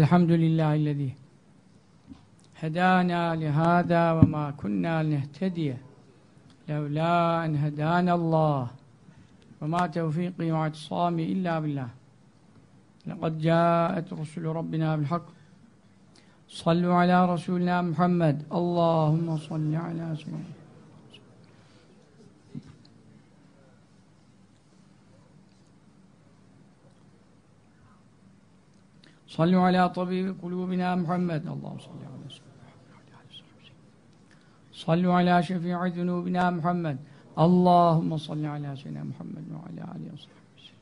الحمد لله الذي هدانا لهذا وما كنا لنهتدي لولا أن هدانا الله. وما توفيقي واعتصامي إلا بالله. لقد جاءت رسل ربنا بالحق. صلوا على رسولنا محمد. اللهم صل على سيدنا صلوا على طبيب قلوبنا محمد اللهم صل على سيدنا صلوا على شفيع ذنوبنا محمد اللهم صل على سيدنا محمد وعلى اله وصحبه وسلم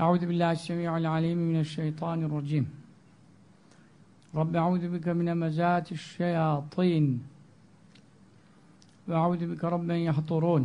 أعوذ بالله السميع العليم من الشيطان الرجيم رب أعوذ بك من مزات الشياطين وأعوذ بك رب أن يحضرون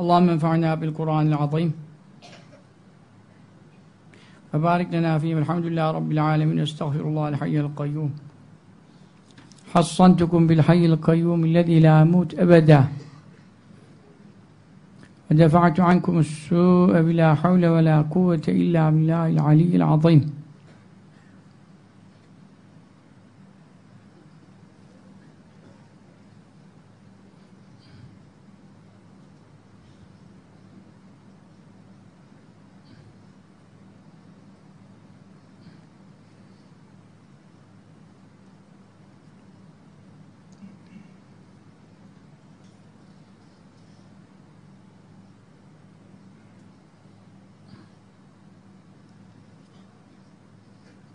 اللهم انفعنا بالقرآن العظيم. وبارك لنا فيه الحمد لله رب العالمين استغفر الله الحي القيوم. حصنتكم بالحي القيوم الذي لا يموت أبدا. ودفعت عنكم السوء بلا حول ولا قوة إلا بالله العلي العظيم.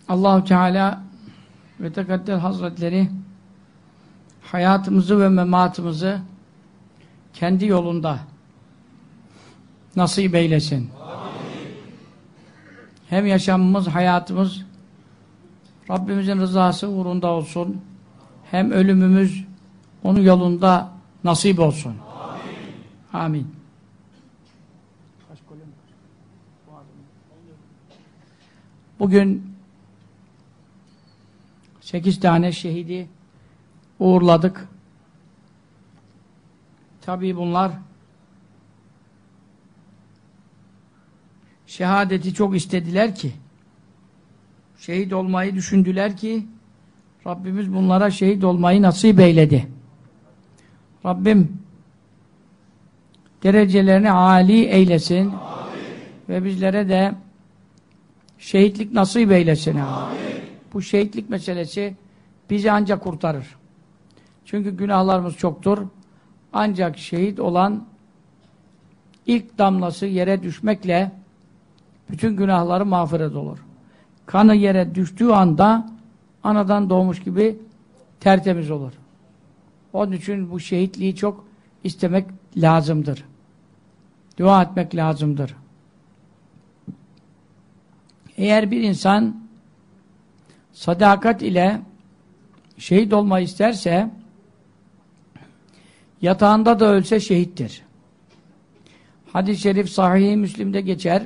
Allahu Teala ve Tekaddes Hazretleri hayatımızı ve mematımızı kendi yolunda nasip eylesin. Amin. Hem yaşamımız, hayatımız Rabbimizin rızası uğrunda olsun. Hem ölümümüz onun yolunda nasip olsun. Amin. Amin. Bugün Sekiz tane şehidi uğurladık. Tabii bunlar şehadeti çok istediler ki şehit olmayı düşündüler ki Rabbimiz bunlara şehit olmayı nasip eyledi. Rabbim derecelerini âli eylesin Amin. ve bizlere de şehitlik nasip eylesin. Amin bu şehitlik meselesi bizi ancak kurtarır. Çünkü günahlarımız çoktur. Ancak şehit olan ilk damlası yere düşmekle bütün günahları mağfiret olur. Kanı yere düştüğü anda anadan doğmuş gibi tertemiz olur. Onun için bu şehitliği çok istemek lazımdır. Dua etmek lazımdır. Eğer bir insan sadakat ile şehit olmayı isterse yatağında da ölse şehittir. Hadis-i şerif sahih Müslim'de geçer.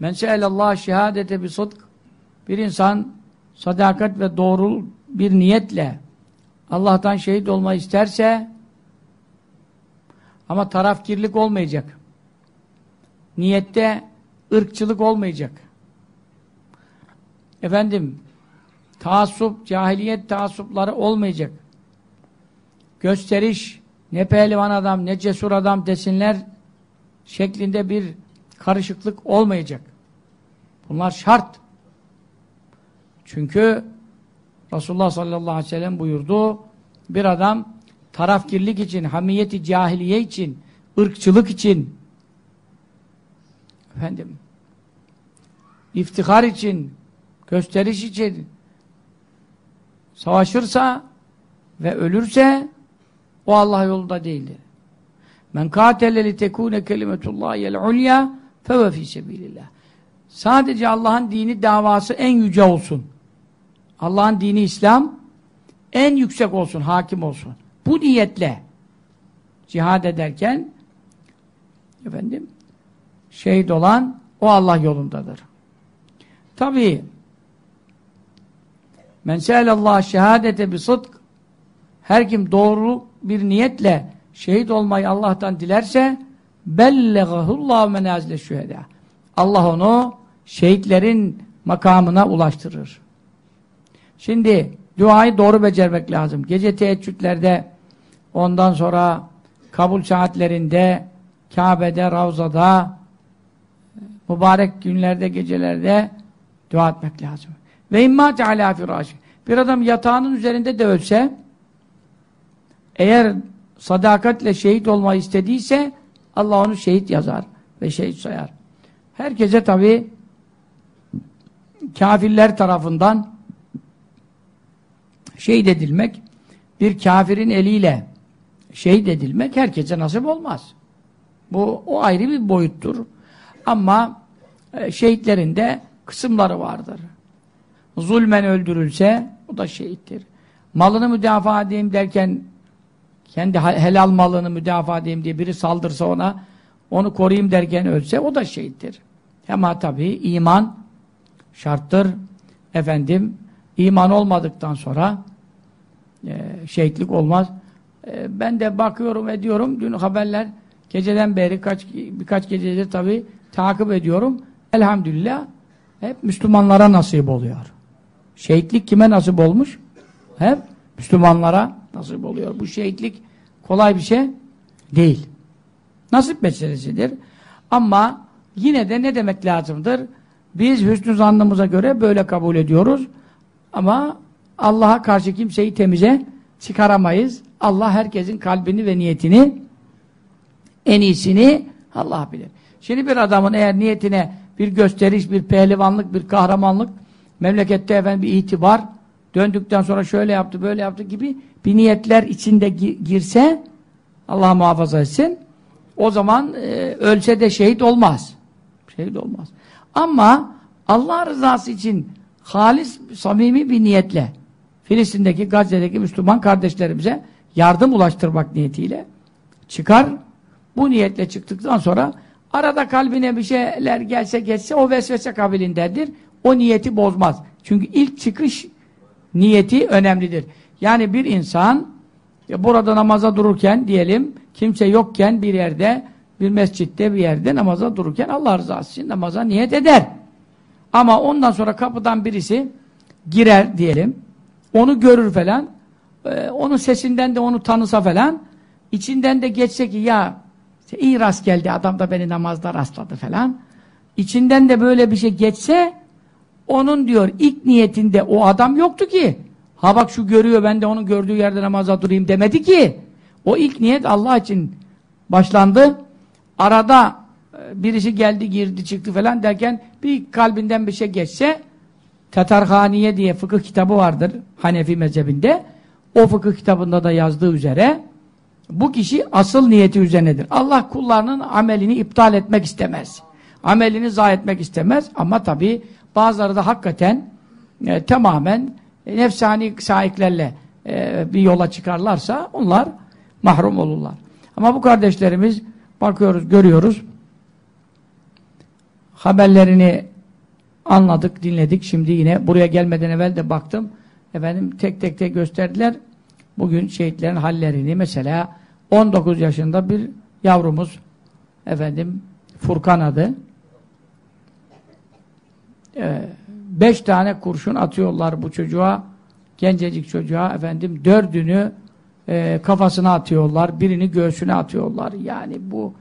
Men se'elallah şehadete bi sıdk bir insan sadakat ve doğru bir niyetle Allah'tan şehit olmayı isterse ama tarafkirlik olmayacak. Niyette ırkçılık olmayacak. Efendim taassup, cahiliyet taassupları olmayacak. Gösteriş, ne pehlivan adam, ne cesur adam desinler şeklinde bir karışıklık olmayacak. Bunlar şart. Çünkü Resulullah sallallahu aleyhi ve sellem buyurdu, bir adam tarafkirlik için, hamiyeti cahiliye için, ırkçılık için, efendim iftihar için, gösteriş için savaşırsa ve ölürse o Allah yolunda değildir. Men katele li tekune kelimetullahiyel ulya feve fi sebilillah. Sadece Allah'ın dini davası en yüce olsun. Allah'ın dini İslam en yüksek olsun, hakim olsun. Bu niyetle cihad ederken efendim şehit olan o Allah yolundadır. Tabi men se'alallah şehadete bi sıdk her kim doğru bir niyetle şehit olmayı Allah'tan dilerse bellegahullahu menazile şühedâ Allah onu şehitlerin makamına ulaştırır. Şimdi duayı doğru becermek lazım. Gece teheccüdlerde ondan sonra kabul saatlerinde Kabe'de, Ravza'da mübarek günlerde, gecelerde dua etmek lazım. Ve imma teala firaşı. Bir adam yatağının üzerinde de ölse eğer sadakatle şehit olmayı istediyse Allah onu şehit yazar ve şehit sayar. Herkese tabi kafirler tarafından şehit edilmek bir kafirin eliyle şehit edilmek herkese nasip olmaz. Bu o ayrı bir boyuttur. Ama e, şehitlerin de kısımları vardır. Zulmen öldürülse o da şehittir. Malını müdafaa edeyim derken kendi helal malını müdafaa edeyim diye biri saldırsa ona onu koruyayım derken ölse o da şehittir. Ama tabii iman şarttır. Efendim iman olmadıktan sonra e, şehitlik olmaz. E, ben de bakıyorum ediyorum. Dün haberler geceden beri kaç birkaç gecedir tabii takip ediyorum. Elhamdülillah hep Müslümanlara nasip oluyor. Şehitlik kime nasip olmuş? Hep Müslümanlara nasip oluyor. Bu şehitlik kolay bir şey değil. Nasip meselesidir. Ama yine de ne demek lazımdır? Biz hüsnü zannımıza göre böyle kabul ediyoruz. Ama Allah'a karşı kimseyi temize çıkaramayız. Allah herkesin kalbini ve niyetini en iyisini Allah bilir. Şimdi bir adamın eğer niyetine bir gösteriş, bir pehlivanlık, bir kahramanlık, memlekette efendim bir itibar, döndükten sonra şöyle yaptı, böyle yaptı gibi bir niyetler içinde girse, Allah muhafaza etsin, o zaman e, ölse de şehit olmaz. Şehit olmaz. Ama Allah rızası için halis, samimi bir niyetle Filistin'deki, Gazze'deki Müslüman kardeşlerimize yardım ulaştırmak niyetiyle çıkar. Bu niyetle çıktıktan sonra arada kalbine bir şeyler gelse geçse o vesvese kabilindedir. O niyeti bozmaz. Çünkü ilk çıkış niyeti önemlidir. Yani bir insan burada namaza dururken diyelim kimse yokken bir yerde bir mescitte bir yerde namaza dururken Allah rızası için namaza niyet eder. Ama ondan sonra kapıdan birisi girer diyelim. Onu görür falan. E, onun sesinden de onu tanısa falan. içinden de geçse ki ya iyi rast geldi adam da beni namazda rastladı falan. İçinden de böyle bir şey geçse onun diyor ilk niyetinde o adam yoktu ki. Ha bak şu görüyor ben de onun gördüğü yerde namaza durayım demedi ki. O ilk niyet Allah için başlandı. Arada e, birisi geldi girdi çıktı falan derken bir kalbinden bir şey geçse Tatarhaniye diye fıkıh kitabı vardır Hanefi mezhebinde. O fıkıh kitabında da yazdığı üzere bu kişi asıl niyeti üzerinedir. Allah kullarının amelini iptal etmek istemez. Amelini zayi etmek istemez ama tabi bazıları da hakikaten e, tamamen e, nefsani sahiplerle e, bir yola çıkarlarsa onlar mahrum olurlar. Ama bu kardeşlerimiz bakıyoruz, görüyoruz haberlerini anladık, dinledik. Şimdi yine buraya gelmeden evvel de baktım. Efendim tek tek de gösterdiler. Bugün şehitlerin hallerini mesela 19 yaşında bir yavrumuz efendim Furkan adı. Ee, beş tane kurşun atıyorlar bu çocuğa. Gencecik çocuğa efendim dördünü e, kafasına atıyorlar. Birini göğsüne atıyorlar. Yani bu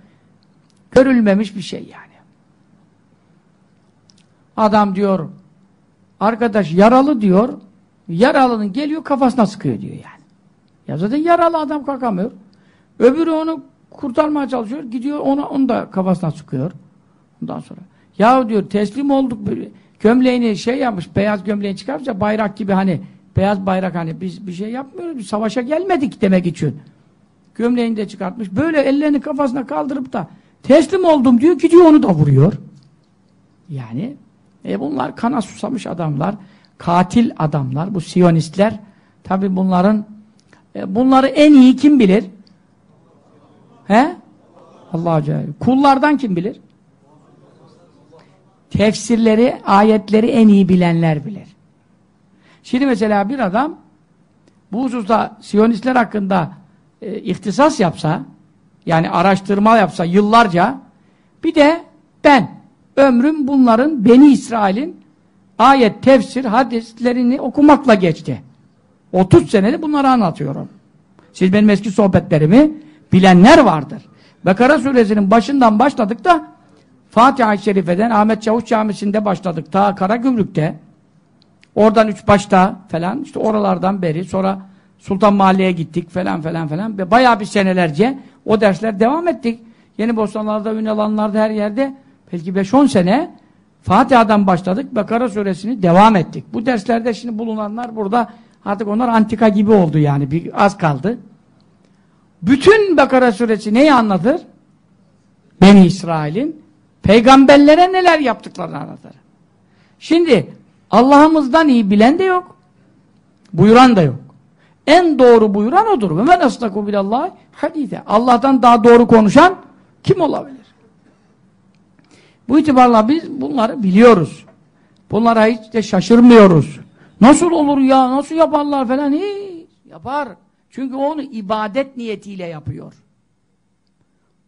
görülmemiş bir şey yani. Adam diyor arkadaş yaralı diyor. Yaralının geliyor kafasına sıkıyor diyor yani. Ya zaten yaralı adam kalkamıyor. Öbürü onu kurtarmaya çalışıyor. Gidiyor ona onu da kafasına sıkıyor. Ondan sonra. Ya diyor teslim olduk. Gömleğini şey yapmış, beyaz gömleğini çıkarmışsa bayrak gibi hani, beyaz bayrak hani biz bir şey yapmıyoruz, biz savaşa gelmedik demek için. Gömleğini de çıkartmış. Böyle ellerini kafasına kaldırıp da teslim oldum diyor, gidiyor onu da vuruyor. Yani e bunlar kana susamış adamlar, katil adamlar, bu siyonistler. Tabi bunların e, bunları en iyi kim bilir? He? Allah Celle. Kullardan kim bilir? Tefsirleri, ayetleri en iyi bilenler bilir. Şimdi mesela bir adam bu hususta Siyonistler hakkında e, ihtisas yapsa, yani araştırma yapsa yıllarca, bir de ben, ömrüm bunların Beni İsrail'in ayet, tefsir, hadislerini okumakla geçti. 30 senede bunları anlatıyorum. Siz benim eski sohbetlerimi bilenler vardır. Bekara suresinin başından başladık da Fatiha-i Şerife'den Ahmet Çavuş Camisi'nde başladık. Ta Karagümrük'te. Oradan üç başta falan işte oralardan beri sonra Sultan Mahalle'ye gittik falan falan falan. Bayağı bir senelerce o dersler devam ettik. Yeni Bostanlar'da, Ünalanlar'da her yerde belki 5-10 sene Fatiha'dan başladık. Bekara suresini devam ettik. Bu derslerde şimdi bulunanlar burada artık onlar antika gibi oldu yani. Bir, az kaldı. Bütün Bekara suresi neyi anlatır? Beni İsrail'in peygamberlere neler yaptıklarını anlatır. Şimdi Allah'ımızdan iyi bilen de yok. Buyuran da yok. En doğru buyuran odur. Ve men asdaku bilallah hadise. Allah'tan daha doğru konuşan kim olabilir? Bu itibarla biz bunları biliyoruz. Bunlara hiç de şaşırmıyoruz. Nasıl olur ya? Nasıl yaparlar falan? Hiç yapar. Çünkü onu ibadet niyetiyle yapıyor.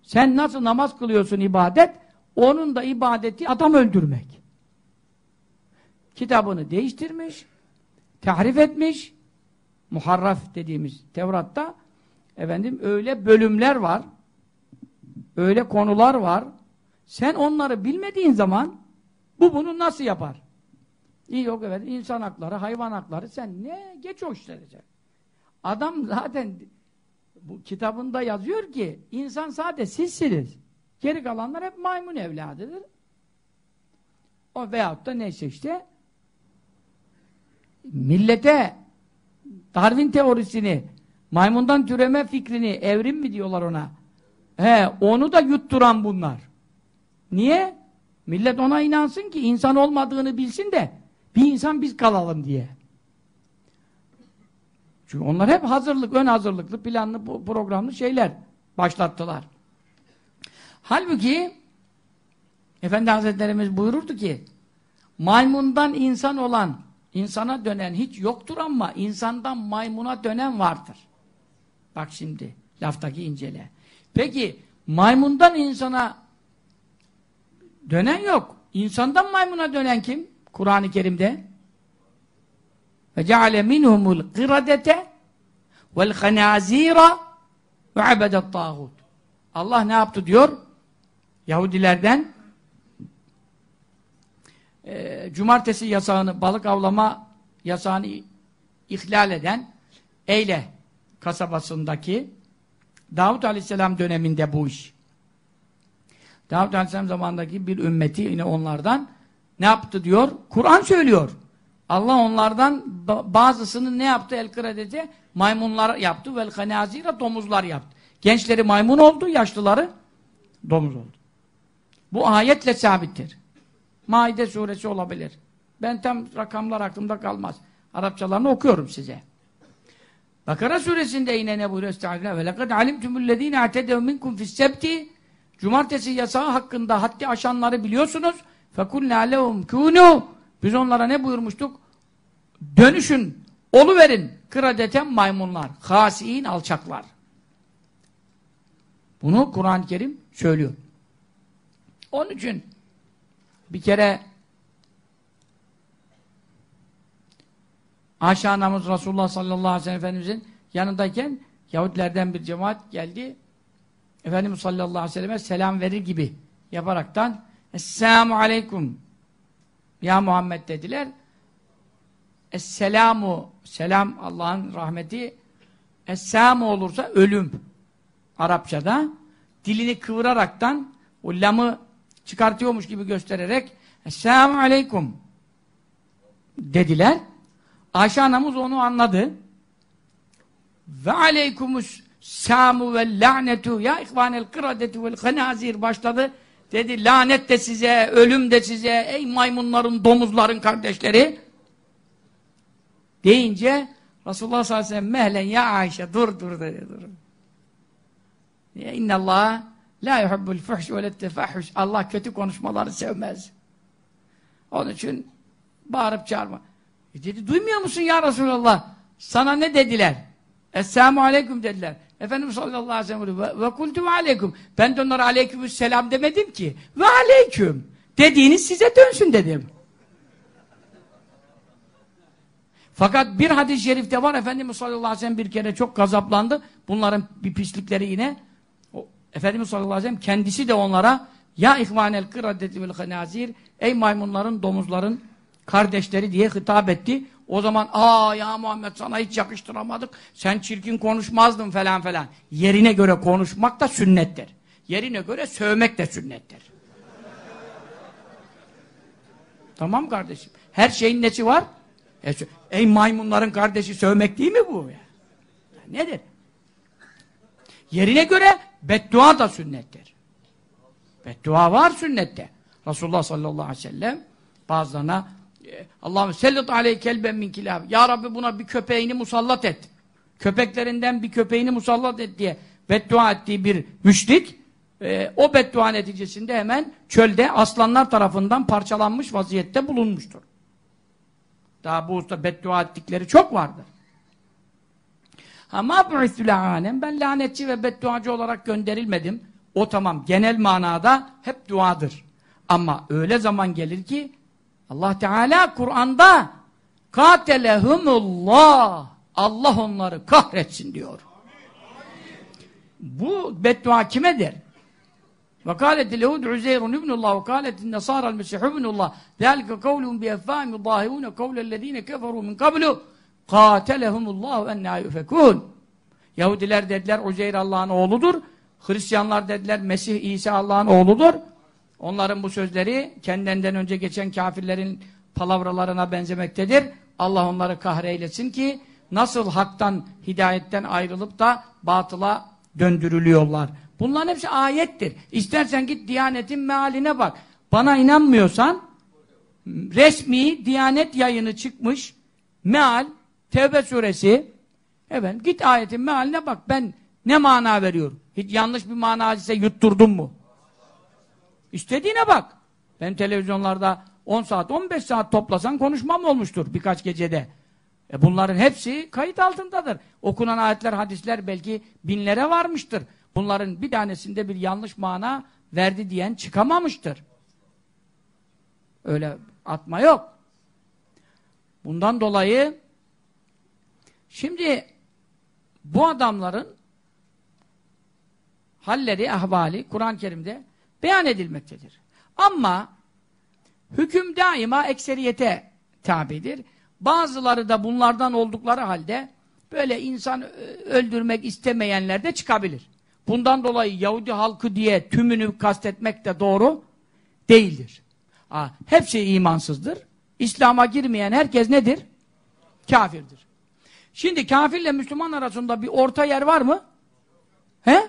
Sen nasıl namaz kılıyorsun ibadet? Onun da ibadeti adam öldürmek. Kitabını değiştirmiş, tahrif etmiş, muharraf dediğimiz Tevrat'ta efendim öyle bölümler var, öyle konular var. Sen onları bilmediğin zaman bu bunu nasıl yapar? İyi yok evet insan hakları, hayvan hakları sen ne geç o işleri. Adam zaten bu kitabında yazıyor ki insan sadece sizsiniz. Geri kalanlar hep maymun evladıdır. O veyahut da neyse işte millete Darwin teorisini maymundan türeme fikrini evrim mi diyorlar ona? He, onu da yutturan bunlar. Niye? Millet ona inansın ki insan olmadığını bilsin de bir insan biz kalalım diye. Çünkü onlar hep hazırlık, ön hazırlıklı, planlı, programlı şeyler başlattılar. Halbuki Efendi Hazretlerimiz buyururdu ki maymundan insan olan, insana dönen hiç yoktur ama insandan maymuna dönen vardır. Bak şimdi laftaki incele. Peki maymundan insana dönen yok. İnsandan maymuna dönen kim? Kur'an-ı Kerim'de ve ceale minhumul kıradete vel hanazira ve abedet tağut. Allah ne yaptı diyor? Yahudilerden e, cumartesi yasağını, balık avlama yasağını ihlal eden Eyle kasabasındaki Davut Aleyhisselam döneminde bu iş. Davut Aleyhisselam zamanındaki bir ümmeti yine onlardan ne yaptı diyor? Kur'an söylüyor. Allah onlardan bazısını ne yaptı el kredete? Maymunlar yaptı vel hanazira domuzlar yaptı. Gençleri maymun oldu, yaşlıları domuz oldu. Bu ayetle sabittir. Maide suresi olabilir. Ben tam rakamlar aklımda kalmaz. Arapçalarını okuyorum size. Bakara suresinde yine ne buyuruyor? Estağfirullah. Ve lekad alimtumullezine atedev minkum fissebti Cumartesi yasağı hakkında haddi aşanları biliyorsunuz. Fekulna lehum kûnû Biz onlara ne buyurmuştuk? Dönüşün, verin. Kıradeten maymunlar, hasiin alçaklar. Bunu Kur'an-ı Kerim söylüyor. Onun için bir kere Ayşe anamız Resulullah sallallahu aleyhi ve sellem Efendimizin yanındayken Yahudilerden bir cemaat geldi. Efendimiz sallallahu aleyhi ve selleme selam verir gibi yaparaktan Esselamu aleyküm Ya Muhammed dediler. Esselamu selam Allah'ın rahmeti Esselamu olursa ölüm Arapçada dilini kıvıraraktan o lamı çıkartıyormuş gibi göstererek Esselamu Aleyküm dediler. Ayşe anamız onu anladı. Ve aleykumus samu ve lanetu ya ihvanel kıradetu vel hanazir başladı. Dedi lanet de size, ölüm de size, ey maymunların, domuzların kardeşleri. Deyince Resulullah sallallahu aleyhi ve sellem mehlen ya Ayşe dur dur dedi dur. Ya innallah la yuhibbul fuhş ve tefahhuş. Allah kötü konuşmaları sevmez. Onun için bağırıp çağırma. E dedi duymuyor musun ya Resulallah? Sana ne dediler? Esselamu aleyküm dediler. Efendimiz sallallahu aleyhi ve sellem ve, ve kultu ve aleyküm. Ben de onlara aleykümselam demedim ki. Ve aleyküm. Dediğiniz size dönsün dedim. Fakat bir hadis-i şerifte var Efendimiz sallallahu aleyhi ve sellem bir kere çok gazaplandı. Bunların bir pislikleri yine. Efendimiz sallallahu aleyhi ve sellem kendisi de onlara ya ihvanel kıradeti vel hanazir ey maymunların, domuzların kardeşleri diye hitap etti. O zaman aa ya Muhammed sana hiç yakıştıramadık. Sen çirkin konuşmazdın falan falan. Yerine göre konuşmak da sünnettir. Yerine göre sövmek de sünnettir. tamam kardeşim. Her şeyin nesi var? E, ey maymunların kardeşi sövmek değil mi bu? Ya? Nedir? Yerine göre beddua da sünnettir. Beddua var sünnette. Resulullah sallallahu aleyhi ve sellem bazılarına e, Allahümme sellit aleyh kelben min kilab. Ya Rabbi buna bir köpeğini musallat et. Köpeklerinden bir köpeğini musallat et diye beddua ettiği bir müşrik e, o beddua neticesinde hemen çölde aslanlar tarafından parçalanmış vaziyette bulunmuştur. Daha bu usta beddua ettikleri çok vardır. Ama alem ben lanetçi ve bedduacı olarak gönderilmedim. O tamam genel manada hep duadır. Ama öyle zaman gelir ki Allah Teala Kur'an'da katelehumullah Allah onları kahretsin diyor. Bu beddua kimedir? Ve kâleti lehud Uzeyrun ibnullah ve kâleti nesâra'l mesih ibnullah zâlike kavlun bi effâhim yudâhirûne kavlellezîne keferû min kablu kâtelehumullahu ennâ yufekûn Yahudiler dediler Uzeyr Allah'ın oğludur. Hristiyanlar dediler Mesih İsa Allah'ın oğludur. Onların bu sözleri kendilerinden önce geçen kafirlerin palavralarına benzemektedir. Allah onları kahreylesin ki nasıl haktan, hidayetten ayrılıp da batıla döndürülüyorlar. Bunların hepsi ayettir. İstersen git Diyanet'in mealine bak. Bana inanmıyorsan resmi Diyanet yayını çıkmış meal Tevbe suresi efendim git ayetin mealine bak. Ben ne mana veriyorum? Hiç yanlış bir mana ise yutturdum mu? İstediğine bak. Ben televizyonlarda 10 saat, 15 saat toplasan konuşmam olmuştur birkaç gecede. E bunların hepsi kayıt altındadır. Okunan ayetler, hadisler belki binlere varmıştır. Bunların bir tanesinde bir yanlış mana verdi diyen çıkamamıştır. Öyle atma yok. Bundan dolayı şimdi bu adamların halleri, ahvali Kur'an-ı Kerim'de beyan edilmektedir. Ama hüküm daima ekseriyete tabidir. Bazıları da bunlardan oldukları halde böyle insan öldürmek istemeyenler de çıkabilir. Bundan dolayı Yahudi halkı diye tümünü kastetmek de doğru değildir. Ha, hepsi imansızdır. İslam'a girmeyen herkes nedir? Kafirdir. Şimdi kafirle Müslüman arasında bir orta yer var mı? He?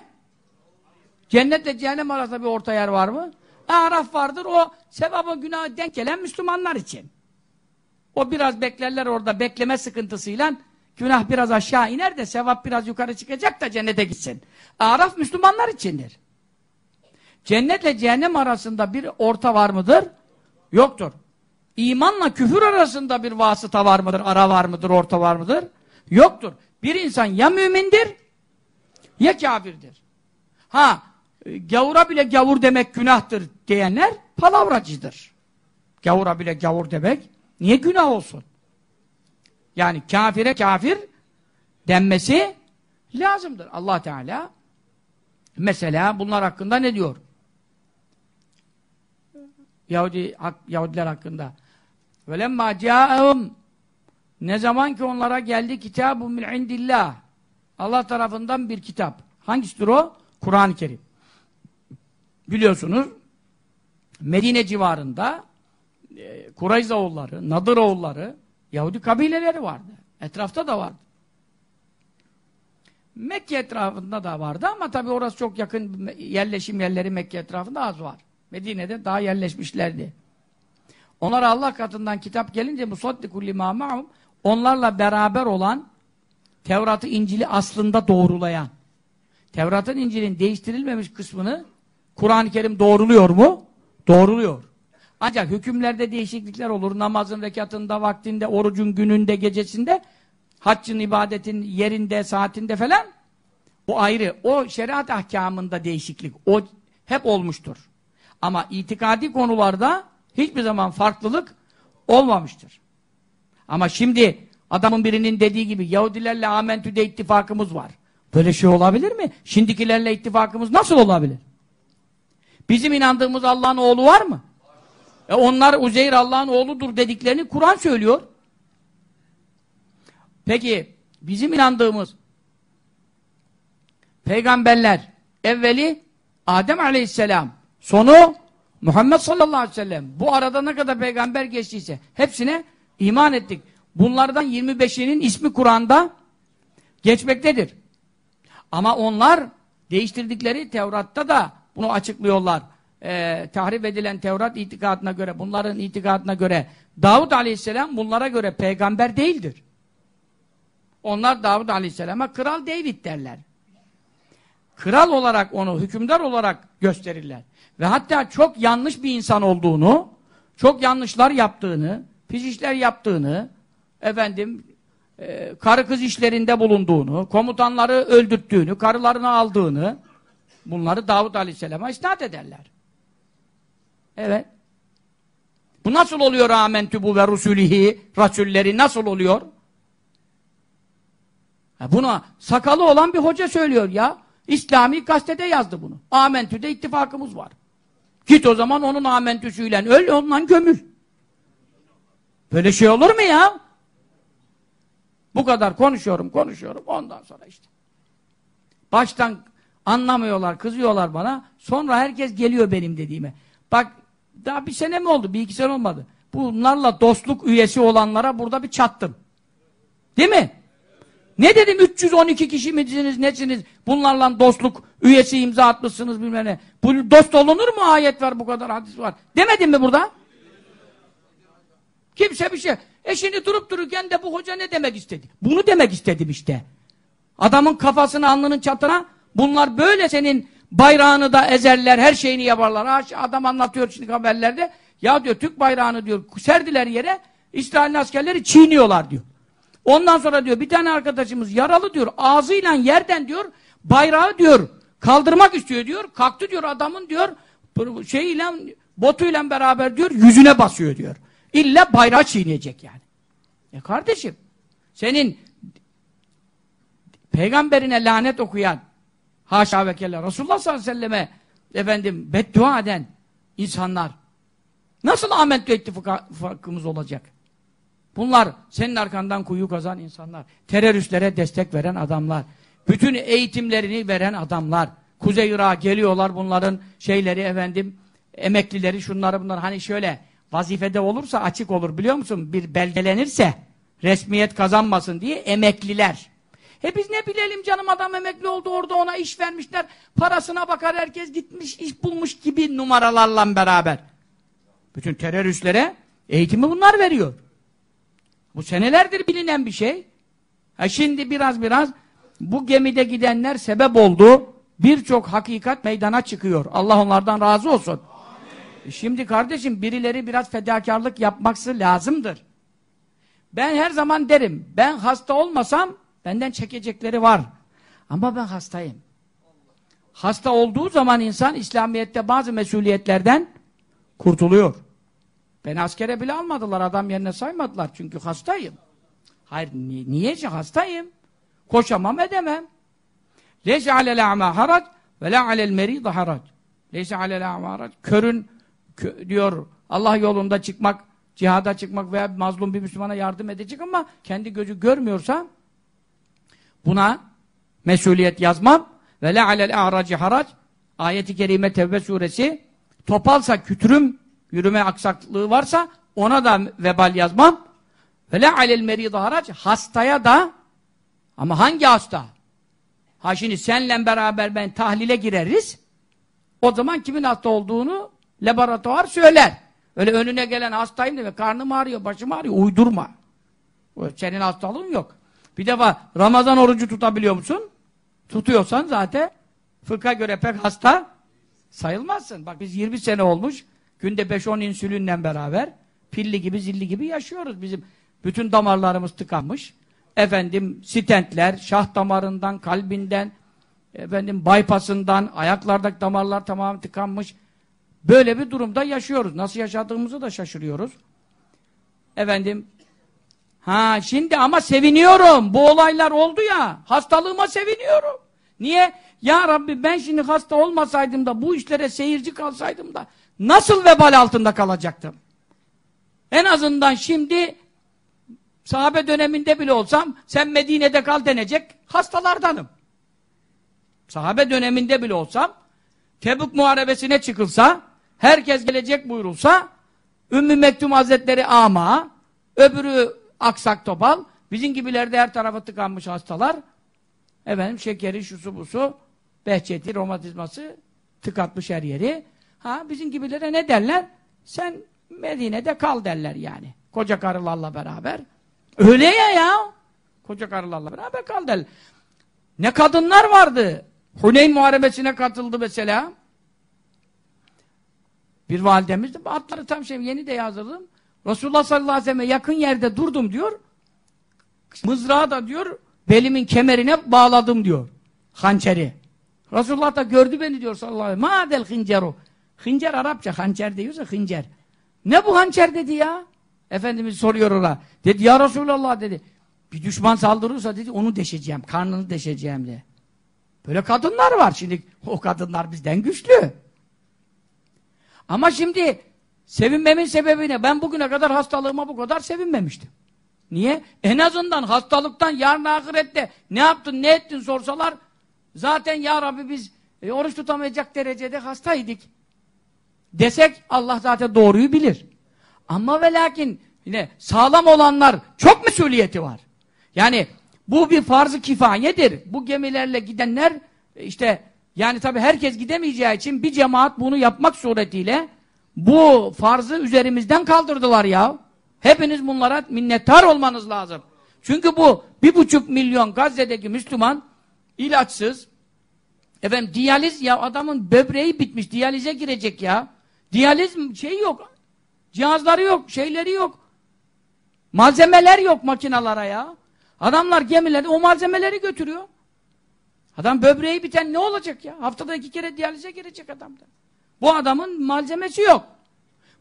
Cennetle cehennem arasında bir orta yer var mı? Araf vardır. O sevaba günahı denk gelen Müslümanlar için. O biraz beklerler orada bekleme sıkıntısıyla günah biraz aşağı iner de sevap biraz yukarı çıkacak da cennete gitsin. Araf Müslümanlar içindir. Cennetle cehennem arasında bir orta var mıdır? Yoktur. İmanla küfür arasında bir vasıta var mıdır? Ara var mıdır? Orta var mıdır? Yoktur. Bir insan ya mümindir ya kafirdir. Ha e, gavura bile gavur demek günahtır diyenler palavracıdır. Gavura bile gavur demek niye günah olsun? Yani kafire kafir denmesi lazımdır. Allah Teala mesela bunlar hakkında ne diyor? Yahudi, hak, Yahudiler hakkında. وَلَمَّا جَاءَهُمْ ne zaman ki onlara geldi kitabun min indillah Allah tarafından bir kitap. Hangisidir o? Kur'an-ı Kerim biliyorsunuz Medine civarında e, Kurayza oğulları, Nadır oğulları, Yahudi kabileleri vardı. Etrafta da vardı. Mekke etrafında da vardı ama tabi orası çok yakın yerleşim yerleri Mekke etrafında az var. Medine'de daha yerleşmişlerdi. Onlara Allah katından kitap gelince musaddikul lima ma'hum onlarla beraber olan Tevrat'ı İncil'i aslında doğrulayan Tevrat'ın İncil'in değiştirilmemiş kısmını Kur'an-ı Kerim doğruluyor mu? Doğruluyor. Ancak hükümlerde değişiklikler olur. Namazın rekatında, vaktinde, orucun gününde, gecesinde, haccın, ibadetin yerinde, saatinde falan. O ayrı. O şeriat ahkamında değişiklik. O hep olmuştur. Ama itikadi konularda hiçbir zaman farklılık olmamıştır. Ama şimdi adamın birinin dediği gibi Yahudilerle Amentü'de ittifakımız var. Böyle şey olabilir mi? Şimdikilerle ittifakımız nasıl olabilir? Bizim inandığımız Allah'ın oğlu var mı? E onlar Uzeyr Allah'ın oğludur dediklerini Kur'an söylüyor. Peki bizim inandığımız peygamberler evveli Adem aleyhisselam sonu Muhammed sallallahu aleyhi ve sellem bu arada ne kadar peygamber geçtiyse hepsine iman ettik. Bunlardan 25'inin ismi Kur'an'da geçmektedir. Ama onlar değiştirdikleri Tevrat'ta da bunu açıklıyorlar. Ee, tahrip edilen Tevrat itikadına göre, bunların itikadına göre Davud Aleyhisselam bunlara göre peygamber değildir. Onlar Davud Aleyhisselam'a Kral David derler. Kral olarak onu, hükümdar olarak gösterirler. Ve hatta çok yanlış bir insan olduğunu, çok yanlışlar yaptığını, pis işler yaptığını, efendim, e, karı kız işlerinde bulunduğunu, komutanları öldürttüğünü, karılarını aldığını, bunları Davud Aleyhisselam'a isnat ederler. Evet. Bu nasıl oluyor amentü bu ve rusulihi, rasulleri nasıl oluyor? Ha buna sakalı olan bir hoca söylüyor ya. İslami gazetede yazdı bunu. Amentü'de ittifakımız var. Git o zaman onun amentüsüyle öl, ondan gömül. Böyle şey olur mu ya? Bu kadar konuşuyorum, konuşuyorum. Ondan sonra işte. Baştan anlamıyorlar, kızıyorlar bana. Sonra herkes geliyor benim dediğime. Bak daha bir sene mi oldu? Bir iki sene olmadı. Bunlarla dostluk üyesi olanlara burada bir çattım. Değil mi? Ne dedim 312 kişi misiniz nesiniz? Bunlarla dostluk üyesi imza atmışsınız bilmem ne. Bu dost olunur mu ayet var bu kadar hadis var. Demedim mi burada? Kimse bir şey. E şimdi durup dururken de bu hoca ne demek istedi? Bunu demek istedim işte. Adamın kafasına alnının çatına bunlar böyle senin bayrağını da ezerler, her şeyini yaparlar. Adam anlatıyor şimdi haberlerde. Ya diyor Türk bayrağını diyor serdiler yere İsrail'in askerleri çiğniyorlar diyor. Ondan sonra diyor bir tane arkadaşımız yaralı diyor ağzıyla yerden diyor bayrağı diyor kaldırmak istiyor diyor. Kalktı diyor adamın diyor şeyiyle botuyla beraber diyor yüzüne basıyor diyor. İlla bayrağı çiğneyecek yani. E kardeşim senin peygamberine lanet okuyan haşa ve kella Resulullah sallallahu aleyhi ve selleme efendim beddua eden insanlar nasıl amentü ittifakımız olacak? Bunlar senin arkandan kuyu kazan insanlar. Teröristlere destek veren adamlar. Bütün eğitimlerini veren adamlar. Kuzey Irak'a geliyorlar bunların şeyleri efendim emeklileri şunları bunlar hani şöyle vazifede olursa açık olur biliyor musun? Bir belgelenirse resmiyet kazanmasın diye emekliler. He biz ne bilelim canım adam emekli oldu orada ona iş vermişler. Parasına bakar herkes gitmiş iş bulmuş gibi numaralarla beraber. Bütün teröristlere eğitimi bunlar veriyor. Bu senelerdir bilinen bir şey. Ha şimdi biraz biraz bu gemide gidenler sebep oldu. Birçok hakikat meydana çıkıyor. Allah onlardan razı olsun. Şimdi kardeşim birileri biraz fedakarlık yapması lazımdır. Ben her zaman derim, ben hasta olmasam benden çekecekleri var. Ama ben hastayım. Hasta olduğu zaman insan İslamiyet'te bazı mesuliyetlerden kurtuluyor. Beni askere bile almadılar, adam yerine saymadılar çünkü hastayım. Hayır, ni niyece hastayım? Koşamam, edemem. Leyse alel a'ma harac ve la alel merîd harac. Leyse alel a'ma harac. Körün kö, diyor Allah yolunda çıkmak, cihada çıkmak veya mazlum bir Müslümana yardım edecek ama kendi gözü görmüyorsa buna mesuliyet yazmam ve la alel a'raci harac. Ayeti kerime Tevbe suresi Topalsa kütürüm, yürüme aksaklığı varsa ona da vebal yazmam. Ve la alel merîdâ harac. Hastaya da ama hangi hasta? Ha şimdi senle beraber ben tahlile gireriz. O zaman kimin hasta olduğunu laboratuvar söyler. Öyle önüne gelen hastayım deme. Karnım ağrıyor, başım ağrıyor. Uydurma. Senin hastalığın yok. Bir defa Ramazan orucu tutabiliyor musun? Tutuyorsan zaten fıkha göre pek hasta sayılmazsın. Bak biz 20 sene olmuş. Günde 5-10 insülinle beraber pilli gibi zilli gibi yaşıyoruz. Bizim bütün damarlarımız tıkanmış. Efendim stentler, şah damarından, kalbinden, efendim bypassından, ayaklardaki damarlar tamamen tıkanmış. Böyle bir durumda yaşıyoruz. Nasıl yaşadığımızı da şaşırıyoruz. Efendim ha şimdi ama seviniyorum. Bu olaylar oldu ya. Hastalığıma seviniyorum. Niye? Ya Rabbi ben şimdi hasta olmasaydım da bu işlere seyirci kalsaydım da nasıl vebal altında kalacaktım? En azından şimdi sahabe döneminde bile olsam sen Medine'de kal denecek hastalardanım. Sahabe döneminde bile olsam Tebuk muharebesine çıkılsa herkes gelecek buyurulsa Ümmü Mektum Hazretleri ama öbürü aksak topal bizim gibilerde her tarafa tıkanmış hastalar. Efendim şekeri şusu busu behçeti romatizması tıkatmış her yeri. Ha bizim gibilere ne derler? Sen Medine'de kal derler yani. Koca karılarla beraber. Öyle ya ya. Koca karılarla beraber kal derler. Ne kadınlar vardı? Huneyn Muharebesi'ne katıldı mesela bir validemiz de atları tam şey yeni de yazdım. Resulullah sallallahu aleyhi ve selleme yakın yerde durdum diyor. Mızrağı da diyor belimin kemerine bağladım diyor. Hançeri. Resulullah da gördü beni diyor sallallahu aleyhi ve sellem. Madel hinceru. Hincer Arapça hançer diyorsa hincer. Ne bu hançer dedi ya? Efendimiz soruyor ona. Dedi ya Resulallah dedi. Bir düşman saldırırsa dedi onu deşeceğim. Karnını deşeceğim de. Böyle kadınlar var. Şimdi o kadınlar bizden güçlü. Ama şimdi sevinmemin sebebi ne? Ben bugüne kadar hastalığıma bu kadar sevinmemiştim. Niye? En azından hastalıktan yarın ahirette ne yaptın, ne ettin sorsalar zaten ya Rabbi biz e, oruç tutamayacak derecede hastaydık. Desek Allah zaten doğruyu bilir. Ama ve lakin yine sağlam olanlar çok mesuliyeti var. Yani bu bir farz-ı kifayedir. Bu gemilerle gidenler işte yani tabi herkes gidemeyeceği için bir cemaat bunu yapmak suretiyle bu farzı üzerimizden kaldırdılar ya. Hepiniz bunlara minnettar olmanız lazım. Çünkü bu bir buçuk milyon Gazze'deki Müslüman ilaçsız efendim diyaliz ya adamın böbreği bitmiş diyalize girecek ya. Diyaliz şey yok. Cihazları yok, şeyleri yok. Malzemeler yok makinalara ya. Adamlar gemilerde o malzemeleri götürüyor. Adam böbreği biten ne olacak ya? Haftada iki kere diyalize girecek adamda. Bu adamın malzemesi yok.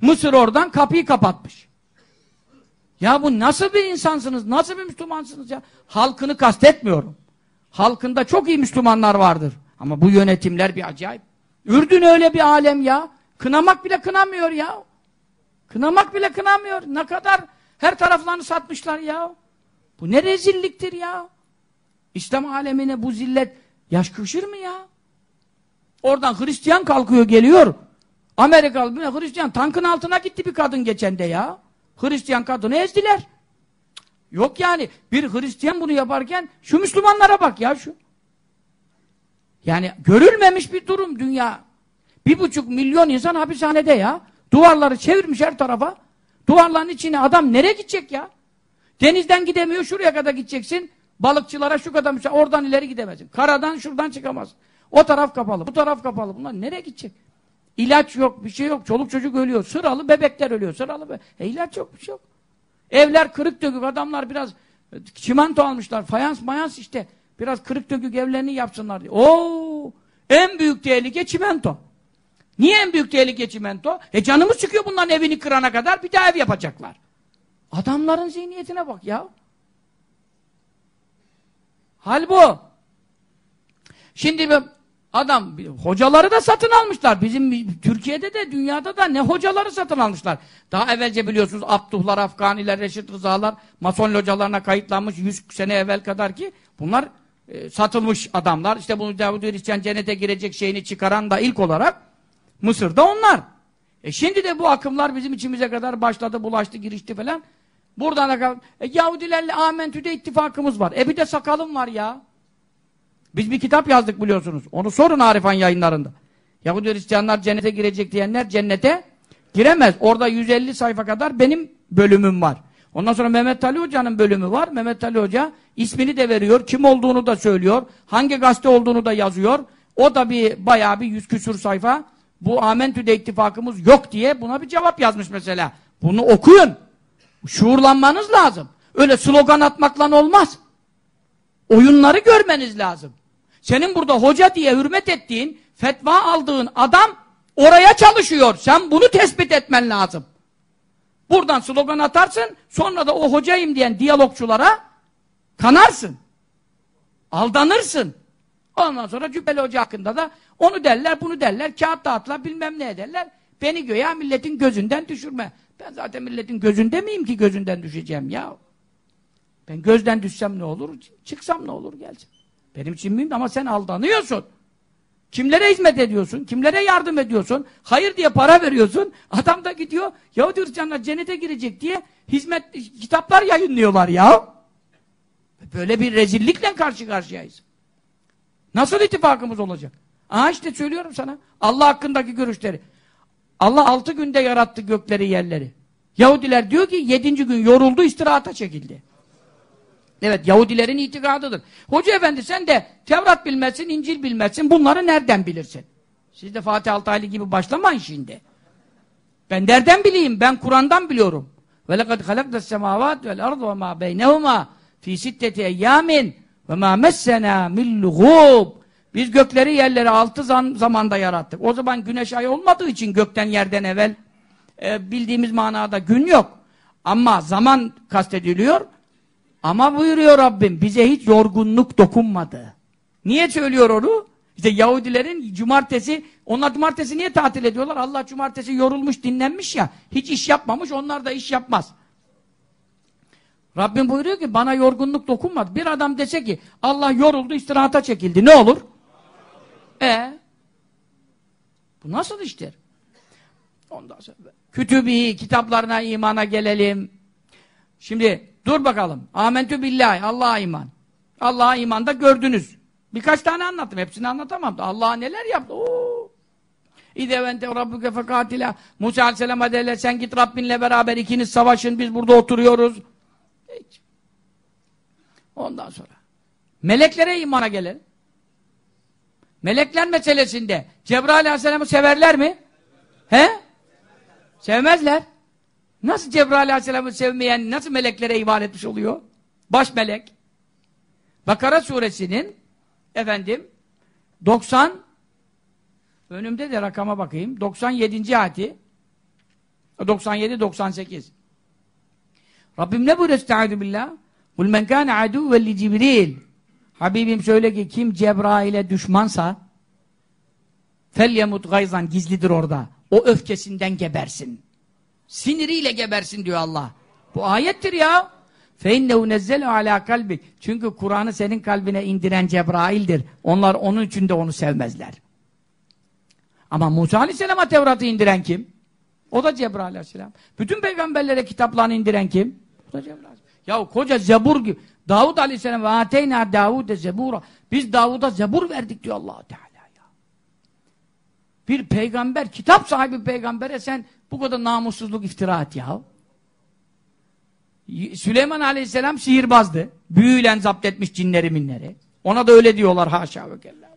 Mısır oradan kapıyı kapatmış. Ya bu nasıl bir insansınız? Nasıl bir Müslümansınız ya? Halkını kastetmiyorum. Halkında çok iyi Müslümanlar vardır. Ama bu yönetimler bir acayip. Ürdün öyle bir alem ya. Kınamak bile kınamıyor ya. Kınamak bile kınamıyor. Ne kadar her taraflarını satmışlar ya. Bu ne rezilliktir ya. İslam alemine bu zillet yaş kışır mı ya? Oradan Hristiyan kalkıyor geliyor. Amerikalı bir Hristiyan tankın altına gitti bir kadın geçende ya. Hristiyan kadını ezdiler. Yok yani bir Hristiyan bunu yaparken şu Müslümanlara bak ya şu. Yani görülmemiş bir durum dünya. Bir buçuk milyon insan hapishanede ya. Duvarları çevirmiş her tarafa. Duvarların içine adam nereye gidecek ya? Denizden gidemiyor şuraya kadar gideceksin. Balıkçılara şu kadar müsaade, oradan ileri gidemezsin. Karadan şuradan çıkamaz. O taraf kapalı, bu taraf kapalı. Bunlar nereye gidecek? İlaç yok, bir şey yok. Çoluk çocuk ölüyor. Sıralı bebekler ölüyor. Sıralı be e ilaç yok, bir şey yok. Evler kırık dökük. Adamlar biraz e, çimento almışlar. Fayans mayans işte. Biraz kırık dökük evlerini yapsınlar diye. Oo! En büyük tehlike çimento. Niye en büyük tehlike çimento? E canımız çıkıyor bunların evini kırana kadar bir daha ev yapacaklar. Adamların zihniyetine bak ya. Hal bu. Şimdi adam, hocaları da satın almışlar. Bizim Türkiye'de de dünyada da ne hocaları satın almışlar. Daha evvelce biliyorsunuz Abduhlar, Afganiler, Reşit Rızalar, Mason localarına kayıtlanmış 100 sene evvel kadar ki bunlar e, satılmış adamlar. İşte bunu Davud Hristiyan cennete girecek şeyini çıkaran da ilk olarak Mısır'da onlar. E şimdi de bu akımlar bizim içimize kadar başladı, bulaştı, girişti falan. Buradan da e, Yahudilerle Amentü'de ittifakımız var. E bir de sakalım var ya. Biz bir kitap yazdık biliyorsunuz. Onu sorun Arifan yayınlarında. Yahudi Hristiyanlar cennete girecek diyenler cennete giremez. Orada 150 sayfa kadar benim bölümüm var. Ondan sonra Mehmet Ali Hoca'nın bölümü var. Mehmet Ali Hoca ismini de veriyor. Kim olduğunu da söylüyor. Hangi gazete olduğunu da yazıyor. O da bir bayağı bir yüz küsur sayfa. Bu Amentü'de ittifakımız yok diye buna bir cevap yazmış mesela. Bunu okuyun. Şuurlanmanız lazım. Öyle slogan atmakla olmaz. Oyunları görmeniz lazım. Senin burada hoca diye hürmet ettiğin, fetva aldığın adam oraya çalışıyor. Sen bunu tespit etmen lazım. Buradan slogan atarsın, sonra da o hocayım diyen diyalogçulara kanarsın. Aldanırsın. Ondan sonra Cübbeli Hoca hakkında da onu derler, bunu derler, kağıt dağıtlar, bilmem ne ederler. Beni göya milletin gözünden düşürme. Ben zaten milletin gözünde miyim ki gözünden düşeceğim ya? Ben gözden düşsem ne olur, çıksam ne olur gelsem. Benim için mühim ama sen aldanıyorsun. Kimlere hizmet ediyorsun? Kimlere yardım ediyorsun? Hayır diye para veriyorsun. Adam da gidiyor Yahudi Hristiyanlar cennete girecek diye hizmet kitaplar yayınlıyorlar ya. Böyle bir rezillikle karşı karşıyayız. Nasıl ittifakımız olacak? Aha işte söylüyorum sana. Allah hakkındaki görüşleri. Allah altı günde yarattı gökleri yerleri. Yahudiler diyor ki yedinci gün yoruldu istirahata çekildi. Evet Yahudilerin itikadıdır. Hoca efendi sen de Tevrat bilmezsin, İncil bilmezsin. Bunları nereden bilirsin? Siz de Fatih Altaylı gibi başlamayın şimdi. Ben nereden bileyim? Ben Kur'an'dan biliyorum. Lekad halaknas semavat vel ardu ve ma beynehuma fi sitteti eyyamin ve Biz gökleri yerleri altı zam zamanda yarattık. O zaman güneş ay olmadığı için gökten yerden evvel e, bildiğimiz manada gün yok. Ama zaman kastediliyor. Ama buyuruyor Rabbim bize hiç yorgunluk dokunmadı. Niye söylüyor onu? İşte Yahudilerin cumartesi, onlar cumartesi niye tatil ediyorlar? Allah cumartesi yorulmuş, dinlenmiş ya. Hiç iş yapmamış, onlar da iş yapmaz. Rabbim buyuruyor ki bana yorgunluk dokunmadı. Bir adam dese ki Allah yoruldu, istirahata çekildi. Ne olur? E Bu nasıl iştir? Ondan sonra kütübi, kitaplarına imana gelelim. Şimdi dur bakalım. Amentü billahi, Allah'a iman. Allah'a imanda gördünüz. Birkaç tane anlattım. Hepsini anlatamam. Allah'a neler yaptı? Oo. İde vente rabbuke fekatila. Musa aleyhisselam derler sen git Rabbinle beraber ikiniz savaşın biz burada oturuyoruz. Hiç. Ondan sonra. Meleklere imana gelin. Melekler meselesinde Cebrail aleyhisselamı severler mi? He? Sevmezler. Nasıl Cebrail aleyhisselamı sevmeyen nasıl meleklere iman etmiş oluyor? Baş melek. Bakara suresinin efendim 90 önümde de rakama bakayım 97. ayeti 97-98 Rabbim ne buyuruyor estaizu billah Kul men kâne adûven li Cibril Habibim söyle ki kim Cebrail'e düşmansa felyemut gayzan gizlidir orada. O öfkesinden gebersin. Siniriyle gebersin diyor Allah. Bu ayettir ya. فَاِنَّهُ نَزَّلُ عَلَى kalbi. Çünkü Kur'an'ı senin kalbine indiren Cebrail'dir. Onlar onun için de onu sevmezler. Ama Musa Aleyhisselam'a Tevrat'ı indiren kim? O da Cebrail Aleyhisselam. Bütün peygamberlere kitaplarını indiren kim? O da Cebrail Ya koca Zebur gibi. Davud Aleyhisselam ve ateyna Davud'e Zebur'a. Biz Davud'a Zebur verdik diyor allah Teala ya. Bir peygamber, kitap sahibi peygambere sen bu kadar namussuzluk iftira et ya. Süleyman Aleyhisselam sihirbazdı. Büyüyle zapt etmiş cinleri minleri. Ona da öyle diyorlar haşa ve kella.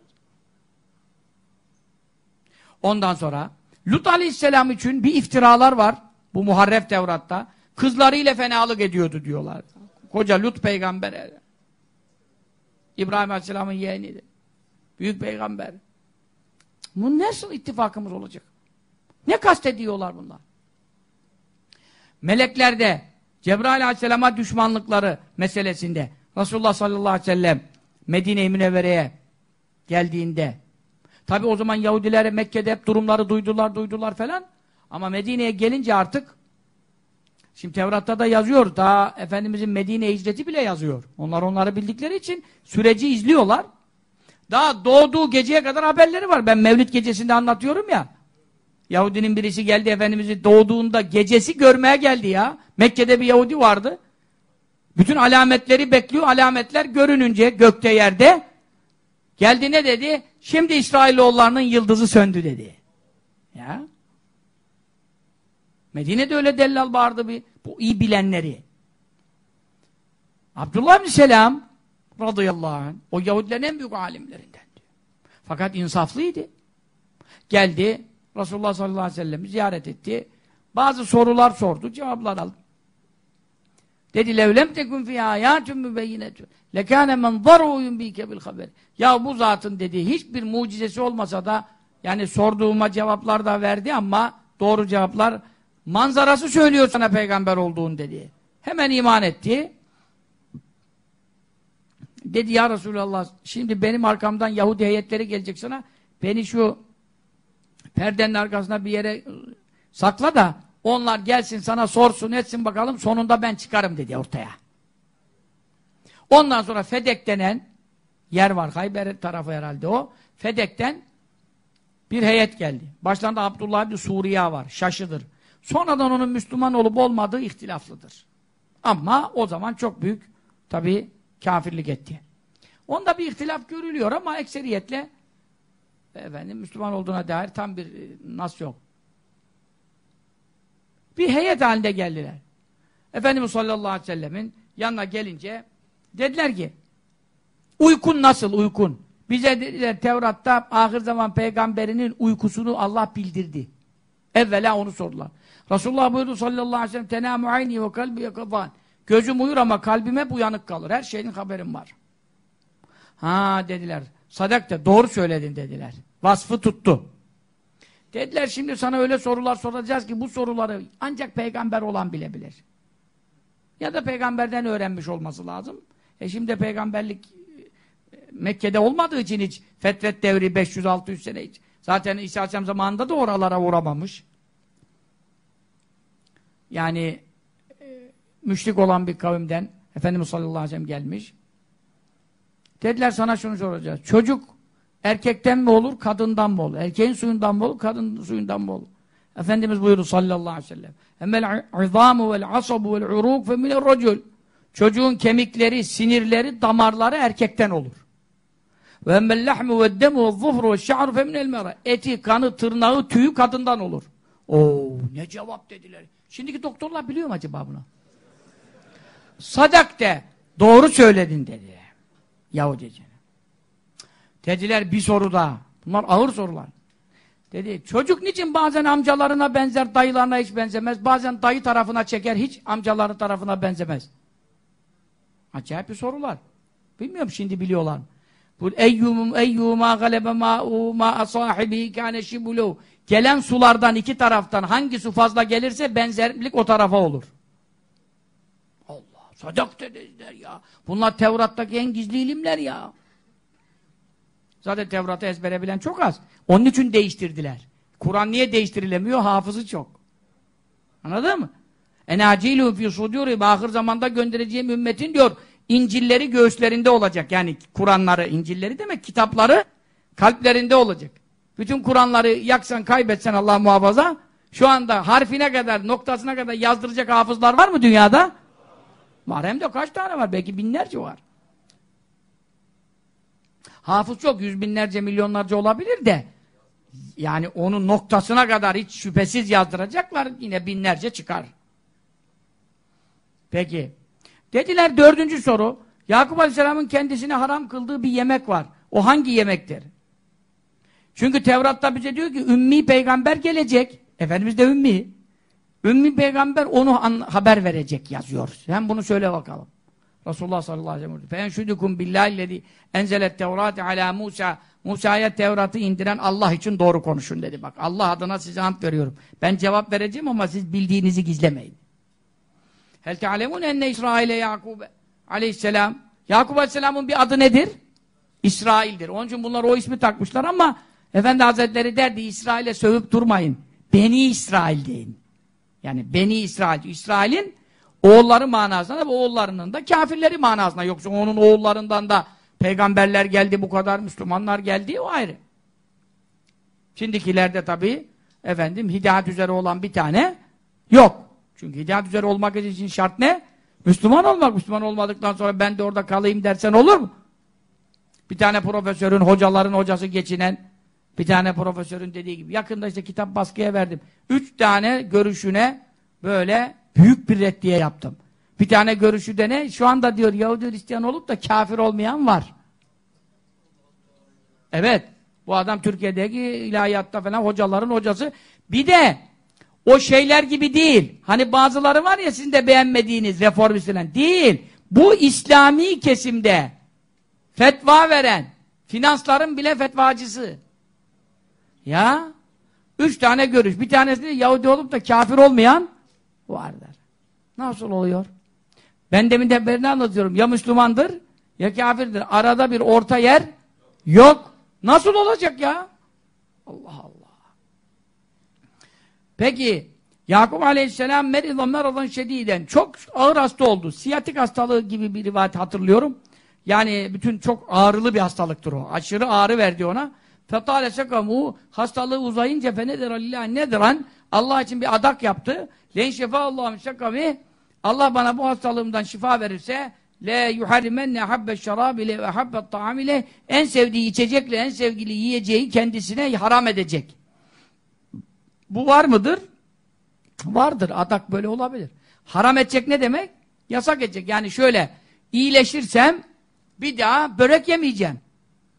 Ondan sonra Lut Aleyhisselam için bir iftiralar var. Bu Muharref Tevrat'ta. Kızlarıyla fenalık ediyordu diyorlar. Koca Lut peygamber. İbrahim Aleyhisselam'ın yeğeniydi. Büyük peygamber. Bu nasıl ittifakımız olacak? Ne kastediyorlar bunlar? Meleklerde Cebrail Aleyhisselam'a düşmanlıkları meselesinde Resulullah sallallahu aleyhi ve sellem Medine-i Münevvere'ye geldiğinde tabi o zaman Yahudiler Mekke'de hep durumları duydular duydular falan ama Medine'ye gelince artık Şimdi Tevrat'ta da yazıyor. Daha Efendimizin Medine hicreti bile yazıyor. Onlar onları bildikleri için süreci izliyorlar. Daha doğduğu geceye kadar haberleri var. Ben Mevlid gecesinde anlatıyorum ya. Yahudinin birisi geldi Efendimiz'i doğduğunda gecesi görmeye geldi ya. Mekke'de bir Yahudi vardı. Bütün alametleri bekliyor. Alametler görününce gökte yerde geldi ne dedi? Şimdi İsrailoğullarının yıldızı söndü dedi. Ya. Medine'de öyle dellal bağırdı bir. Bu iyi bilenleri. Abdullah bin Selam radıyallahu anh o Yahudilerin en büyük alimlerinden diyor. Fakat insaflıydı. Geldi Resulullah sallallahu aleyhi ve sellem'i ziyaret etti. Bazı sorular sordu, cevaplar aldı. Dedi levlem tekun fi ayatun mübeyyinetun lekâne men zarû yunbîke bil haber. Ya bu zatın dedi hiçbir mucizesi olmasa da yani sorduğuma cevaplar da verdi ama doğru cevaplar manzarası söylüyor sana peygamber olduğun dedi. Hemen iman etti. Dedi ya Resulallah şimdi benim arkamdan Yahudi heyetleri gelecek sana beni şu perdenin arkasına bir yere sakla da onlar gelsin sana sorsun etsin bakalım sonunda ben çıkarım dedi ortaya. Ondan sonra Fedek denen yer var. Hayber tarafı herhalde o. Fedek'ten bir heyet geldi. Başlarında Abdullah bir Suriye var. Şaşıdır. Sonradan onun Müslüman olup olmadığı ihtilaflıdır. Ama o zaman çok büyük tabi kafirlik etti. Onda bir ihtilaf görülüyor ama ekseriyetle efendim Müslüman olduğuna dair tam bir e, nas yok. Bir heyet halinde geldiler. Efendimiz sallallahu aleyhi ve sellemin yanına gelince dediler ki uykun nasıl uykun? Bize dediler Tevrat'ta ahir zaman peygamberinin uykusunu Allah bildirdi. Evvela onu sordular. Resulullah buyurdu sallallahu aleyhi ve sellem tenâmü ayni ve kalbi yakafan. Gözüm uyur ama kalbim hep uyanık kalır. Her şeyin haberim var. Ha dediler. Sadak da doğru söyledin dediler. Vasfı tuttu. Dediler şimdi sana öyle sorular soracağız ki bu soruları ancak peygamber olan bilebilir. Ya da peygamberden öğrenmiş olması lazım. E şimdi peygamberlik e, Mekke'de olmadığı için hiç fetret devri 500-600 sene hiç. Zaten İsa Aleyhisselam zamanında da oralara uğramamış. Yani e, müşrik olan bir kavimden Efendimiz sallallahu aleyhi ve sellem gelmiş. Dediler sana şunu soracağız. Çocuk erkekten mi olur, kadından mı olur? Erkeğin suyundan mı olur, kadının suyundan mı olur? Efendimiz buyurdu sallallahu aleyhi ve sellem. Emmel izamu vel asabu vel uruk fe minel racul. Çocuğun kemikleri, sinirleri, damarları erkekten olur. Ve emmel lahmu ve demu ve zufru ve şa'ru fe minel mera. Eti, kanı, tırnağı, tüyü kadından olur. Oo ne cevap dediler. Şimdiki doktorlar biliyor mu acaba bunu? Sadak de doğru söyledin dedi. Yahudice. Dediler bir soru daha. Bunlar ağır sorular. Dedi çocuk niçin bazen amcalarına benzer dayılarına hiç benzemez. Bazen dayı tarafına çeker hiç amcaları tarafına benzemez. Acayip bir sorular. Bilmiyorum şimdi biliyorlar? Bu eyyumum eyyuma galebe ma'u ma sahibi kâne şibulu. Gelen sulardan iki taraftan hangi su fazla gelirse benzerlik o tarafa olur. Allah sadak dediler ya. Bunlar Tevrat'taki en gizli ilimler ya. Zaten Tevrat'ı ezbere bilen çok az. Onun için değiştirdiler. Kur'an niye değiştirilemiyor? Hafızı çok. Anladın mı? Enacilu fi suduri ahir zamanda göndereceğim ümmetin diyor İncilleri göğüslerinde olacak. Yani Kur'anları, İncilleri demek kitapları kalplerinde olacak. Bütün Kur'anları yaksan, kaybetsen Allah muhafaza şu anda harfine kadar, noktasına kadar yazdıracak hafızlar var mı dünyada? Var hem de kaç tane var? Belki binlerce var. Hafız çok, yüz binlerce, milyonlarca olabilir de yani onun noktasına kadar hiç şüphesiz yazdıracaklar yine binlerce çıkar. Peki. Dediler dördüncü soru. Yakup Aleyhisselam'ın kendisine haram kıldığı bir yemek var. O hangi yemektir? Çünkü Tevrat'ta bize diyor ki ümmi peygamber gelecek. Efendimiz de ümmi. Ümmi peygamber onu haber verecek yazıyor. Sen bunu söyle bakalım. Resulullah sallallahu aleyhi ve sellem. Feenşudukum billahillezî enzelet tevrâti alâ Musa. Musa'ya Tevrat'ı indiren Allah için doğru konuşun dedi. Bak Allah adına size ant veriyorum. Ben cevap vereceğim ama siz bildiğinizi gizlemeyin. Hel te'alemun enne İsrail'e Yakub aleyhisselam. Yakub aleyhisselamın bir adı nedir? İsrail'dir. Onun için bunlar o ismi takmışlar ama Efendi Hazretleri derdi İsrail'e sövüp durmayın. Beni İsrail deyin. Yani Beni İsrail. İsrail'in oğulları manasında ve oğullarının da kafirleri manasında. Yoksa onun oğullarından da peygamberler geldi bu kadar, Müslümanlar geldi o ayrı. Şimdikilerde tabi efendim hidayet üzere olan bir tane yok. Çünkü hidayet üzere olmak için şart ne? Müslüman olmak. Müslüman olmadıktan sonra ben de orada kalayım dersen olur mu? Bir tane profesörün, hocaların hocası geçinen bir tane profesörün dediği gibi yakında işte kitap baskıya verdim. Üç tane görüşüne böyle büyük bir reddiye yaptım. Bir tane görüşü de ne? Şu anda diyor Yahudi Hristiyan olup da kafir olmayan var. Evet. Bu adam Türkiye'deki ilahiyatta falan hocaların hocası. Bir de o şeyler gibi değil. Hani bazıları var ya sizin de beğenmediğiniz reformist falan. Değil. Bu İslami kesimde fetva veren, finansların bile fetvacısı. Ya üç tane görüş. Bir tanesi Yahudi olup da kafir olmayan vardır. Nasıl oluyor? Ben demin de anlatıyorum. Ya Müslümandır ya kafirdir. Arada bir orta yer yok. Nasıl olacak ya? Allah Allah. Peki Yakup Aleyhisselam meridon meradon şediden çok ağır hasta oldu. Siyatik hastalığı gibi bir rivayet hatırlıyorum. Yani bütün çok ağrılı bir hastalıktır o. Aşırı ağrı verdi ona. Fetale sekamu hastalığı uzayınca fenedir alillah nedran Allah için bir adak yaptı. Len şefa Allah'ım sekami Allah bana bu hastalığımdan şifa verirse le yuharrimenne habbe şarab ile ve habbe ta'am ile en sevdiği içecekle en sevgili yiyeceği kendisine haram edecek. Bu var mıdır? Vardır. Adak böyle olabilir. Haram edecek ne demek? Yasak edecek. Yani şöyle iyileşirsem bir daha börek yemeyeceğim.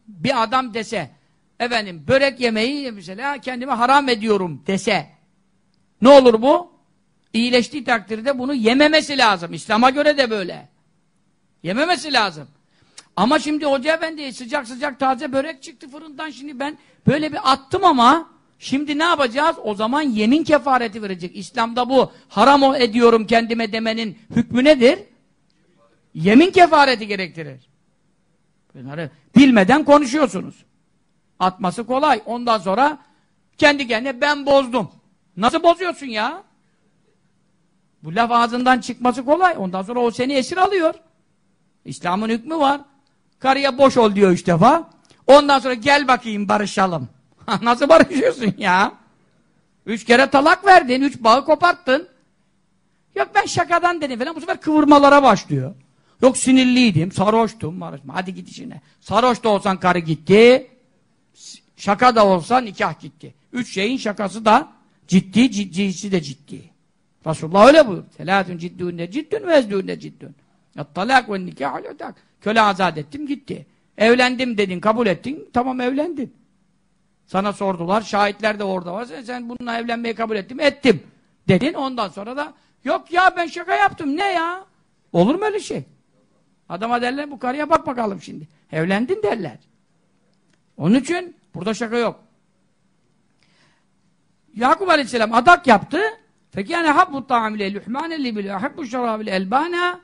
Bir adam dese efendim börek yemeyi mesela kendime haram ediyorum dese ne olur bu? İyileştiği takdirde bunu yememesi lazım. İslam'a göre de böyle. Yememesi lazım. Ama şimdi Hoca Efendi sıcak sıcak taze börek çıktı fırından şimdi ben böyle bir attım ama şimdi ne yapacağız? O zaman yemin kefareti verecek. İslam'da bu haram ediyorum kendime demenin hükmü nedir? Yemin kefareti gerektirir. Bunları bilmeden konuşuyorsunuz. Atması kolay. Ondan sonra kendi kendine ben bozdum. Nasıl bozuyorsun ya? Bu laf ağzından çıkması kolay. Ondan sonra o seni esir alıyor. İslam'ın hükmü var. Karıya boş ol diyor üç defa. Ondan sonra gel bakayım barışalım. Nasıl barışıyorsun ya? Üç kere talak verdin, üç bağı koparttın. Yok ben şakadan dedim falan. Bu sefer kıvırmalara başlıyor. Yok sinirliydim, sarhoştum. Hadi git işine. Sarhoş da olsan karı gitti. Şaka da olsa nikah gitti. Üç şeyin şakası da ciddi, ciddisi de ciddi. Resulullah öyle buyurdu. Selâtün ciddûne ciddün ve ezdûne ciddün. Talak ve nikah tak. Köle azat ettim gitti. Evlendim dedin, kabul ettin. Tamam evlendin. Sana sordular, şahitler de orada var. Sen, sen bununla evlenmeyi kabul ettim, ettim. Dedin, ondan sonra da yok ya ben şaka yaptım, ne ya? Olur mu öyle şey? Adama derler, bu karıya bak bakalım şimdi. Evlendin derler. Onun için burada şaka yok. Yakup Aleyhisselam adak yaptı. Yani habbu ta'amile lühmaneli bil habbu şarabil elbana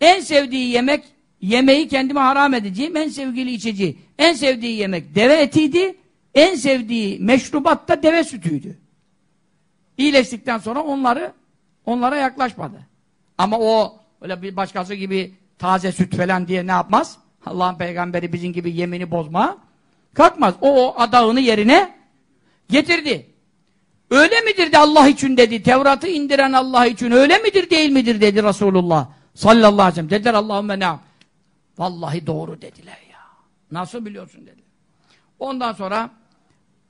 en sevdiği yemek yemeği kendime haram edeceğim en sevgili içeceği en sevdiği yemek deve etiydi en sevdiği meşrubat da deve sütüydü. İyileştikten sonra onları onlara yaklaşmadı. Ama o öyle bir başkası gibi taze süt falan diye ne yapmaz? Allah'ın peygamberi bizim gibi yemini bozma kalkmaz. O, o adağını yerine getirdi. Öyle midir de Allah için dedi. Tevrat'ı indiren Allah için öyle midir değil midir dedi Resulullah sallallahu aleyhi ve sellem. Dediler Allahümme ne'am. Vallahi doğru dediler ya. Nasıl biliyorsun dedi. Ondan sonra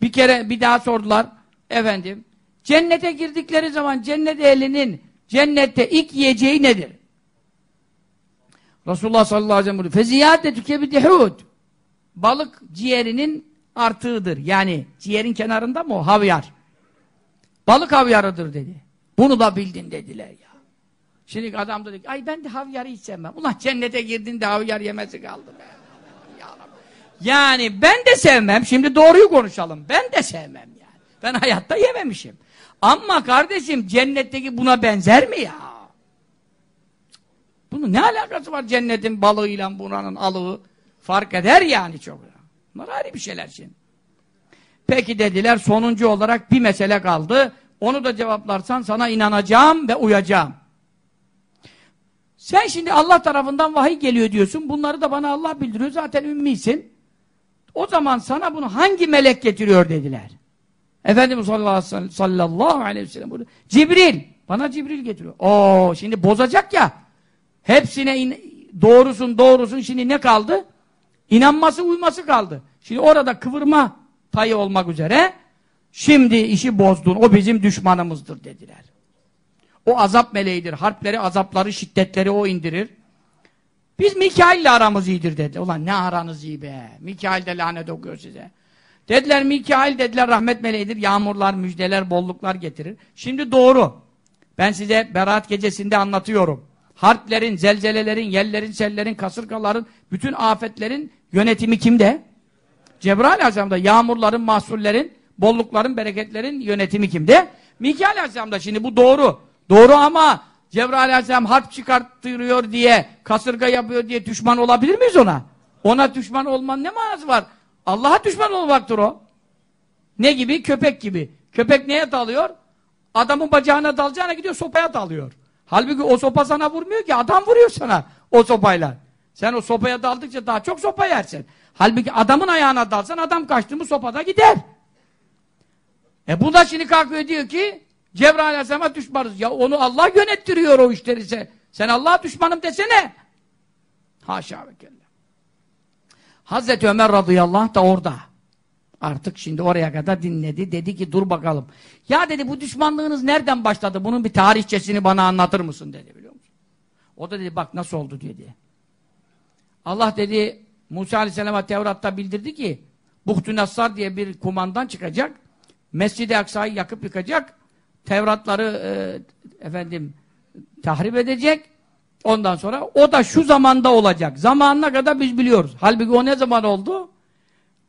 bir kere bir daha sordular. Efendim cennete girdikleri zaman cennet ehlinin cennette ilk yiyeceği nedir? Resulullah sallallahu aleyhi ve sellem feziyadetüke bidihud balık ciğerinin artığıdır. Yani ciğerin kenarında mı o? Havyar. Balık havyarıdır dedi. Bunu da bildin dediler ya. Şimdi adam dedi ay ben de havyarı hiç sevmem. Ulan cennete girdin de havyar yemesi kaldı be. Yani ben de sevmem. Şimdi doğruyu konuşalım. Ben de sevmem yani. Ben hayatta yememişim. Ama kardeşim cennetteki buna benzer mi ya? Bunun ne alakası var cennetin balığıyla buranın alığı? Fark eder yani çok. Bunlar ayrı bir şeyler şimdi. Peki dediler sonuncu olarak bir mesele kaldı. Onu da cevaplarsan sana inanacağım ve uyacağım. Sen şimdi Allah tarafından vahiy geliyor diyorsun. Bunları da bana Allah bildiriyor. Zaten ümmisin. O zaman sana bunu hangi melek getiriyor dediler. Efendimiz sallallahu aleyhi ve sellem burada. Cibril. Bana Cibril getiriyor. Oo şimdi bozacak ya. Hepsine in, doğrusun doğrusun şimdi ne kaldı? İnanması uyması kaldı. Şimdi orada kıvırma payı olmak üzere şimdi işi bozdun. O bizim düşmanımızdır dediler. O azap meleğidir. Harpleri, azapları, şiddetleri o indirir. Biz Mikail'le aramız iyidir dedi. Ulan ne aranız iyi be. Mikail de lanet okuyor size. Dediler Mikail dediler rahmet meleğidir. Yağmurlar, müjdeler, bolluklar getirir. Şimdi doğru. Ben size Berat gecesinde anlatıyorum. Harplerin, zelzelelerin, yerlerin, sellerin, kasırgaların, bütün afetlerin yönetimi kimde? Cebrail Aleyhisselam'da. Yağmurların, mahsullerin, bollukların, bereketlerin yönetimi kimde? Mikail Aleyhisselam'da. Şimdi bu doğru. Doğru ama Cebrail Aleyhisselam harp çıkarttırıyor diye, kasırga yapıyor diye düşman olabilir miyiz ona? Ona düşman olmanın ne manası var? Allah'a düşman olmaktır o. Ne gibi? Köpek gibi. Köpek neye dalıyor? Adamın bacağına dalacağına gidiyor sopaya dalıyor. Halbuki o sopa sana vurmuyor ki adam vuruyor sana o sopayla. Sen o sopaya daldıkça daha çok sopa yersin. Halbuki adamın ayağına dalsan adam kaçtı mı sopada gider. E bu da şimdi kalkıyor diyor ki Cebrail Aleyhisselam'a düşmanız. Ya onu Allah yönettiriyor o işleri sen. Sen Allah'a düşmanım desene. Haşa ve kella. Hazreti Ömer radıyallahu anh da orada. Artık şimdi oraya kadar dinledi. Dedi ki dur bakalım. Ya dedi bu düşmanlığınız nereden başladı? Bunun bir tarihçesini bana anlatır mısın dedi biliyor musun? O da dedi bak nasıl oldu dedi. Allah dedi Musa aleyhisselama Tevrat'ta bildirdi ki Buhtun Nassar diye bir kumandan çıkacak. Mescid-i Aksa'yı yakıp yıkacak. Tevratları e, efendim tahrip edecek. Ondan sonra o da şu zamanda olacak. Zamanına kadar biz biliyoruz. Halbuki o ne zaman oldu?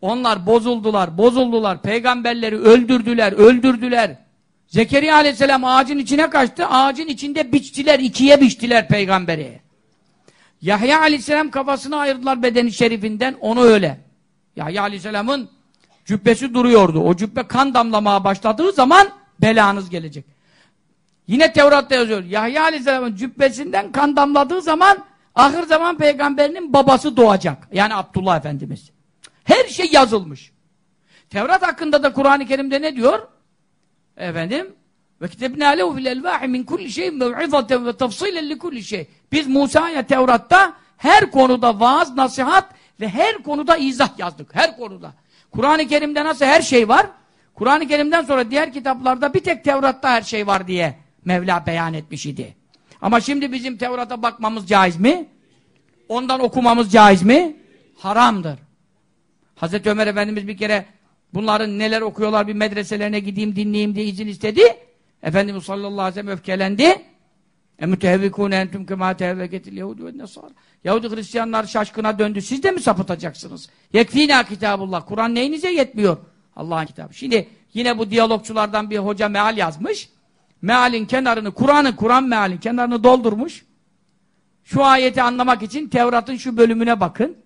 Onlar bozuldular, bozuldular. Peygamberleri öldürdüler, öldürdüler. Zekeriya aleyhisselam ağacın içine kaçtı. Ağacın içinde biçtiler, ikiye biçtiler peygamberi. Yahya aleyhisselam kafasını ayırdılar bedeni şerifinden, onu öyle. Yahya aleyhisselamın cübbesi duruyordu. O cübbe kan damlamaya başladığı zaman belanız gelecek. Yine Tevrat'ta yazıyor. Yahya aleyhisselamın cübbesinden kan damladığı zaman ahir zaman peygamberinin babası doğacak. Yani Abdullah Efendimiz. Her şey yazılmış. Tevrat hakkında da Kur'an-ı Kerim'de ne diyor? Efendim ve kitebne alehu fil elvahi min kulli şey mev'izaten ve tafsilen li kulli şey. Biz Musa'ya Tevrat'ta her konuda vaaz, nasihat ve her konuda izah yazdık. Her konuda. Kur'an-ı Kerim'de nasıl her şey var? Kur'an-ı Kerim'den sonra diğer kitaplarda bir tek Tevrat'ta her şey var diye Mevla beyan etmiş idi. Ama şimdi bizim Tevrat'a bakmamız caiz mi? Ondan okumamız caiz mi? Haramdır. Hazreti Ömer Efendimiz bir kere bunların neler okuyorlar bir medreselerine gideyim dinleyeyim diye izin istedi. Efendimiz sallallahu aleyhi ve sellem öfkelendi. E mütehevvikûne entüm kemâ tehevveketil Yahudi ve Nesar. Yahudi Hristiyanlar şaşkına döndü. Siz de mi sapıtacaksınız? Yekfînâ kitabullah. Kur'an neyinize yetmiyor? Allah'ın kitabı. Şimdi yine bu diyalogçulardan bir hoca meal yazmış. Mealin kenarını, Kur'an'ın, Kur'an mealin kenarını doldurmuş. Şu ayeti anlamak için Tevrat'ın şu bölümüne bakın.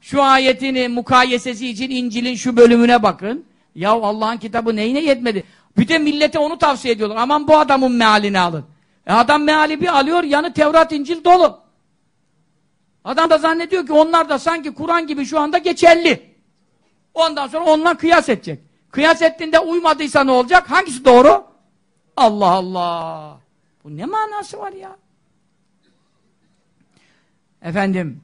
Şu ayetini mukayesesi için İncil'in şu bölümüne bakın. Ya Allah'ın kitabı neyine yetmedi? Bir de millete onu tavsiye ediyorlar. Aman bu adamın mealini alın. E adam meali bir alıyor, yanı Tevrat, İncil dolu. Adam da zannediyor ki onlar da sanki Kur'an gibi şu anda geçerli. Ondan sonra onunla kıyas edecek. Kıyas ettiğinde uymadıysa ne olacak? Hangisi doğru? Allah Allah! Bu ne manası var ya? Efendim,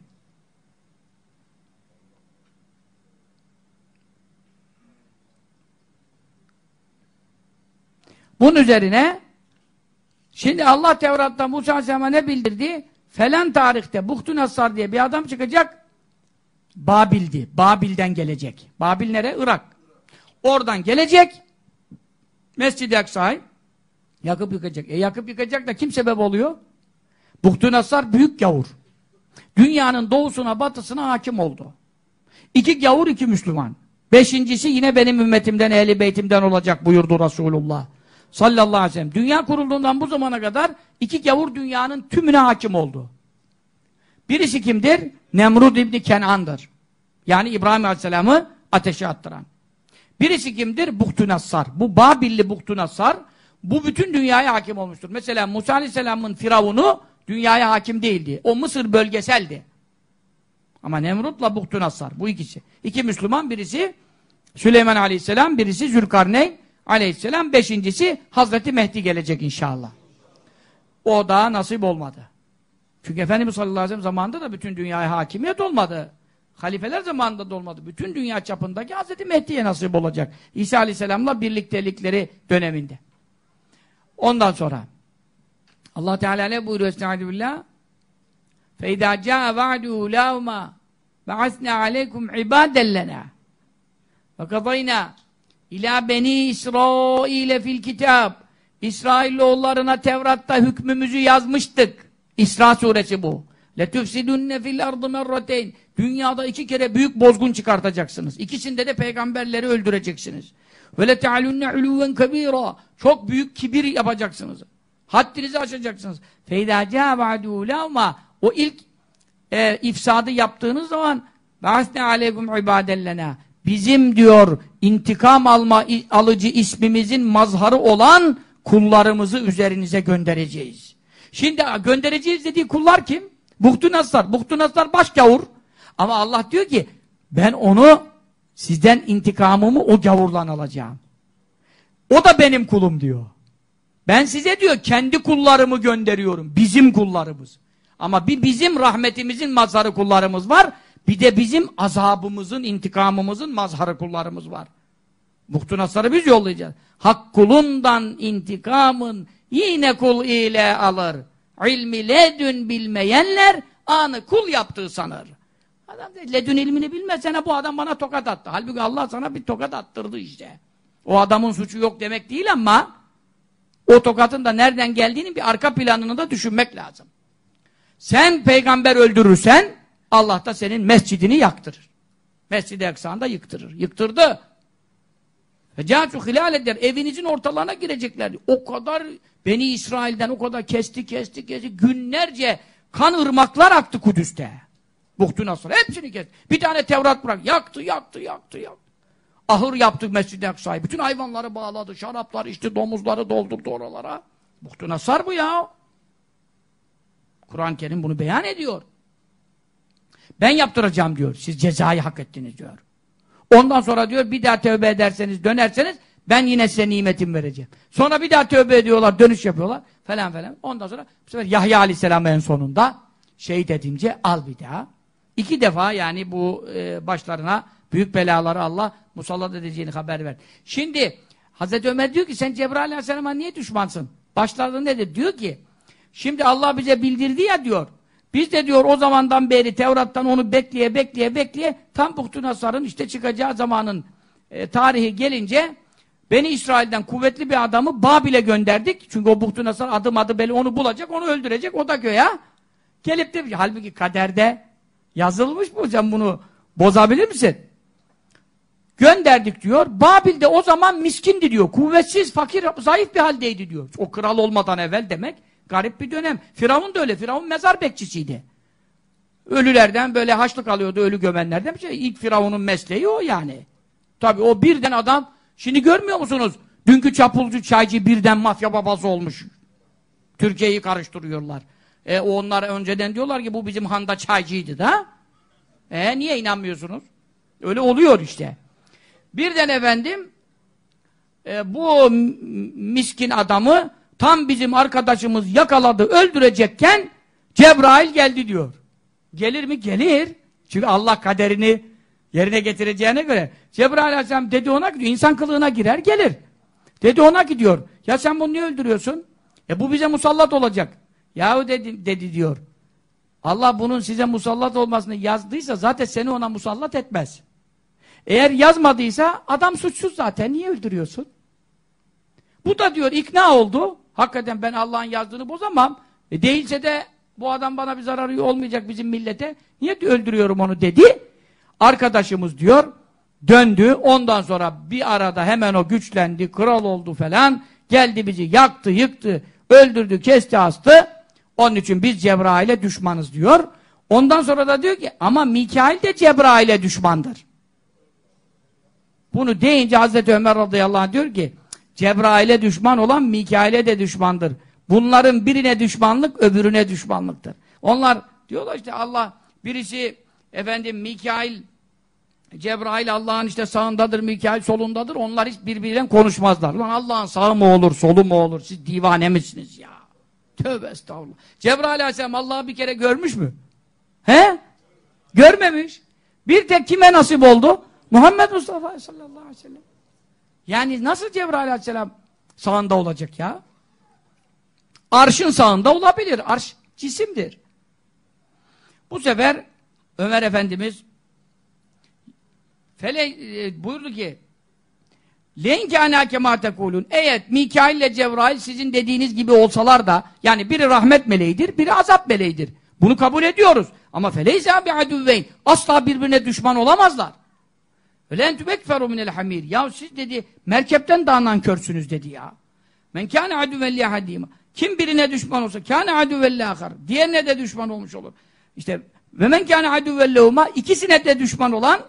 Bunun üzerine şimdi Allah Tevrat'ta Musa Aleyhisselam'a ne bildirdi? Felen tarihte Buhtun Asar diye bir adam çıkacak Babil'di. Babil'den gelecek. Babil nere? Irak. Oradan gelecek Mescid-i Aksa'yı yakıp yıkacak. E yakıp yıkacak da kim sebep oluyor? Buhtun Asar büyük gavur. Dünyanın doğusuna batısına hakim oldu. İki gavur iki Müslüman. Beşincisi yine benim ümmetimden, ehli beytimden olacak buyurdu Resulullah sallallahu aleyhi ve sellem. Dünya kurulduğundan bu zamana kadar iki gavur dünyanın tümüne hakim oldu. Birisi kimdir? Nemrud İbni Kenan'dır. Yani İbrahim Aleyhisselam'ı ateşe attıran. Birisi kimdir? Buhtunassar. Bu Babilli Buhtunassar bu bütün dünyaya hakim olmuştur. Mesela Musa Aleyhisselam'ın firavunu dünyaya hakim değildi. O Mısır bölgeseldi. Ama Nemrut'la Buhtunassar bu ikisi. İki Müslüman birisi Süleyman Aleyhisselam, birisi Zülkarneyn Aleyhisselam, beşincisi Hazreti Mehdi gelecek inşallah. O da nasip olmadı. Çünkü Efendimiz sallallahu aleyhi ve sellem zamanında da bütün dünyaya hakimiyet olmadı. Halifeler zamanında da olmadı. Bütün dünya çapındaki Hazreti Mehdi'ye nasip olacak. İsa aleyhisselamla birliktelikleri döneminde. Ondan sonra Allah Teala ne buyuruyor? Estaizu billah فَاِذَا جَاءَ وَعْدُهُ لَاهُمَا وَعَسْنَا عَلَيْكُمْ عِبَادًا لَنَا وَقَضَيْنَا İlâ beni İsrail'e fil kitab. İsrailoğullarına Tevrat'ta hükmümüzü yazmıştık. İsra suresi bu. لَتُفْسِدُنَّ fil ardı merrateyn. Dünyada iki kere büyük bozgun çıkartacaksınız. İkisinde de peygamberleri öldüreceksiniz. Ve lete'alunne uluven kabira. Çok büyük kibir yapacaksınız. Haddinizi aşacaksınız. Feyda câ ama o ilk e, ifsadı yaptığınız zaman Ba'asne aleykum ibadellena. Bizim diyor intikam alma alıcı ismimizin mazharı olan kullarımızı üzerinize göndereceğiz. Şimdi göndereceğiz dediği kullar kim? Buhtu Nasar. Buhtu Nasar baş gavur. Ama Allah diyor ki ben onu sizden intikamımı o gavurlan alacağım. O da benim kulum diyor. Ben size diyor kendi kullarımı gönderiyorum. Bizim kullarımız. Ama bir bizim rahmetimizin mazharı kullarımız var. Bir de bizim azabımızın, intikamımızın mazharı kullarımız var. Muhtunasları biz yollayacağız. Hak kulundan intikamın yine kul ile alır. İlmi ledün bilmeyenler anı kul yaptığı sanır. Adam dedi, ledün ilmini bilmesene bu adam bana tokat attı. Halbuki Allah sana bir tokat attırdı işte. O adamın suçu yok demek değil ama o tokatın da nereden geldiğini bir arka planını da düşünmek lazım. Sen peygamber öldürürsen Allah da senin mescidini yaktırır. Mescid-i Eksa'nda yıktırır. Yıktırdı. Fecâtu hilal eder. Evinizin ortalarına gireceklerdi. O kadar Beni İsrail'den o kadar kesti kesti kesti. Günlerce kan ırmaklar aktı Kudüs'te. Buhtu Nasır. Hepsini kesti. Bir tane Tevrat bırak. Yaktı, yaktı, yaktı, yaktı. Ahır yaptı Mescid-i Aksa'yı. Bütün hayvanları bağladı. Şaraplar içti, domuzları doldurdu oralara. Buhtu Nasar bu ya. Kur'an-ı Kerim bunu beyan ediyor. Ben yaptıracağım diyor. Siz cezayı hak ettiniz diyor. Ondan sonra diyor bir daha tövbe ederseniz dönerseniz ben yine size nimetim vereceğim. Sonra bir daha tövbe ediyorlar, dönüş yapıyorlar falan falan. Ondan sonra bu sefer Yahya Aleyhisselam en sonunda şehit edince al bir daha. İki defa yani bu e, başlarına büyük belaları Allah musallat edeceğini haber ver. Şimdi Hazreti Ömer diyor ki sen Cebrail Aleyhisselam'a niye düşmansın? Başlarında nedir? Diyor ki şimdi Allah bize bildirdi ya diyor. Biz de diyor o zamandan beri Tevrat'tan onu bekleye bekleye bekleye tam Buhtu Nasar'ın işte çıkacağı zamanın e, tarihi gelince Beni İsrail'den kuvvetli bir adamı Babil'e gönderdik. Çünkü o Buhtu Nasar adım adı belli onu bulacak, onu öldürecek. O da göğe gelip de halbuki kaderde yazılmış mı hocam bunu bozabilir misin? Gönderdik diyor. Babil'de o zaman miskindi diyor. Kuvvetsiz, fakir, zayıf bir haldeydi diyor. O kral olmadan evvel demek. Garip bir dönem. Firavun da öyle. Firavun mezar bekçisiydi. Ölülerden böyle haçlık alıyordu ölü gömenlerden. Bir şey. İlk Firavun'un mesleği o yani. Tabi o birden adam şimdi görmüyor musunuz? Dünkü çapulcu çaycı birden mafya babası olmuş. Türkiye'yi karıştırıyorlar. E onlar önceden diyorlar ki bu bizim handa çaycıydı da. E niye inanmıyorsunuz? Öyle oluyor işte. Birden efendim e, bu miskin adamı tam bizim arkadaşımız yakaladı, öldürecekken Cebrail geldi diyor. Gelir mi? Gelir. Çünkü Allah kaderini yerine getireceğine göre Cebrail aleyhisselam dedi ona gidiyor. İnsan kılığına girer gelir. Dedi ona gidiyor. Ya sen bunu niye öldürüyorsun? E bu bize musallat olacak. Yahu dedi, dedi diyor. Allah bunun size musallat olmasını yazdıysa zaten seni ona musallat etmez. Eğer yazmadıysa adam suçsuz zaten. Niye öldürüyorsun? Bu da diyor ikna oldu. Hakikaten ben Allah'ın yazdığını bozamam. E değilse de bu adam bana bir zararı olmayacak bizim millete. Niye öldürüyorum onu dedi. Arkadaşımız diyor döndü. Ondan sonra bir arada hemen o güçlendi. Kral oldu falan. Geldi bizi yaktı, yıktı, öldürdü, kesti, astı. Onun için biz Cebrail'e düşmanız diyor. Ondan sonra da diyor ki ama Mikail de Cebrail'e düşmandır. Bunu deyince Hazreti Ömer radıyallahu anh diyor ki Cebrail'e düşman olan Mikail'e de düşmandır. Bunların birine düşmanlık öbürüne düşmanlıktır. Onlar diyorlar işte Allah birisi efendim Mikail Cebrail Allah'ın işte sağındadır, Mikail solundadır. Onlar hiç birbiriyle konuşmazlar. Lan Allah'ın sağı mı olur, solu mu olur? Siz divane misiniz ya? Tövbe estağfurullah. Cebrail Aleyhisselam Allah'ı bir kere görmüş mü? He? Görmemiş. Bir tek kime nasip oldu? Muhammed Mustafa sallallahu aleyhi ve sellem. Yani nasıl Cebrail Aleyhisselam sağında olacak ya? Arşın sağında olabilir. Arş cisimdir. Bu sefer Ömer Efendimiz Fele e, buyurdu ki Lenke ana kema tekulun. Evet Mikail ile Cebrail sizin dediğiniz gibi olsalar da yani biri rahmet meleğidir, biri azap meleğidir. Bunu kabul ediyoruz. Ama feleyze bi aduvveyn. Asla birbirine düşman olamazlar. Len tübekferu minel hamir. Ya siz dedi merkepten daha nankörsünüz dedi ya. Men kâne aduvvelli hadîmâ. Kim birine düşman olsa kâne aduvvelli akar. Diğerine de düşman olmuş olur. İşte ve men kâne aduvvellehuma ikisine de düşman olan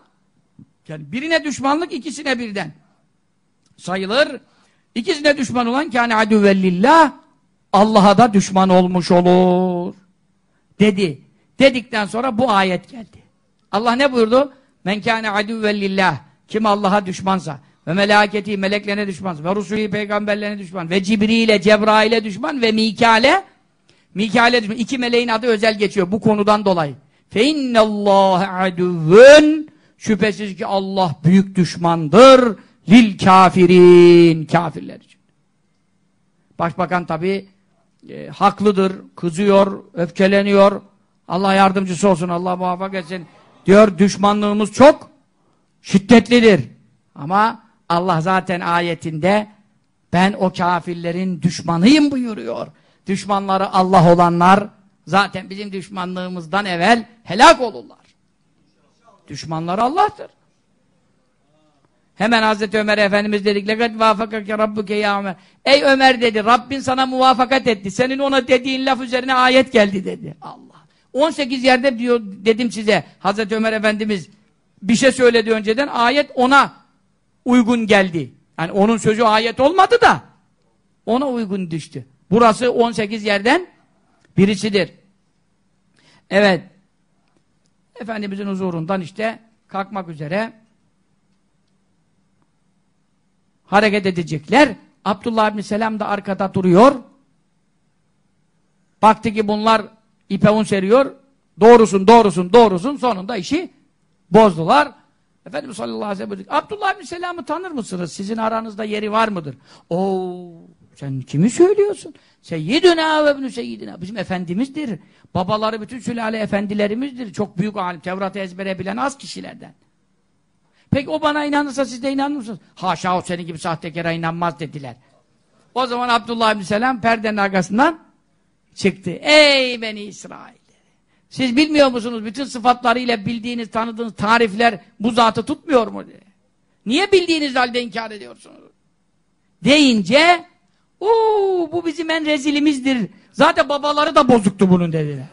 yani birine düşmanlık ikisine birden sayılır. İkisine düşman olan kâne aduvellillah Allah'a da düşman olmuş olur. Dedi. Dedikten sonra bu ayet geldi. Allah ne buyurdu? Men kâne aduvellillah kim Allah'a düşmansa ve melaketi meleklerine düşman ve rusulü peygamberlerine düşman ve Cibril'e Cebrail'e düşman ve Mikale Mikale düşman. İki meleğin adı özel geçiyor bu konudan dolayı. Fe innallâhe aduvvün şüphesiz ki Allah büyük düşmandır lil kafirin kafirler için. Başbakan tabi e, haklıdır, kızıyor, öfkeleniyor. Allah yardımcısı olsun, Allah muvaffak etsin diyor düşmanlığımız çok şiddetlidir. Ama Allah zaten ayetinde ben o kafirlerin düşmanıyım buyuruyor. Düşmanları Allah olanlar zaten bizim düşmanlığımızdan evvel helak olurlar. Düşmanları Allah'tır. Hemen Hazreti Ömer Efendimiz dedik lekat vafakake rabbuke ya Ömer. Ey Ömer dedi Rabbin sana muvafakat etti. Senin ona dediğin laf üzerine ayet geldi dedi. Allah. 18 yerde diyor dedim size Hazreti Ömer Efendimiz bir şey söyledi önceden ayet ona uygun geldi. Yani onun sözü ayet olmadı da ona uygun düştü. Burası 18 yerden birisidir. Evet. Efendimizin huzurundan işte kalkmak üzere hareket edecekler. Abdullah bin Selam da arkada duruyor. Baktı ki bunlar ipe un seriyor. Doğrusun, doğrusun, doğrusun. Sonunda işi bozdular. Efendimiz sallallahu aleyhi ve sellem Abdullah bin Selam'ı tanır mısınız? Sizin aranızda yeri var mıdır? Oo, sen kimi söylüyorsun? Seyyidina ve ibn seyyidina. Bizim efendimizdir. Babaları bütün sülale efendilerimizdir. Çok büyük alim. Tevrat'ı ezbere bilen az kişilerden. Peki o bana inanırsa siz de inanır mısınız? Haşa o senin gibi sahtekara inanmaz dediler. O zaman Abdullah bin Selam perdenin arkasından çıktı. Ey beni İsrail! Siz bilmiyor musunuz? Bütün sıfatlarıyla bildiğiniz, tanıdığınız tarifler bu zatı tutmuyor mu? Diye. Niye bildiğiniz halde inkar ediyorsunuz? Deyince uuu bu bizim en rezilimizdir. Zaten babaları da bozuktu bunun dediler.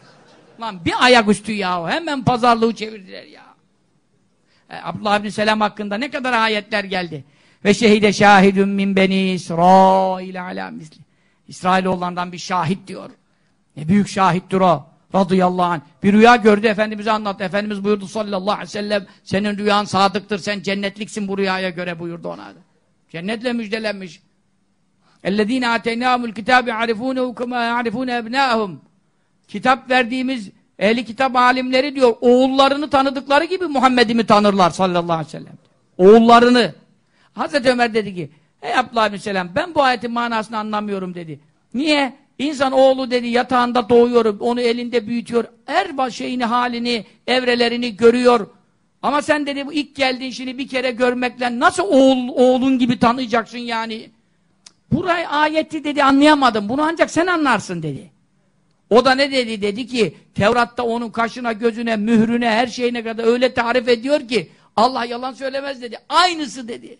Lan bir ayaküstü ya. Hemen pazarlığı çevirdiler ya. E, Abdullah bin Selam hakkında ne kadar ayetler geldi. Ve şehide şahidun min beni İsrail ala misli. İsrailoğullarından bir şahit diyor. Ne büyük şahittir o. Radıyallahu anh. Bir rüya gördü Efendimiz'e anlattı. Efendimiz buyurdu sallallahu aleyhi ve sellem senin rüyan sadıktır sen cennetliksin bu rüyaya göre buyurdu ona. Cennetle müjdelenmiş. اَلَّذ۪ينَ اَتَيْنَاهُمُ الْكِتَابِ يَعْرِفُونَهُ كَمَا يَعْرِفُونَ اَبْنَاهُمْ Kitap verdiğimiz ehli kitap alimleri diyor oğullarını tanıdıkları gibi Muhammed'imi tanırlar sallallahu aleyhi ve sellem. Oğullarını. Hazreti Ömer dedi ki Ey Abdullah bin Selam ben bu ayetin manasını anlamıyorum dedi. Niye? İnsan oğlu dedi yatağında doğuyor, onu elinde büyütüyor. Her şeyini, halini, evrelerini görüyor. Ama sen dedi bu ilk geldiğin şimdi bir kere görmekle nasıl oğul, oğlun gibi tanıyacaksın yani? Burayı ayeti dedi anlayamadım. Bunu ancak sen anlarsın dedi. O da ne dedi? Dedi ki Tevrat'ta onun kaşına, gözüne, mührüne, her şeyine kadar öyle tarif ediyor ki Allah yalan söylemez dedi. Aynısı dedi.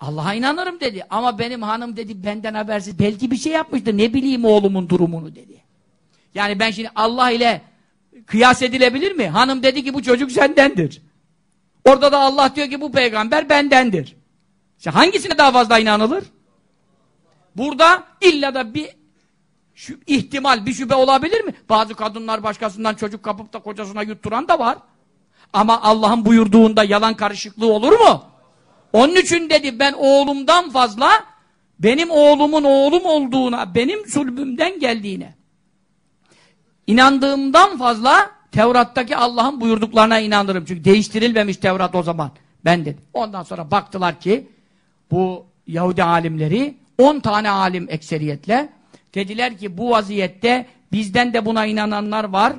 Allah'a inanırım dedi. Ama benim hanım dedi benden habersiz. Belki bir şey yapmıştı. Ne bileyim oğlumun durumunu dedi. Yani ben şimdi Allah ile kıyas edilebilir mi? Hanım dedi ki bu çocuk sendendir. Orada da Allah diyor ki bu peygamber bendendir. İşte hangisine daha fazla inanılır? Burada illa da bir şu ihtimal, bir şüphe olabilir mi? Bazı kadınlar başkasından çocuk kapıp da kocasına yutturan da var. Ama Allah'ın buyurduğunda yalan karışıklığı olur mu? Onun için dedi ben oğlumdan fazla benim oğlumun oğlum olduğuna, benim sulbümden geldiğine inandığımdan fazla Tevrat'taki Allah'ın buyurduklarına inanırım. Çünkü değiştirilmemiş Tevrat o zaman. Ben dedim. Ondan sonra baktılar ki bu Yahudi alimleri 10 tane alim ekseriyetle dediler ki bu vaziyette bizden de buna inananlar var.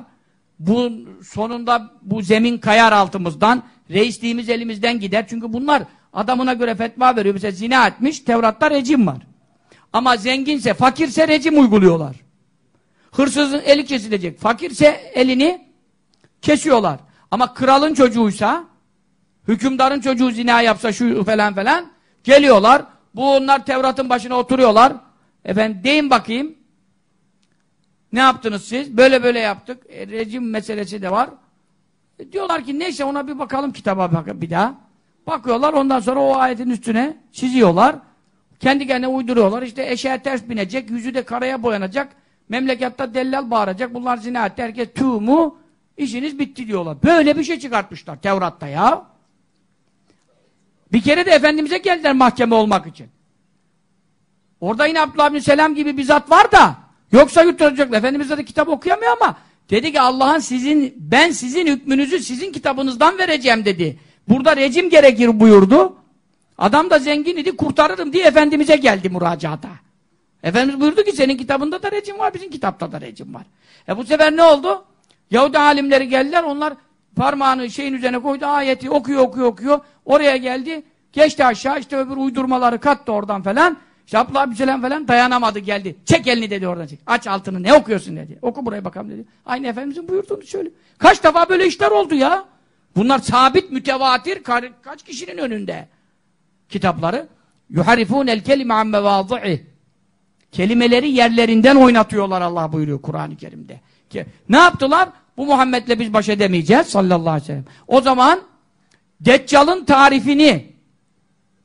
Bu sonunda bu zemin kayar altımızdan. Reisliğimiz elimizden gider. Çünkü bunlar adamına göre fetva veriyor. Mesela zina etmiş. Tevrat'ta rejim var. Ama zenginse, fakirse rejim uyguluyorlar. Hırsızın eli kesilecek. Fakirse elini kesiyorlar. Ama kralın çocuğuysa hükümdarın çocuğu zina yapsa şu falan falan geliyorlar. Bunlar Tevrat'ın başına oturuyorlar. Efendim deyin bakayım ne yaptınız siz? Böyle böyle yaptık. E, rejim meselesi de var. E, diyorlar ki neyse ona bir bakalım kitaba bak bir daha. Bakıyorlar ondan sonra o ayetin üstüne çiziyorlar. Kendi kendine uyduruyorlar. İşte eşeğe ters binecek, yüzü de karaya boyanacak. Memlekette dellal bağıracak. Bunlar zina etti. Herkes tüh mu? İşiniz bitti diyorlar. Böyle bir şey çıkartmışlar Tevrat'ta ya. Bir kere de Efendimiz'e geldiler mahkeme olmak için. Orada yine Abdullah bin Selam gibi bir zat var da yoksa yutturacaklar. Efendimiz de kitap okuyamıyor ama dedi ki Allah'ın sizin ben sizin hükmünüzü sizin kitabınızdan vereceğim dedi. Burada rejim gerekir buyurdu. Adam da zengin idi kurtarırım diye Efendimiz'e geldi müracaata. Efendimiz buyurdu ki senin kitabında da rejim var bizim kitapta da rejim var. E bu sefer ne oldu? Yahudi alimleri geldiler onlar parmağını şeyin üzerine koydu ayeti okuyor okuyor okuyor. Oraya geldi geçti aşağı işte öbür uydurmaları kattı oradan falan. İşte Abdullah falan dayanamadı geldi. Çek elini dedi oradan çek. Aç altını ne okuyorsun dedi. Oku buraya bakalım dedi. Aynı Efendimizin buyurduğunu söyle. Kaç defa böyle işler oldu ya. Bunlar sabit mütevatir kaç kişinin önünde. Kitapları. el kelime an mevâzi'i. Kelimeleri yerlerinden oynatıyorlar Allah buyuruyor Kur'an-ı Kerim'de. Ne yaptılar? Bu Muhammed'le biz baş edemeyeceğiz sallallahu aleyhi ve sellem. O zaman Deccal'ın tarifini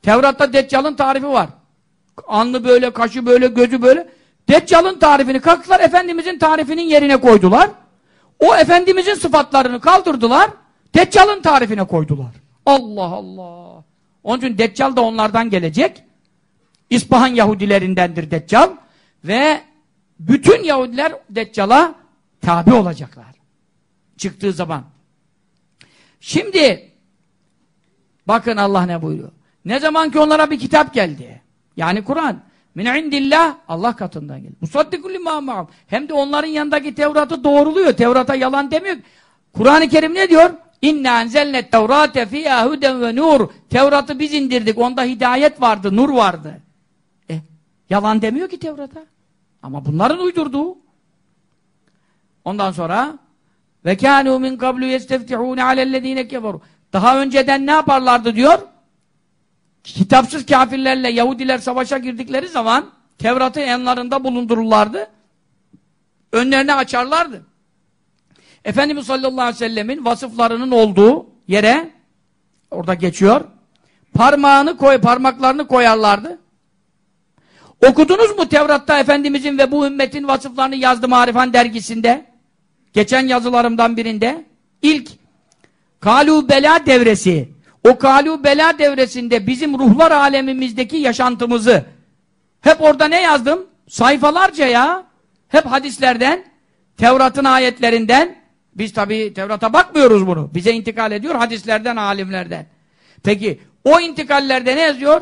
Tevrat'ta Deccal'ın tarifi var. Anlı böyle, kaşı böyle, gözü böyle. Deccal'ın tarifini kalktılar, Efendimizin tarifinin yerine koydular. O Efendimizin sıfatlarını kaldırdılar, Deccal'ın tarifine koydular. Allah Allah! Onun için Deccal da onlardan gelecek. İspahan Yahudilerindendir Deccal. Ve bütün Yahudiler Deccal'a tabi olacaklar. Çıktığı zaman. Şimdi bakın Allah ne buyuruyor. Ne zaman ki onlara bir kitap geldi. Yani Kur'an. Min indillah Allah katından gelir. Musaddikul Hem de onların yanındaki Tevrat'ı doğruluyor. Tevrat'a yalan demiyor. Kur'an-ı Kerim ne diyor? İnna enzelne tevrate fiyâ huden ve nur. Tevrat'ı biz indirdik. Onda hidayet vardı, nur vardı. E, yalan demiyor ki Tevrat'a. Ama bunların uydurduğu. Ondan sonra ve kânû min kablu yesteftihûne alellezîne keferû. Daha önceden ne yaparlardı diyor? kitapsız kafirlerle Yahudiler savaşa girdikleri zaman Tevrat'ı yanlarında bulundururlardı. Önlerine açarlardı. Efendimiz sallallahu aleyhi ve sellemin vasıflarının olduğu yere orada geçiyor. Parmağını koy, parmaklarını koyarlardı. Okudunuz mu Tevrat'ta Efendimizin ve bu ümmetin vasıflarını yazdı Marifan dergisinde? Geçen yazılarımdan birinde ilk Kalu Bela devresi o kalu bela devresinde bizim ruhlar alemimizdeki yaşantımızı hep orada ne yazdım? Sayfalarca ya. Hep hadislerden, Tevrat'ın ayetlerinden biz tabi Tevrat'a bakmıyoruz bunu. Bize intikal ediyor hadislerden, alimlerden. Peki o intikallerde ne yazıyor?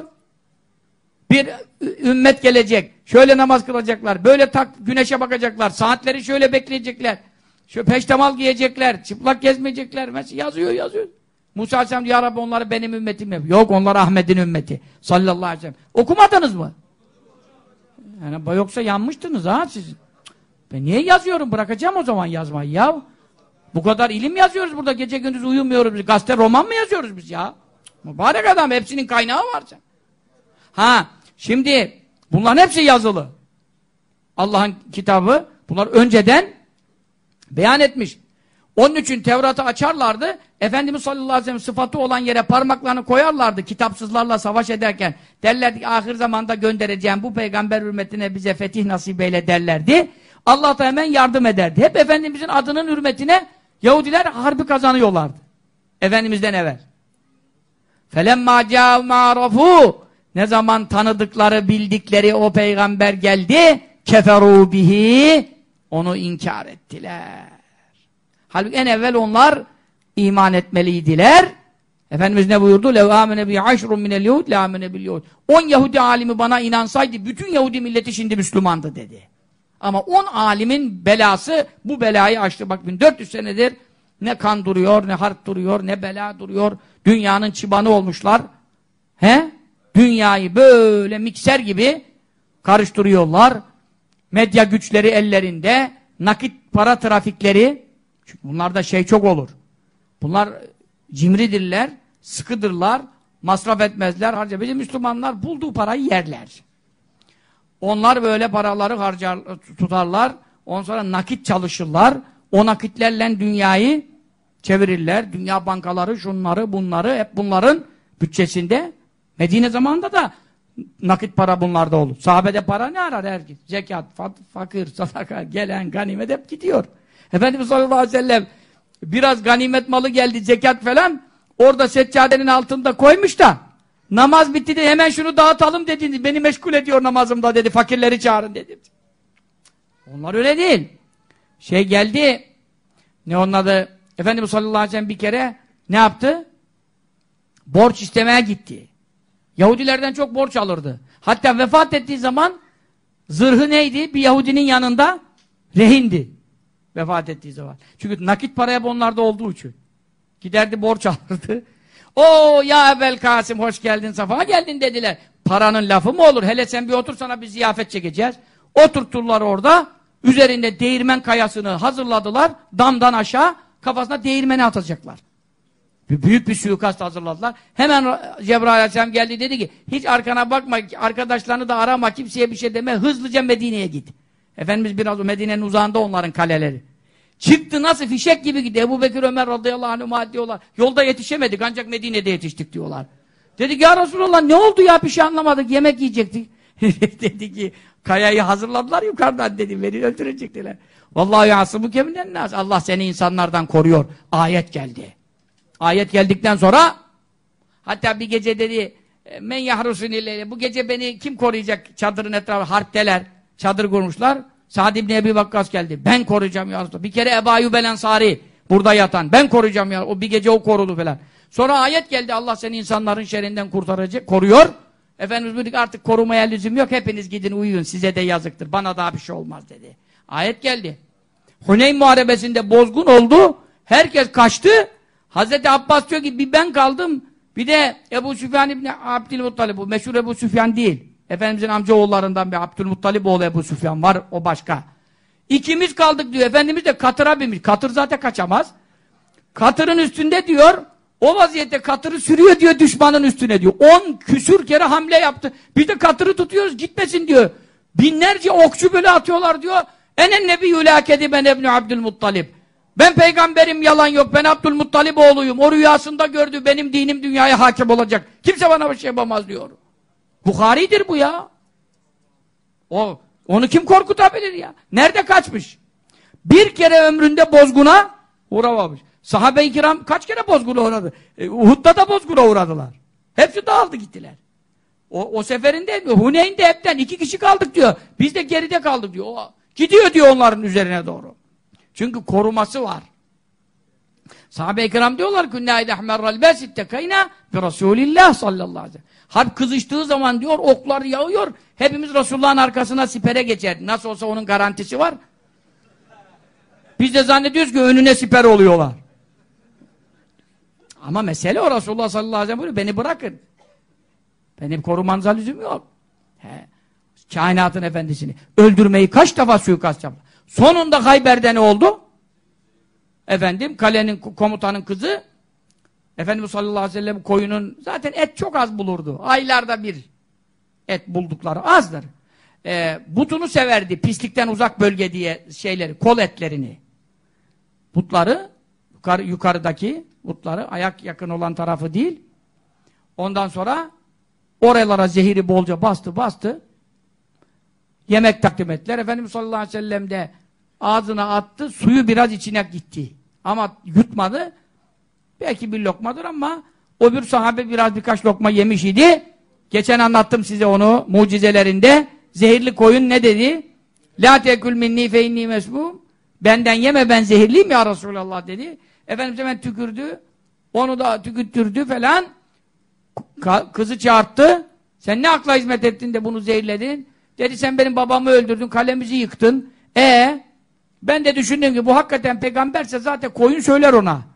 Bir ümmet gelecek. Şöyle namaz kılacaklar. Böyle tak güneşe bakacaklar. Saatleri şöyle bekleyecekler. Şu peştemal giyecekler. Çıplak gezmeyecekler. Mesela yazıyor yazıyor. Musa Aleyhisselam ya Rabbi onları benim ümmetim yap. Yok onlar Ahmet'in ümmeti. Sallallahu aleyhi ve sellem. Okumadınız mı? Yani yoksa yanmıştınız ha siz. Ben niye yazıyorum? Bırakacağım o zaman yazmayı ya. Bu kadar ilim yazıyoruz burada. Gece gündüz uyumuyoruz biz. Gazete roman mı yazıyoruz biz ya? Mübarek adam. Hepsinin kaynağı var. Ha şimdi bunların hepsi yazılı. Allah'ın kitabı bunlar önceden beyan etmiş. Onun için Tevrat'ı açarlardı. Efendimiz sallallahu aleyhi ve sellem sıfatı olan yere parmaklarını koyarlardı kitapsızlarla savaş ederken. Derlerdi ki ahir zamanda göndereceğim bu peygamber hürmetine bize fetih nasip eyle derlerdi. Allah da hemen yardım ederdi. Hep Efendimizin adının hürmetine Yahudiler harbi kazanıyorlardı. Efendimiz'den evvel. Felemma ma'rafu ne zaman tanıdıkları, bildikleri o peygamber geldi, keferu bihi onu inkar ettiler. Halbuki en evvel onlar iman etmeliydiler. Efendimiz ne buyurdu? لَوْ آمَنَ بِي عَشْرٌ مِنَ الْيَهُدْ لَاَمَنَ بِالْيَهُدْ On Yahudi alimi bana inansaydı bütün Yahudi milleti şimdi Müslümandı dedi. Ama on alimin belası bu belayı açtı. Bak 1400 senedir ne kan duruyor, ne harp duruyor, ne bela duruyor. Dünyanın çıbanı olmuşlar. He? Dünyayı böyle mikser gibi karıştırıyorlar. Medya güçleri ellerinde, nakit para trafikleri. Çünkü bunlarda şey çok olur. Bunlar cimridirler, sıkıdırlar, masraf etmezler, harca. Bizim Müslümanlar bulduğu parayı yerler. Onlar böyle paraları harcar, tutarlar. Ondan sonra nakit çalışırlar. O nakitlerle dünyayı çevirirler. Dünya bankaları, şunları, bunları hep bunların bütçesinde. Medine zamanında da nakit para bunlarda olur. Sahabede para ne arar herkes? Zekat, fakir, sadaka, gelen, ganimet hep gidiyor. Efendimiz sallallahu aleyhi ve sellem biraz ganimet malı geldi, zekat falan orada seccadenin altında koymuş da namaz bitti de hemen şunu dağıtalım dedi. Beni meşgul ediyor namazımda dedi. Fakirleri çağırın dedi. Onlar öyle değil. Şey geldi ne onun adı Efendimiz sallallahu aleyhi ve sellem bir kere ne yaptı? Borç istemeye gitti. Yahudilerden çok borç alırdı. Hatta vefat ettiği zaman zırhı neydi? Bir Yahudinin yanında rehindi. Vefat ettiği zaman. Çünkü nakit para hep onlarda olduğu için. Giderdi borç alırdı. O ya Ebel Kasım hoş geldin safa geldin dediler. Paranın lafı mı olur? Hele sen bir otur sana bir ziyafet çekeceğiz. Oturtturlar orada. Üzerinde değirmen kayasını hazırladılar. Damdan aşağı kafasına değirmeni atacaklar. Büyük bir suikast hazırladılar. Hemen Cebrail Aleyhisselam geldi dedi ki hiç arkana bakma, arkadaşlarını da arama, kimseye bir şey deme, hızlıca Medine'ye git. Efendimiz biraz Medine'nin uzağında onların kaleleri. Çıktı nasıl fişek gibi gidiyor. Ebu Bekir Ömer radıyallahu anh diyorlar. Yolda yetişemedik ancak Medine'de yetiştik diyorlar. Dedik ya Resulallah ne oldu ya bir şey anlamadık yemek yiyecektik. dedi ki kayayı hazırladılar yukarıdan dedi beni öldürecektiler. Vallahi yasımı keminden nas. Allah seni insanlardan koruyor. Ayet geldi. Ayet geldikten sonra hatta bir gece dedi men yahrusun bu gece beni kim koruyacak çadırın etrafı harpteler çadır kurmuşlar Sa'd ibn Ebi Vakkas geldi. Ben koruyacağım ya Resulallah. Bir kere Ebu Ayyub el Ensari burada yatan. Ben koruyacağım ya. O bir gece o korudu falan. Sonra ayet geldi. Allah seni insanların şerrinden kurtaracak koruyor. Efendimiz buyurdu artık korumaya lüzum yok. Hepiniz gidin uyuyun. Size de yazıktır. Bana daha bir şey olmaz dedi. Ayet geldi. Huneyn Muharebesi'nde bozgun oldu. Herkes kaçtı. Hazreti Abbas diyor ki bir ben kaldım. Bir de Ebu Süfyan İbni Abdülmuttalib. Bu meşhur Ebu Süfyan değil. Efendimizin amca oğullarından bir Abdülmuttalib oğlu Ebu Süfyan var o başka. İkimiz kaldık diyor. Efendimiz de katıra binmiş. Katır zaten kaçamaz. Katırın üstünde diyor o vaziyette katırı sürüyor diyor düşmanın üstüne diyor. On küsür kere hamle yaptı. Bir de katırı tutuyoruz gitmesin diyor. Binlerce okçu böyle atıyorlar diyor. Enen nebiyyü lâkedi ben Ebni Abdülmuttalib. Ben peygamberim yalan yok. Ben Abdülmuttalip oğluyum. O rüyasında gördü benim dinim dünyaya hakim olacak. Kimse bana bir şey yapamaz diyor. Bukhari'dir bu ya. O, onu kim korkutabilir ya? Nerede kaçmış? Bir kere ömründe bozguna uğramamış. Sahabe-i kiram kaç kere bozguna uğradı? E, Uhud'da da bozguna uğradılar. Hepsi dağıldı gittiler. O, o seferinde Huneyn'de hepten iki kişi kaldık diyor. Biz de geride kaldık diyor. O, gidiyor diyor onların üzerine doğru. Çünkü koruması var. Sahabe-i kiram diyorlar ki Nâ idehmerral besittekayna bi Rasulillah sallallahu aleyhi ve sellem. Harp kızıştığı zaman diyor oklar yağıyor. Hepimiz Resulullah'ın arkasına sipere geçer. Nasıl olsa onun garantisi var. Biz de zannediyoruz ki önüne siper oluyorlar. Ama mesele o Resulullah sallallahu aleyhi ve sellem. Beni bırakın. Benim korumanıza lüzum yok. He. Kainatın efendisini. Öldürmeyi kaç defa suikast yaptı. Sonunda Hayber'de ne oldu? Efendim kalenin komutanın kızı Efendimiz sallallahu aleyhi ve sellem koyunun zaten et çok az bulurdu. Aylarda bir et buldukları azdır. Ee, butunu severdi. Pislikten uzak bölge diye şeyleri, kol etlerini. Butları yukarı, yukarıdaki butları ayak yakın olan tarafı değil. Ondan sonra oralara zehiri bolca bastı bastı. Yemek takdim ettiler. Efendimiz sallallahu aleyhi ve sellem de ağzına attı, suyu biraz içine gitti. Ama yutmadı. Belki bir lokmadır ama o bir sahabe biraz birkaç lokma yemiş idi. Geçen anlattım size onu mucizelerinde. Zehirli koyun ne dedi? La tekül minni fe inni mesbum. Benden yeme ben zehirliyim ya Resulallah dedi. Efendimiz hemen tükürdü. Onu da tükürttürdü falan. Kızı çağırttı. Sen ne akla hizmet ettin de bunu zehirledin? Dedi sen benim babamı öldürdün, kalemizi yıktın. E ben de düşündüm ki bu hakikaten peygamberse zaten koyun söyler ona.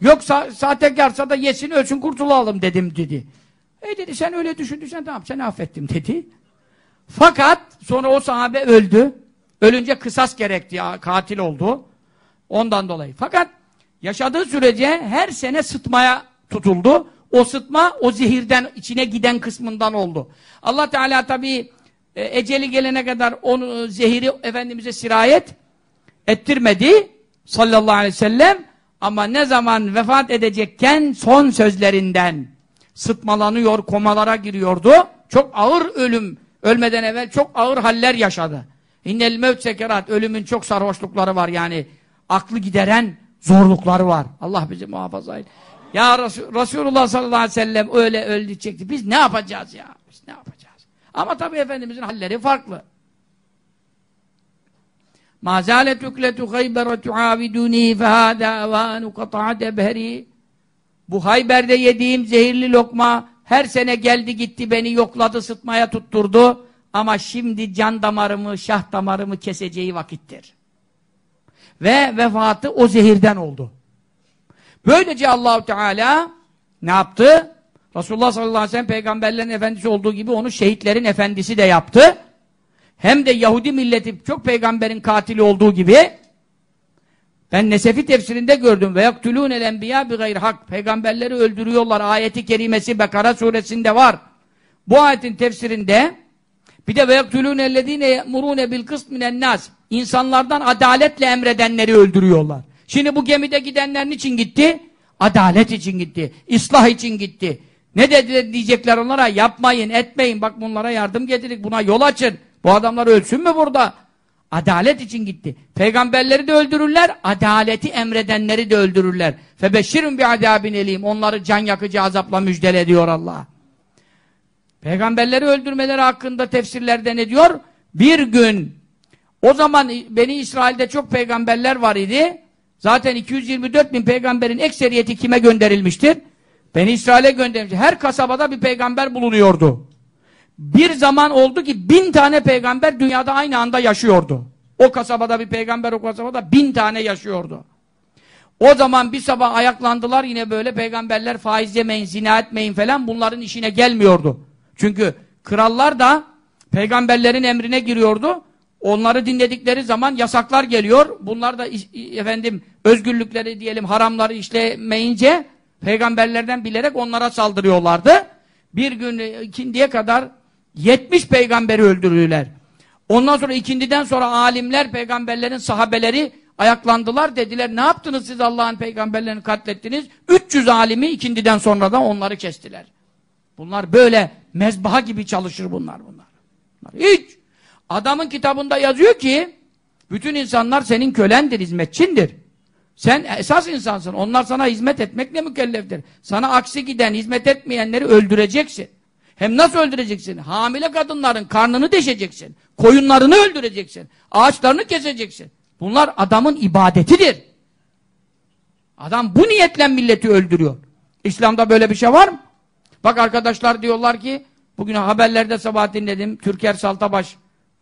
Yoksa sahtekarsa da yesin ölsün kurtulalım dedim dedi. E dedi sen öyle düşündüysen tamam seni affettim dedi. Fakat sonra o sahabe öldü. Ölünce kısas gerekti katil oldu. Ondan dolayı. Fakat yaşadığı sürece her sene sıtmaya tutuldu. O sıtma o zehirden içine giden kısmından oldu. Allah Teala tabi e, eceli gelene kadar onu zehiri Efendimiz'e sirayet ettirmedi sallallahu aleyhi ve sellem ama ne zaman vefat edecekken son sözlerinden sıtmalanıyor, komalara giriyordu. Çok ağır ölüm, ölmeden evvel çok ağır haller yaşadı. İnnel mevt sekerat, ölümün çok sarhoşlukları var yani. Aklı gideren zorlukları var. Allah bizi muhafaza et. Ya Resul, Resulullah sallallahu aleyhi ve sellem öyle öldü çekti. Biz ne yapacağız ya? Biz ne yapacağız? Ama tabii Efendimizin halleri farklı. Ma zâlet ukletu haybere tuaviduni fehâdâ evânu kata'at ebheri Bu Hayber'de yediğim zehirli lokma her sene geldi gitti beni yokladı sıtmaya tutturdu. Ama şimdi can damarımı, şah damarımı keseceği vakittir. Ve vefatı o zehirden oldu. Böylece Allahu Teala ne yaptı? Resulullah sallallahu aleyhi ve sellem peygamberlerin efendisi olduğu gibi onu şehitlerin efendisi de yaptı. Hem de Yahudi milleti çok peygamberin katili olduğu gibi ben Nesefi tefsirinde gördüm. Ve yaktulûnel enbiya bi gayr hak. Peygamberleri öldürüyorlar. Ayeti kerimesi Bekara suresinde var. Bu ayetin tefsirinde bir de ve yaktulûnellezîne ye'murûne bil kıst minen nas. İnsanlardan adaletle emredenleri öldürüyorlar. Şimdi bu gemide gidenler için gitti? Adalet için gitti. İslah için gitti. Ne dediler diyecekler onlara? Yapmayın, etmeyin. Bak bunlara yardım getirdik. Buna yol açın. Bu adamlar ölsün mü burada? Adalet için gitti. Peygamberleri de öldürürler, adaleti emredenleri de öldürürler. Febeşşirun bir adabin eleyim. Onları can yakıcı azapla müjdele diyor Allah. Peygamberleri öldürmeleri hakkında tefsirlerde ne diyor? Bir gün, o zaman Beni İsrail'de çok peygamberler var idi. Zaten 224 bin peygamberin ekseriyeti kime gönderilmiştir? Beni İsrail'e gönderilmiş. Her kasabada bir peygamber bulunuyordu. Bir zaman oldu ki bin tane peygamber dünyada aynı anda yaşıyordu. O kasabada bir peygamber o kasabada bin tane yaşıyordu. O zaman bir sabah ayaklandılar yine böyle peygamberler faiz yemeyin, zina etmeyin falan bunların işine gelmiyordu. Çünkü krallar da peygamberlerin emrine giriyordu. Onları dinledikleri zaman yasaklar geliyor. Bunlar da efendim özgürlükleri diyelim haramları işlemeyince peygamberlerden bilerek onlara saldırıyorlardı. Bir gün ikindiye kadar 70 peygamberi öldürdüler. Ondan sonra ikindiden sonra alimler, peygamberlerin sahabeleri ayaklandılar dediler. Ne yaptınız siz Allah'ın peygamberlerini katlettiniz? 300 alimi ikindiden sonra da onları kestiler. Bunlar böyle mezbaha gibi çalışır bunlar bunlar. bunlar. Hiç. Adamın kitabında yazıyor ki bütün insanlar senin kölendir, hizmetçindir. Sen esas insansın. Onlar sana hizmet etmekle mükelleftir. Sana aksi giden, hizmet etmeyenleri öldüreceksin. Hem nasıl öldüreceksin? Hamile kadınların karnını deşeceksin. Koyunlarını öldüreceksin. Ağaçlarını keseceksin. Bunlar adamın ibadetidir. Adam bu niyetle milleti öldürüyor. İslam'da böyle bir şey var mı? Bak arkadaşlar diyorlar ki bugün haberlerde sabah dinledim. Türker Saltabaş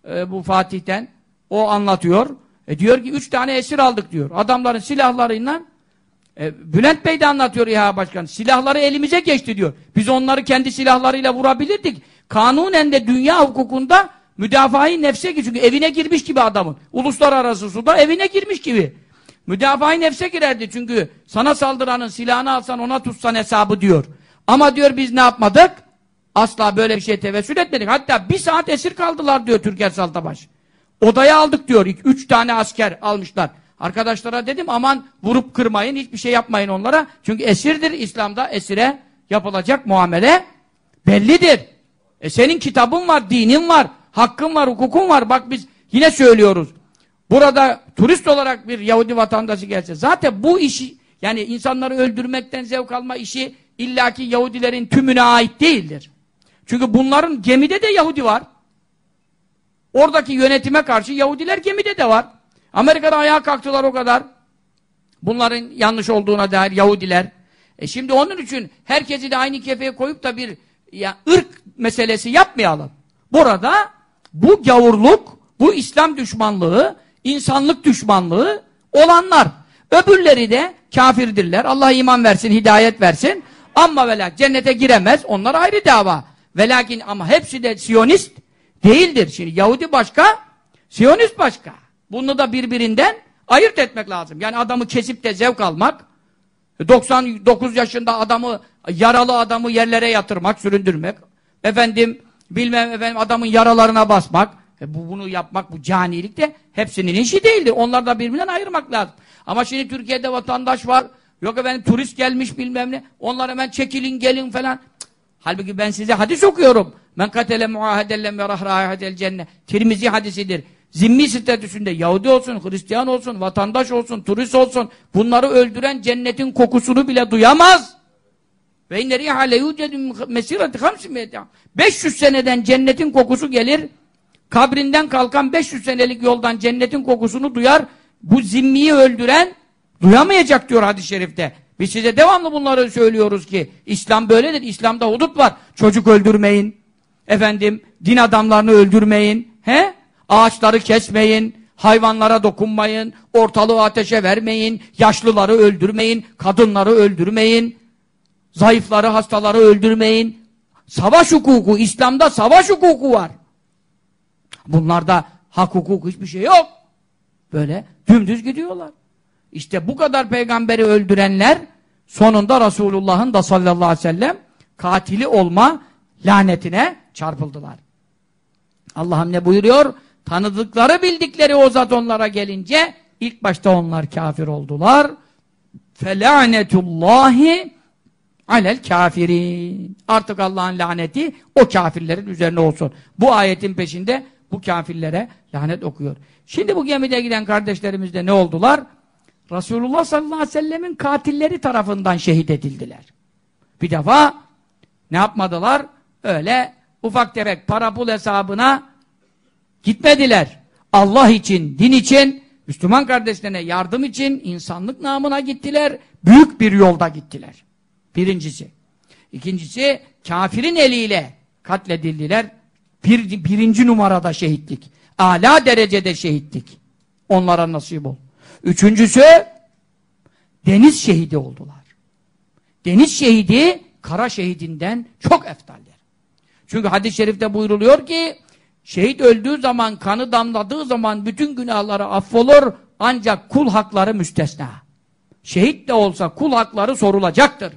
e, bu Fatih'ten o anlatıyor. E diyor ki üç tane esir aldık diyor. Adamların silahlarıyla e, Bülent Bey de anlatıyor ya başkan. Silahları elimize geçti diyor. Biz onları kendi silahlarıyla vurabilirdik. Kanunen de dünya hukukunda müdafaa-i nefse çünkü evine girmiş gibi adamın. Uluslararası suda evine girmiş gibi. Müdafaa-i nefse girerdi çünkü sana saldıranın silahını alsan ona tutsan hesabı diyor. Ama diyor biz ne yapmadık? Asla böyle bir şey tevessül etmedik. Hatta bir saat esir kaldılar diyor Türker Saltabaş. Odaya aldık diyor. Üç tane asker almışlar. Arkadaşlara dedim aman vurup kırmayın, hiçbir şey yapmayın onlara. Çünkü esirdir İslam'da esire yapılacak muamele bellidir. E senin kitabın var, dinin var, hakkın var, hukukun var. Bak biz yine söylüyoruz. Burada turist olarak bir Yahudi vatandaşı gelse zaten bu işi Yani insanları öldürmekten zevk alma işi illaki Yahudilerin tümüne ait değildir. Çünkü bunların gemide de Yahudi var. Oradaki yönetime karşı Yahudiler gemide de var. Amerika'da ayağa kalktılar o kadar. Bunların yanlış olduğuna dair Yahudiler. E şimdi onun için herkesi de aynı kefeye koyup da bir ya, ırk meselesi yapmayalım. Burada bu gavurluk, bu İslam düşmanlığı, insanlık düşmanlığı olanlar. Öbürleri de kafirdirler. Allah iman versin, hidayet versin. Ama velak cennete giremez. Onlar ayrı dava. Velakin ama hepsi de Siyonist değildir. Şimdi Yahudi başka, Siyonist başka. Bunu da birbirinden ayırt etmek lazım. Yani adamı kesip de zevk almak, 99 yaşında adamı, yaralı adamı yerlere yatırmak, süründürmek, efendim, bilmem efendim adamın yaralarına basmak, e bu, bunu yapmak, bu canilik de hepsinin işi değildir. Onları da birbirinden ayırmak lazım. Ama şimdi Türkiye'de vatandaş var, yok efendim turist gelmiş bilmem ne, onlar hemen çekilin gelin falan. Halbuki ben size hadis okuyorum. Men katele muahedellem ve rahrahedel cennet. Tirmizi hadisidir. Zimmi statüsünde Yahudi olsun, Hristiyan olsun, vatandaş olsun, turist olsun bunları öldüren cennetin kokusunu bile duyamaz. Ve inne riha le yucedu mesirati 500 seneden cennetin kokusu gelir. Kabrinden kalkan 500 senelik yoldan cennetin kokusunu duyar. Bu zimmiyi öldüren duyamayacak diyor hadis-i şerifte. Biz size devamlı bunları söylüyoruz ki İslam böyledir. İslam'da hudut var. Çocuk öldürmeyin. Efendim din adamlarını öldürmeyin. He? Ağaçları kesmeyin. Hayvanlara dokunmayın. Ortalığı ateşe vermeyin. Yaşlıları öldürmeyin. Kadınları öldürmeyin. Zayıfları, hastaları öldürmeyin. Savaş hukuku, İslam'da savaş hukuku var. Bunlarda hak hukuk hiçbir şey yok. Böyle dümdüz gidiyorlar. İşte bu kadar peygamberi öldürenler sonunda Resulullah'ın da sallallahu aleyhi ve sellem katili olma lanetine çarpıldılar. Allah'ım ne buyuruyor? Tanıdıkları bildikleri o zat onlara gelince ilk başta onlar kafir oldular. Felanetullahi alel kafirin. Artık Allah'ın laneti o kafirlerin üzerine olsun. Bu ayetin peşinde bu kafirlere lanet okuyor. Şimdi bu gemide giden kardeşlerimiz de ne oldular? Resulullah sallallahu aleyhi ve sellemin katilleri tarafından şehit edildiler. Bir defa ne yapmadılar? Öyle ufak tefek para pul hesabına gitmediler. Allah için, din için, Müslüman kardeşlerine yardım için, insanlık namına gittiler. Büyük bir yolda gittiler. Birincisi. İkincisi, kafirin eliyle katledildiler. Bir, birinci numarada şehitlik. Ala derecede şehitlik. Onlara nasip ol. Üçüncüsü, deniz şehidi oldular. Deniz şehidi, kara şehidinden çok eftaldir. Çünkü hadis-i şerifte buyruluyor ki, şehit öldüğü zaman, kanı damladığı zaman bütün günahları affolur, ancak kul hakları müstesna. Şehit de olsa kul hakları sorulacaktır.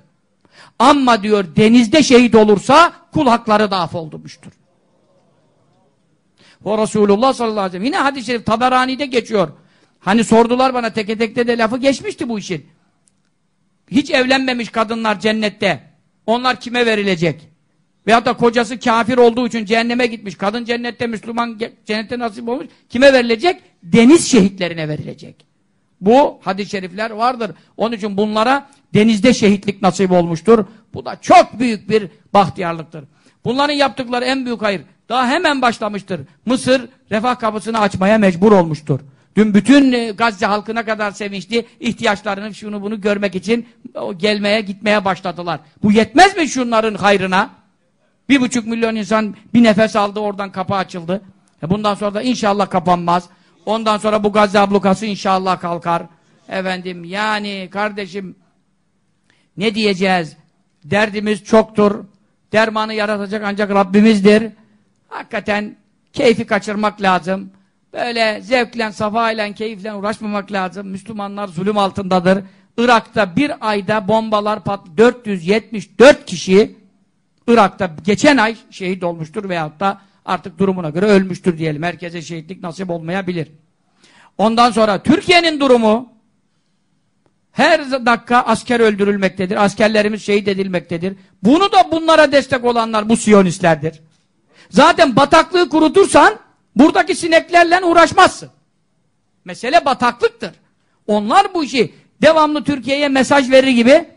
Ama diyor denizde şehit olursa kul hakları da affolmuştur. O Resulullah sallallahu aleyhi ve sellem. Yine hadis-i şerif Taberani'de geçiyor. Hani sordular bana teke tekte de lafı geçmişti bu işin. Hiç evlenmemiş kadınlar cennette. Onlar kime verilecek? Veyahut da kocası kafir olduğu için cehenneme gitmiş. Kadın cennette, Müslüman cennette nasip olmuş. Kime verilecek? Deniz şehitlerine verilecek. Bu hadis-i şerifler vardır. Onun için bunlara denizde şehitlik nasip olmuştur. Bu da çok büyük bir bahtiyarlıktır. Bunların yaptıkları en büyük hayır. Daha hemen başlamıştır. Mısır refah kapısını açmaya mecbur olmuştur. Dün bütün e, Gazze halkına kadar sevinçli, ihtiyaçlarını şunu bunu görmek için gelmeye gitmeye başladılar. Bu yetmez mi şunların hayrına? Bir buçuk milyon insan bir nefes aldı oradan kapı açıldı. E bundan sonra da inşallah kapanmaz. Ondan sonra bu Gazze ablukası inşallah kalkar. Efendim yani kardeşim ne diyeceğiz? Derdimiz çoktur. Dermanı yaratacak ancak Rabbimizdir. Hakikaten keyfi kaçırmak lazım. Böyle zevkle, safayla, keyifle uğraşmamak lazım. Müslümanlar zulüm altındadır. Irak'ta bir ayda bombalar pat 474 kişi Irak'ta geçen ay şehit olmuştur veyahut da artık durumuna göre ölmüştür diyelim. Herkese şehitlik nasip olmayabilir. Ondan sonra Türkiye'nin durumu her dakika asker öldürülmektedir. Askerlerimiz şehit edilmektedir. Bunu da bunlara destek olanlar bu siyonistlerdir. Zaten bataklığı kurutursan buradaki sineklerle uğraşmazsın. Mesele bataklıktır. Onlar bu işi devamlı Türkiye'ye mesaj verir gibi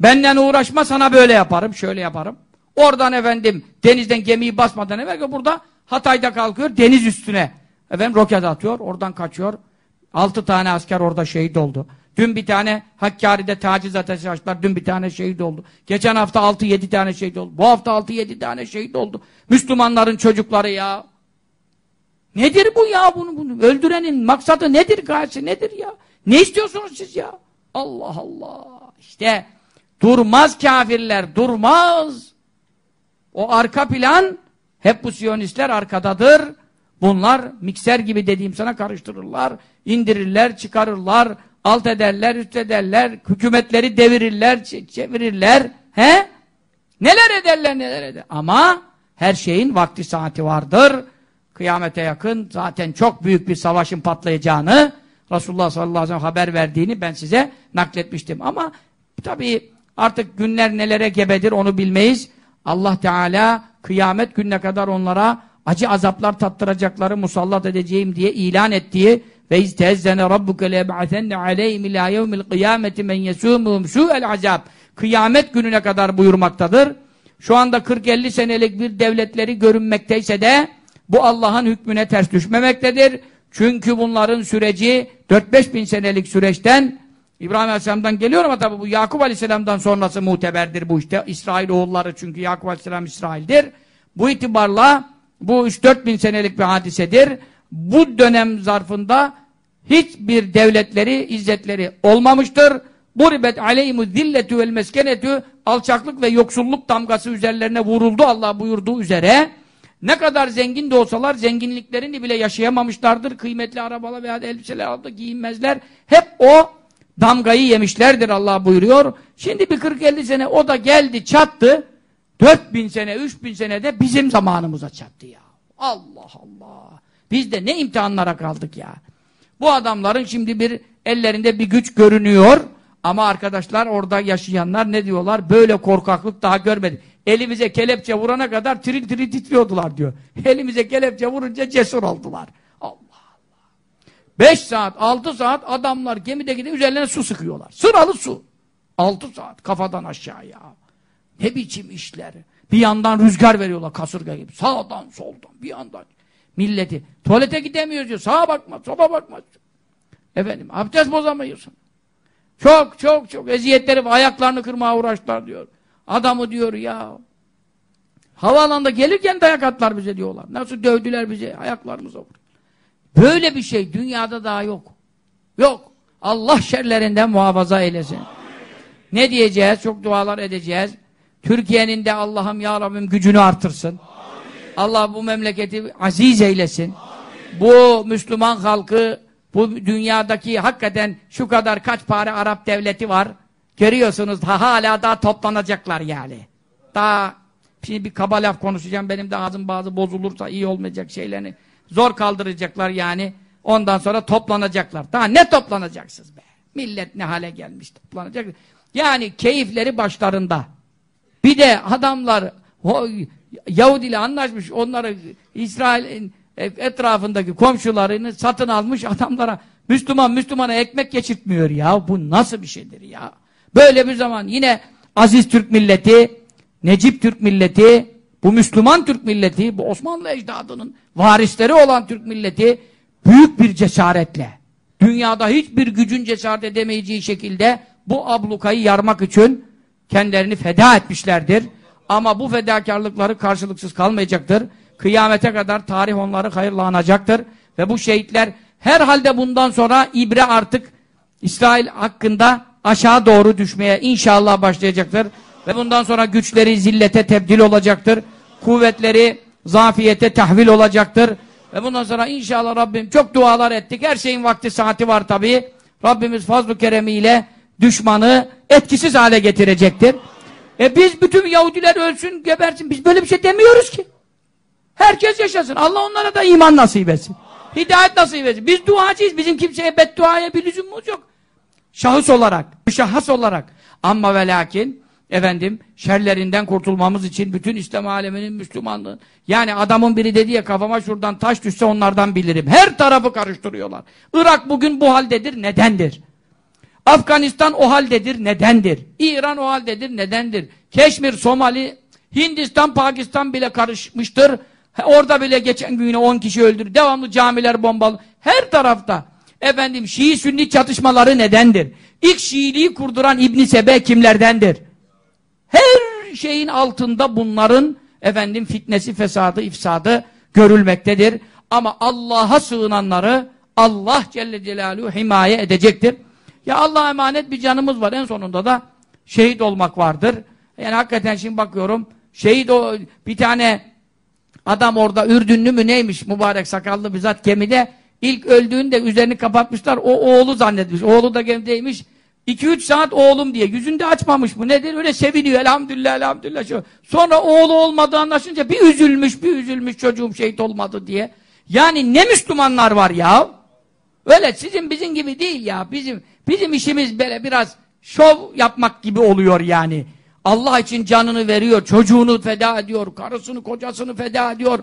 benden uğraşma sana böyle yaparım, şöyle yaparım. Oradan efendim denizden gemiyi basmadan evvel burada Hatay'da kalkıyor deniz üstüne. Efendim roket atıyor, oradan kaçıyor. Altı tane asker orada şehit oldu. Dün bir tane Hakkari'de taciz ateşi açtılar. Dün bir tane şehit oldu. Geçen hafta altı yedi tane şehit oldu. Bu hafta altı yedi tane şehit oldu. Müslümanların çocukları ya. Nedir bu ya bunu, bunu? Öldürenin maksadı nedir gayesi nedir ya? Ne istiyorsunuz siz ya? Allah Allah. İşte durmaz kafirler durmaz. O arka plan hep bu siyonistler arkadadır. Bunlar mikser gibi dediğim sana karıştırırlar, indirirler, çıkarırlar, alt ederler, üst ederler, hükümetleri devirirler, çevirirler. He? Neler ederler, neler eder. Ama her şeyin vakti saati vardır. Kıyamete yakın zaten çok büyük bir savaşın patlayacağını Resulullah sallallahu aleyhi ve sellem haber verdiğini ben size nakletmiştim. Ama tabii artık günler nelere gebedir onu bilmeyiz. Allah Teala kıyamet gününe kadar onlara acı azaplar tattıracakları musallat edeceğim diye ilan ettiği ve iztezzene rabbuke leb'atenne aleyhim ila yevmil kıyameti men yesumuhum su'el azab kıyamet gününe kadar buyurmaktadır. Şu anda 40-50 senelik bir devletleri görünmekteyse de bu Allah'ın hükmüne ters düşmemektedir. Çünkü bunların süreci 4-5 bin senelik süreçten İbrahim Aleyhisselam'dan geliyor ama tabi bu Yakup Aleyhisselam'dan sonrası muteberdir bu işte. İsrail oğulları çünkü Yakup Aleyhisselam İsrail'dir. Bu itibarla bu 3-4 bin senelik bir hadisedir. Bu dönem zarfında hiçbir devletleri, izzetleri olmamıştır. Buribet aleyhimu zilletü vel meskenetü alçaklık ve yoksulluk damgası üzerlerine vuruldu Allah buyurduğu üzere. Ne kadar zengin de olsalar zenginliklerini bile yaşayamamışlardır. Kıymetli arabalar veya elbiseler alıp da giyinmezler. Hep o damgayı yemişlerdir Allah buyuruyor. Şimdi bir 40-50 sene o da geldi çattı. 4000 sene, 3000 sene de bizim zamanımıza çattı ya. Allah Allah. Biz de ne imtihanlara kaldık ya. Bu adamların şimdi bir ellerinde bir güç görünüyor. Ama arkadaşlar orada yaşayanlar ne diyorlar? Böyle korkaklık daha görmedik. Elimize kelepçe vurana kadar tiril tiril titriyordular diyor. Elimize kelepçe vurunca cesur oldular. Allah. Beş saat, altı saat adamlar gemide gidip üzerlerine su sıkıyorlar. Sıralı su. Altı saat kafadan aşağıya. Ne biçim işler. Bir yandan rüzgar veriyorlar kasırga gibi. Sağdan soldan bir yandan. Milleti. Tuvalete gidemiyoruz diyor. Sağa bakma, sola bakma. Efendim abdest bozamıyorsun. Çok çok çok eziyetleri ayaklarını kırmaya uğraştılar diyor. Adamı diyor ya. Havaalanında gelirken dayak atlar bize diyorlar. Nasıl dövdüler bize ayaklarımıza vurdu. Böyle bir şey dünyada daha yok. Yok. Allah şerlerinden muhafaza eylesin. Ne diyeceğiz? Çok dualar edeceğiz. Türkiye'nin de Allah'ım ya Rabbim gücünü artırsın. Allah bu memleketi aziz eylesin. Bu Müslüman halkı bu dünyadaki hakikaten şu kadar kaç para Arap devleti var. Görüyorsunuz ha, hala daha toplanacaklar yani. Daha şimdi bir kaba laf konuşacağım. Benim de ağzım bazı bozulursa iyi olmayacak şeylerini zor kaldıracaklar yani. Ondan sonra toplanacaklar. Daha ne toplanacaksınız be? Millet ne hale gelmiş toplanacak. Yani keyifleri başlarında. Bir de adamlar Yahudi ile anlaşmış onları İsrail'in etrafındaki komşularını satın almış adamlara Müslüman Müslümana ekmek geçirtmiyor ya. Bu nasıl bir şeydir ya? Böyle bir zaman yine aziz Türk milleti, Necip Türk milleti, bu Müslüman Türk milleti, bu Osmanlı ecdadının varisleri olan Türk milleti büyük bir cesaretle, dünyada hiçbir gücün cesaret edemeyeceği şekilde bu ablukayı yarmak için kendilerini feda etmişlerdir. Ama bu fedakarlıkları karşılıksız kalmayacaktır. Kıyamete kadar tarih onları hayırlanacaktır. Ve bu şehitler herhalde bundan sonra ibre artık İsrail hakkında aşağı doğru düşmeye inşallah başlayacaktır. Ve bundan sonra güçleri zillete tebdil olacaktır. Kuvvetleri zafiyete tahvil olacaktır. Ve bundan sonra inşallah Rabbim çok dualar ettik. Her şeyin vakti saati var tabi. Rabbimiz fazl-ı keremiyle düşmanı etkisiz hale getirecektir. E biz bütün Yahudiler ölsün, gebersin. Biz böyle bir şey demiyoruz ki. Herkes yaşasın. Allah onlara da iman nasip etsin. Hidayet nasip etsin. Biz duacıyız. Bizim kimseye bedduaya bir lüzumumuz yok. Şahıs olarak, şahıs olarak. Ama ve lakin efendim şerlerinden kurtulmamız için bütün İslam aleminin Müslümanlığı. Yani adamın biri dedi ya kafama şuradan taş düşse onlardan bilirim. Her tarafı karıştırıyorlar. Irak bugün bu haldedir. Nedendir? Afganistan o haldedir, nedendir? İran o haldedir, nedendir? Keşmir, Somali, Hindistan, Pakistan bile karışmıştır. Orada bile geçen gün 10 kişi öldür. Devamlı camiler bombalı. Her tarafta. Efendim Şii Sünni çatışmaları nedendir? İlk Şiiliği kurduran İbn Sebe kimlerdendir? Her şeyin altında bunların efendim fitnesi, fesadı, ifsadı görülmektedir. Ama Allah'a sığınanları Allah Celle Celaluhu himaye edecektir. Ya Allah'a emanet bir canımız var. En sonunda da şehit olmak vardır. Yani hakikaten şimdi bakıyorum şehit o bir tane adam orada Ürdünlü mü neymiş mübarek sakallı bir zat gemide ilk öldüğünde üzerini kapatmışlar. O oğlu zannetmiş. Oğlu da gemideymiş. 2-3 saat oğlum diye. Yüzünde açmamış mı? Nedir? Öyle seviniyor. Elhamdülillah, elhamdülillah. Sonra oğlu olmadığı anlaşınca bir üzülmüş, bir üzülmüş çocuğum şehit olmadı diye. Yani ne Müslümanlar var ya? Öyle sizin bizim gibi değil ya. Bizim bizim işimiz böyle biraz şov yapmak gibi oluyor yani. Allah için canını veriyor, çocuğunu feda ediyor, karısını, kocasını feda ediyor.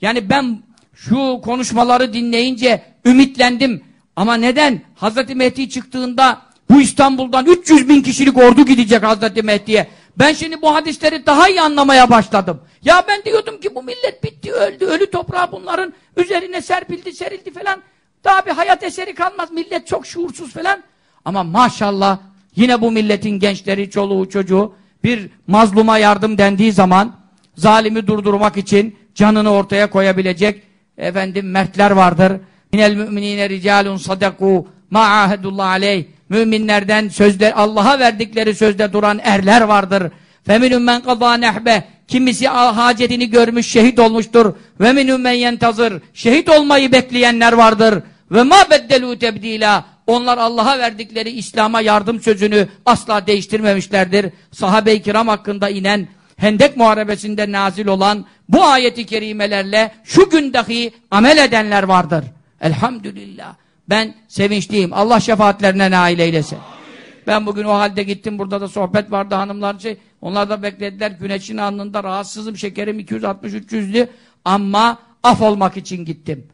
Yani ben şu konuşmaları dinleyince ümitlendim. Ama neden? Hazreti Mehdi çıktığında bu İstanbul'dan 300 bin kişilik ordu gidecek Hazreti Mehdi'ye. Ben şimdi bu hadisleri daha iyi anlamaya başladım. Ya ben diyordum ki bu millet bitti, öldü, ölü toprağı bunların üzerine serpildi, serildi falan. Daha bir hayat eseri kalmaz. Millet çok şuursuz falan. Ama maşallah yine bu milletin gençleri, çoluğu, çocuğu bir mazluma yardım dendiği zaman zalimi durdurmak için canını ortaya koyabilecek efendim mertler vardır. Minel müminine ricalun sadaku ma ahedullah aleyh. Müminlerden sözler Allah'a verdikleri sözde duran erler vardır. Feminun men qada nehbe. Kimisi hacetini görmüş, şehit olmuştur. Ve minun men yentazır. Şehit olmayı bekleyenler vardır. Ve ma beddelu tebdila. Onlar Allah'a verdikleri İslam'a yardım sözünü asla değiştirmemişlerdir. Sahabe-i kiram hakkında inen Hendek Muharebesi'nde nazil olan bu ayeti kerimelerle şu gün dahi amel edenler vardır. Elhamdülillah. Ben sevinçliyim. Allah şefaatlerine nail eylesin. Ben bugün o halde gittim. Burada da sohbet vardı hanımlar şey. Onlar da beklediler. Güneşin alnında rahatsızım. Şekerim 260-300'lü. Ama af olmak için gittim.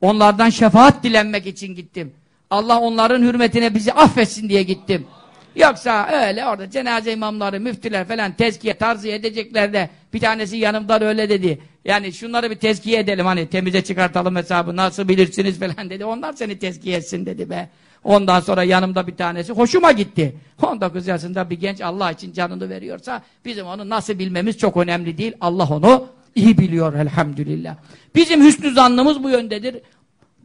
Onlardan şefaat dilenmek için gittim. Allah onların hürmetine bizi affetsin diye gittim. Yoksa öyle orada cenaze imamları, müftüler falan tezkiye, tarziye edecekler de bir tanesi yanımda öyle dedi. Yani şunları bir tezkiye edelim hani temize çıkartalım hesabı nasıl bilirsiniz falan dedi. Onlar seni tezkiye etsin dedi be. Ondan sonra yanımda bir tanesi hoşuma gitti. 19 yaşında bir genç Allah için canını veriyorsa bizim onu nasıl bilmemiz çok önemli değil. Allah onu iyi biliyor elhamdülillah. Bizim hüsnü zannımız bu yöndedir.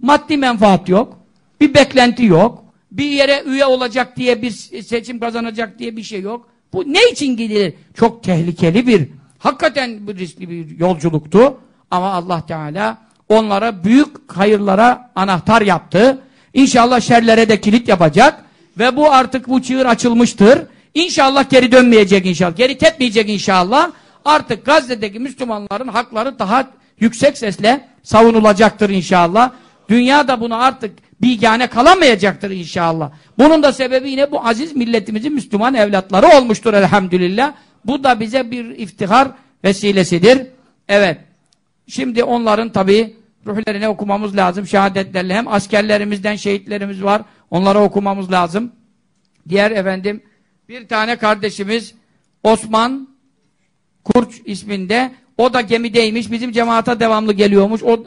Maddi menfaat yok. Bir beklenti yok. Bir yere üye olacak diye bir seçim kazanacak diye bir şey yok. Bu ne için gidilir? Çok tehlikeli bir, hakikaten bir riskli bir yolculuktu. Ama Allah Teala onlara büyük hayırlara anahtar yaptı. İnşallah şerlere de kilit yapacak. Ve bu artık bu çığır açılmıştır. İnşallah geri dönmeyecek inşallah. Geri tepmeyecek inşallah. Artık Gazze'deki Müslümanların hakları daha yüksek sesle savunulacaktır inşallah. Dünya da bunu artık bigane kalamayacaktır inşallah. Bunun da sebebi yine bu aziz milletimizin Müslüman evlatları olmuştur elhamdülillah. Bu da bize bir iftihar vesilesidir. Evet. Şimdi onların tabi ruhlerini okumamız lazım. Şehadetlerle hem askerlerimizden şehitlerimiz var. Onları okumamız lazım. Diğer efendim bir tane kardeşimiz Osman Kurç isminde o da gemideymiş. Bizim cemaata devamlı geliyormuş. O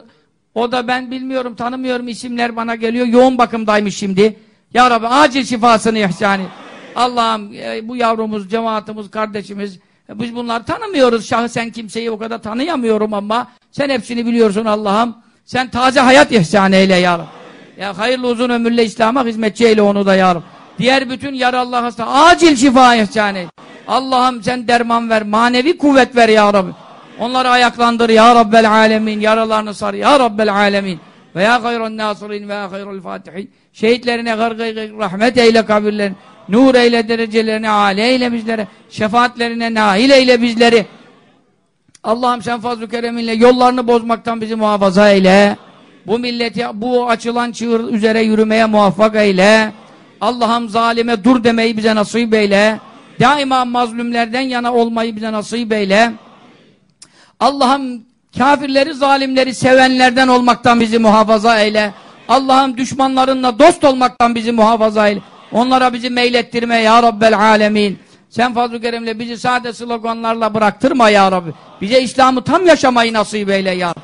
o da ben bilmiyorum, tanımıyorum isimler bana geliyor. Yoğun bakımdaymış şimdi. Ya Rabbi acil şifasını ihsan Allah'ım e, bu yavrumuz, cemaatimiz, kardeşimiz e, biz bunları tanımıyoruz. Şahsen kimseyi o kadar tanıyamıyorum ama sen hepsini biliyorsun Allah'ım. Sen taze hayat ihsan eyle ya Rabbi. Ya hayırlı uzun ömürle İslam'a hizmetçi eyle onu da ya Rabbi. Diğer bütün yaralı hasta acil şifa ihsan eyle. Allah'ım sen derman ver, manevi kuvvet ver ya Rabbi. Onları ayaklandır ya Rabbel alemin. Yaralarını sar ya Rabbel alemin. Ve ya hayran nasirin ve ya hayrul fatihin. Şehitlerine gırgı rahmet eyle kabirlerini. Nur eyle derecelerini âle eyle bizlere. Şefaatlerine nail eyle bizleri. Allah'ım sen fazl-ı kereminle yollarını bozmaktan bizi muhafaza eyle. Bu milleti bu açılan çığır üzere yürümeye muvaffak eyle. Allah'ım zalime dur demeyi bize nasip eyle. Daima mazlumlerden yana olmayı bize nasip eyle. Allah'ım kafirleri, zalimleri sevenlerden olmaktan bizi muhafaza eyle. Allah'ım düşmanlarınla dost olmaktan bizi muhafaza eyle. Onlara bizi meylettirme ya Rabbel alemin. Sen fazl-ı keremle bizi sade sloganlarla bıraktırma ya Rabbi. Bize İslam'ı tam yaşamayı nasip eyle ya Rabbi.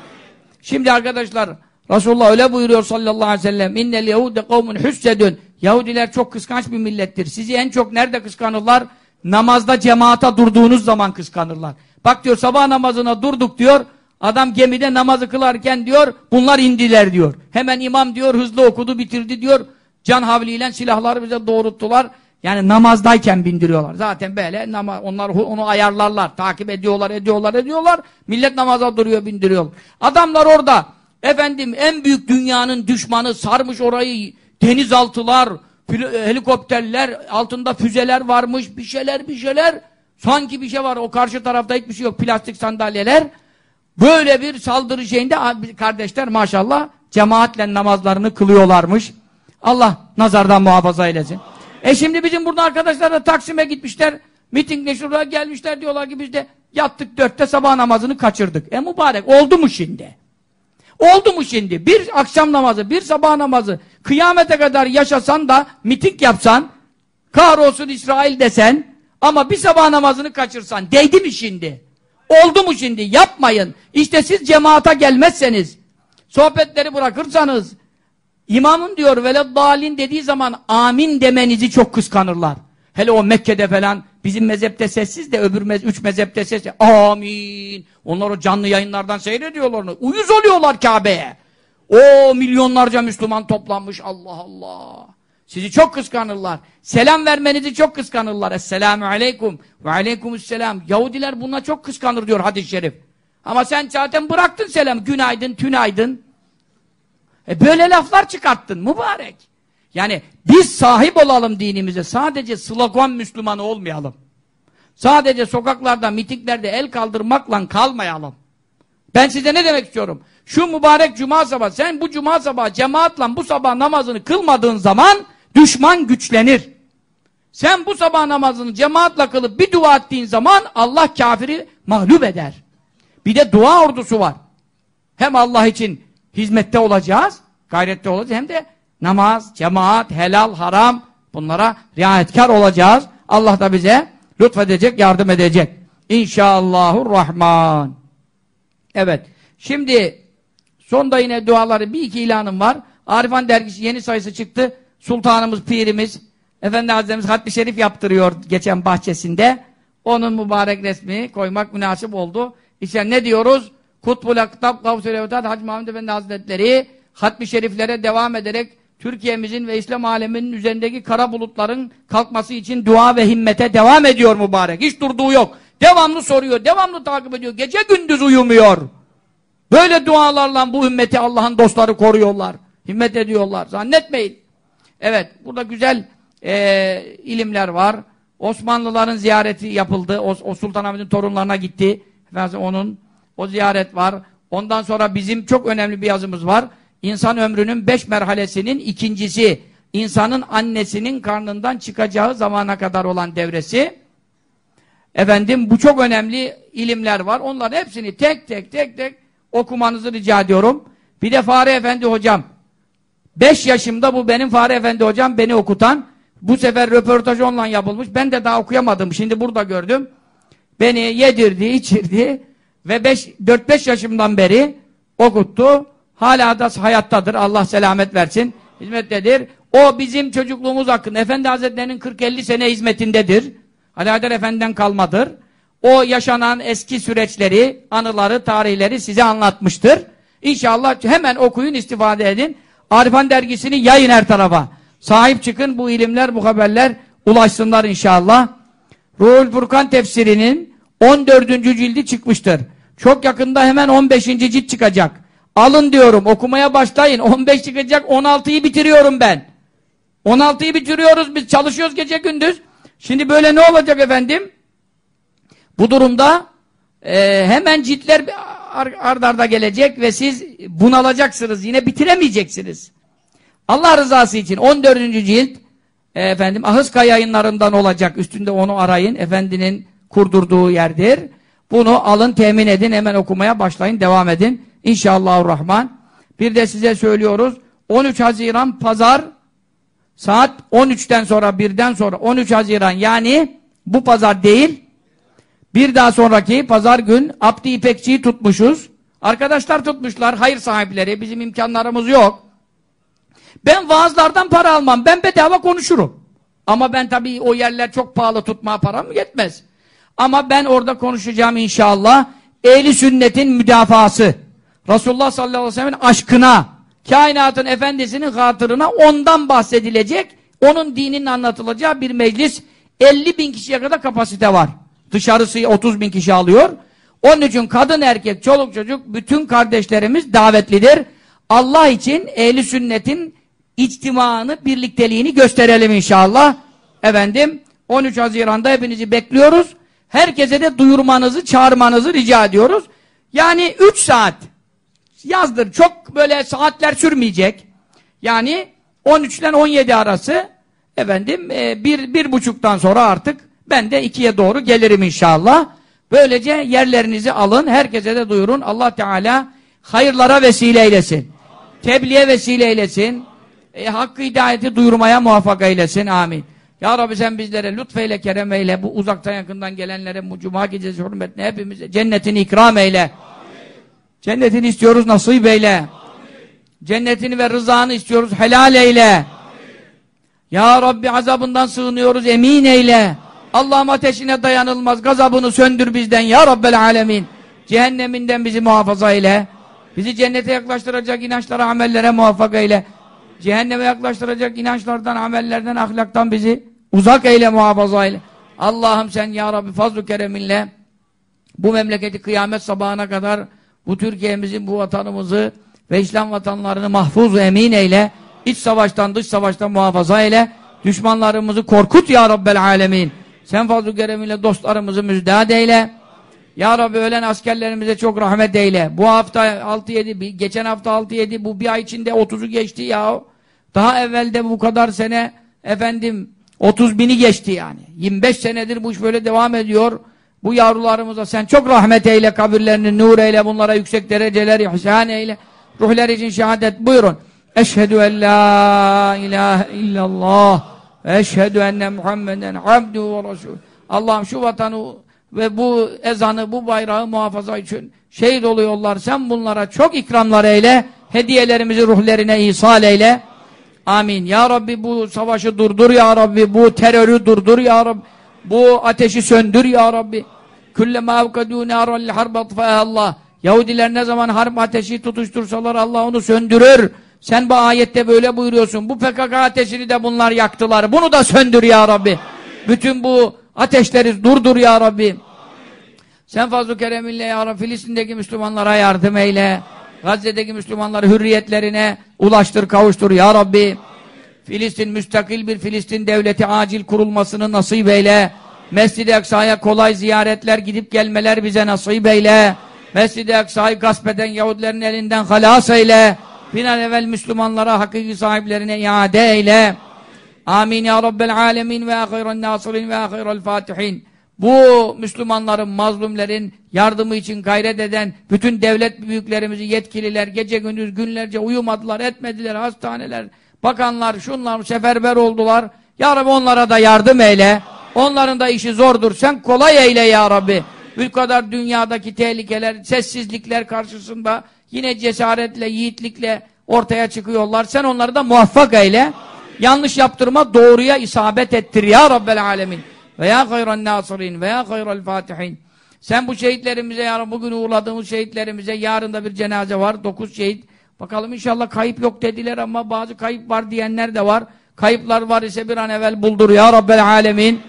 Şimdi arkadaşlar Resulullah öyle buyuruyor sallallahu aleyhi ve sellem innel yehude kavmun hüssedün Yahudiler çok kıskanç bir millettir. Sizi en çok nerede kıskanırlar? Namazda cemaata durduğunuz zaman kıskanırlar. Bak diyor sabah namazına durduk diyor. Adam gemide namazı kılarken diyor bunlar indiler diyor. Hemen imam diyor hızlı okudu bitirdi diyor. Can havliyle silahları bize doğrulttular. Yani namazdayken bindiriyorlar. Zaten böyle nama, onlar onu ayarlarlar. Takip ediyorlar, ediyorlar, ediyorlar. Millet namaza duruyor, bindiriyor. Adamlar orada efendim en büyük dünyanın düşmanı sarmış orayı denizaltılar, helikopterler, altında füzeler varmış, bir şeyler bir şeyler. Sanki bir şey var. O karşı tarafta hiçbir şey yok. Plastik sandalyeler. Böyle bir saldırı şeyinde kardeşler maşallah cemaatle namazlarını kılıyorlarmış. Allah nazardan muhafaza eylesin. E şimdi bizim burada arkadaşlar da Taksim'e gitmişler. Mitingle şuraya gelmişler diyorlar ki biz de yattık dörtte sabah namazını kaçırdık. E mübarek oldu mu şimdi? Oldu mu şimdi? Bir akşam namazı, bir sabah namazı kıyamete kadar yaşasan da miting yapsan kahrolsun İsrail desen ama bir sabah namazını kaçırsan değdi mi şimdi? Oldu mu şimdi? Yapmayın. İşte siz cemaata gelmezseniz sohbetleri bırakırsanız İmamın diyor veleddalin dediği zaman amin demenizi çok kıskanırlar. Hele o Mekke'de falan bizim mezhepte sessiz de öbür mez üç mezhepte sessiz. Amin. Onlar o canlı yayınlardan seyrediyorlar. Uyuz oluyorlar Kabe'ye. O milyonlarca Müslüman toplanmış. Allah Allah. Sizi çok kıskanırlar. Selam vermenizi çok kıskanırlar. Esselamu aleyküm ve aleykümüsselam. Yahudiler buna çok kıskanır diyor hadis-i şerif. Ama sen zaten bıraktın selam. Günaydın, tünaydın. E böyle laflar çıkarttın mübarek. Yani biz sahip olalım dinimize. Sadece slogan Müslümanı olmayalım. Sadece sokaklarda, mitinglerde el kaldırmakla kalmayalım. Ben size ne demek istiyorum? Şu mübarek cuma sabahı, sen bu cuma sabahı cemaatla bu sabah namazını kılmadığın zaman düşman güçlenir. Sen bu sabah namazını cemaatla kılıp bir dua ettiğin zaman Allah kafiri mağlup eder. Bir de dua ordusu var. Hem Allah için hizmette olacağız, gayrette olacağız hem de namaz, cemaat, helal, haram bunlara riayetkar olacağız. Allah da bize lütfedecek, yardım edecek. İnşallahurrahman. Evet. Şimdi sonda yine duaları bir iki ilanım var. Arifan dergisi yeni sayısı çıktı. Sultanımız, pirimiz, Efendi Hazretimiz hatmi şerif yaptırıyor geçen bahçesinde. Onun mübarek resmi koymak münasip oldu. İşte ne diyoruz? Kutbul Aktab Gavsul Hacı Muhammed Efendi Hazretleri hatmi şeriflere devam ederek Türkiye'mizin ve İslam aleminin üzerindeki kara bulutların kalkması için dua ve himmete devam ediyor mübarek. Hiç durduğu yok. Devamlı soruyor, devamlı takip ediyor. Gece gündüz uyumuyor. Böyle dualarla bu ümmeti Allah'ın dostları koruyorlar. Himmet ediyorlar. Zannetmeyin. Evet, burada güzel e, ilimler var. Osmanlıların ziyareti yapıldı. O, o Sultanahmet'in torunlarına gitti. Efendim, onun o ziyaret var. Ondan sonra bizim çok önemli bir yazımız var. İnsan ömrünün beş merhalesinin ikincisi. insanın annesinin karnından çıkacağı zamana kadar olan devresi. Efendim bu çok önemli ilimler var. Onların hepsini tek tek tek tek okumanızı rica ediyorum. Bir de Fahri Efendi hocam. Beş yaşımda bu benim Fahri Efendi hocam beni okutan. Bu sefer röportaj onunla yapılmış. Ben de daha okuyamadım. Şimdi burada gördüm. Beni yedirdi, içirdi. Ve 4-5 yaşımdan beri okuttu. Hala da hayattadır. Allah selamet versin. Hizmettedir. O bizim çocukluğumuz hakkında. Efendi Hazretleri'nin 40-50 sene hizmetindedir. Ali Haydar Efendi'den kalmadır. O yaşanan eski süreçleri, anıları, tarihleri size anlatmıştır. İnşallah hemen okuyun, istifade edin. Arifan dergisini yayın her tarafa. Sahip çıkın bu ilimler, bu haberler ulaşsınlar inşallah. Ruhul Furkan tefsirinin 14. cildi çıkmıştır. Çok yakında hemen 15. cilt çıkacak. Alın diyorum okumaya başlayın. 15 çıkacak 16'yı bitiriyorum ben. 16'yı bitiriyoruz biz çalışıyoruz gece gündüz. Şimdi böyle ne olacak efendim? Bu durumda e, hemen ciltler ardarda arda gelecek ve siz bunalacaksınız. Yine bitiremeyeceksiniz. Allah rızası için 14. cilt e, efendim Ahıska yayınlarından olacak. Üstünde onu arayın. Efendinin kurdurduğu yerdir. Bunu alın, temin edin, hemen okumaya başlayın, devam edin. İnşallahurrahman. Bir de size söylüyoruz, 13 Haziran Pazar saat 13'ten sonra 1'den sonra 13 Haziran yani bu pazar değil bir daha sonraki pazar gün Abdi İpekçi'yi tutmuşuz. Arkadaşlar tutmuşlar, hayır sahipleri. Bizim imkanlarımız yok. Ben vaazlardan para almam. Ben bedava konuşurum. Ama ben tabii o yerler çok pahalı tutmaya param yetmez. Ama ben orada konuşacağım inşallah. Ehli sünnetin müdafası. Resulullah sallallahu aleyhi ve sellem'in aşkına, kainatın efendisinin hatırına ondan bahsedilecek, onun dininin anlatılacağı bir meclis 50 bin kişiye kadar kapasite var. Dışarısı 30 bin kişi alıyor. Onun için kadın erkek, çoluk çocuk bütün kardeşlerimiz davetlidir. Allah için ehli sünnetin içtimaını, birlikteliğini gösterelim inşallah. Efendim 13 Haziran'da hepinizi bekliyoruz. Herkese de duyurmanızı, çağırmanızı rica ediyoruz. Yani 3 saat yazdır. Çok böyle saatler sürmeyecek. Yani 13 ile 17 arası efendim e, bir, bir buçuktan sonra artık ben de ikiye doğru gelirim inşallah. Böylece yerlerinizi alın. Herkese de duyurun. Allah Teala hayırlara vesile eylesin. Tebliğe vesile eylesin. E, hakkı hidayeti duyurmaya muvaffak eylesin. Amin. Ya Rabbi sen bizlere lütfeyle, kerem eyle. Bu uzaktan yakından gelenlere bu cuma gecesi hürmetine hepimize cennetini ikram eyle. Amin. Cennetini istiyoruz nasip eyle. Amin. Cennetini ve rızanı istiyoruz helal eyle. Amin. Ya Rabbi azabından sığınıyoruz emin eyle. Allah'ım ateşine dayanılmaz gazabını söndür bizden ya Rabbel alemin. Cehenneminden bizi muhafaza eyle. Bizi cennete yaklaştıracak inançlara, amellere muvaffak eyle. Cehenneme yaklaştıracak inançlardan, amellerden, ahlaktan bizi uzak eyle, muhafaza eyle. Allah'ım sen ya Rabbi fazl-ı kereminle bu memleketi kıyamet sabahına kadar bu Türkiye'mizin, bu vatanımızı ve İslam vatanlarını mahfuz emin eyle. İç savaştan, dış savaştan muhafaza eyle. Düşmanlarımızı korkut ya Rabbel alemin. Sen fazl-ı kereminle dostlarımızı müjdat eyle. Ya Rabbi ölen askerlerimize çok rahmet eyle. Bu hafta 6-7, geçen hafta 6-7, bu bir ay içinde 30'u geçti ya. Daha evvelde bu kadar sene efendim 30 bini geçti yani. 25 senedir bu iş böyle devam ediyor. Bu yavrularımıza sen çok rahmet eyle, kabirlerini nur eyle, bunlara yüksek dereceler ihsan eyle. Ruhlar için şehadet buyurun. Eşhedü en la ilahe illallah eşhedü enne Muhammeden abdu ve resul. Allah'ım şu vatanı ve bu ezanı, bu bayrağı muhafaza için şehit oluyorlar. Sen bunlara çok ikramlar eyle. Hediyelerimizi ruhlerine ihsal eyle. Amin. Ya Rabbi bu savaşı durdur ya Rabbi. Bu terörü durdur ya Rabbi. Bu ateşi söndür ya Rabbi. Külleme avkadû nârallil harbat Allah. Yahudiler ne zaman harp ateşi tutuştursalar Allah onu söndürür. Sen bu ayette böyle buyuruyorsun. Bu PKK ateşini de bunlar yaktılar. Bunu da söndür ya Rabbi. Bütün bu ateşleri durdur ya Rabbi. Sen fazl-ı kereminle ya Rabbi Filistin'deki Müslümanlara yardım eyle. Gazze'deki Müslümanları hürriyetlerine ulaştır, kavuştur ya Rabbi. Filistin müstakil bir Filistin devleti acil kurulmasını nasip eyle. Mescid-i Aksa'ya kolay ziyaretler gidip gelmeler bize nasip eyle. Mescid-i Aksa'yı gasp eden Yahudilerin elinden halas eyle. Evvel Müslümanlara hakiki sahiplerine iade eyle. Amin ya Rabbel alemin ve ahiren nasirin ve ahirel fatihin. Bu Müslümanların, mazlumların yardımı için gayret eden bütün devlet büyüklerimizi, yetkililer gece gündüz günlerce uyumadılar, etmediler, hastaneler, bakanlar, şunlar seferber oldular. Ya Rabbi onlara da yardım eyle. Onların da işi zordur. Sen kolay eyle ya Rabbi. Bu kadar dünyadaki tehlikeler, sessizlikler karşısında yine cesaretle, yiğitlikle ortaya çıkıyorlar. Sen onları da muvaffak eyle. Yanlış yaptırma, doğruya isabet ettir ya Rabbel alemin. Veya hayran nasirin veya hayral fatihin. Sen bu şehitlerimize yarın bugün uğurladığımız şehitlerimize yarın da bir cenaze var. Dokuz şehit. Bakalım inşallah kayıp yok dediler ama bazı kayıp var diyenler de var. Kayıplar var ise bir an evvel buldur ya Rabbel alemin.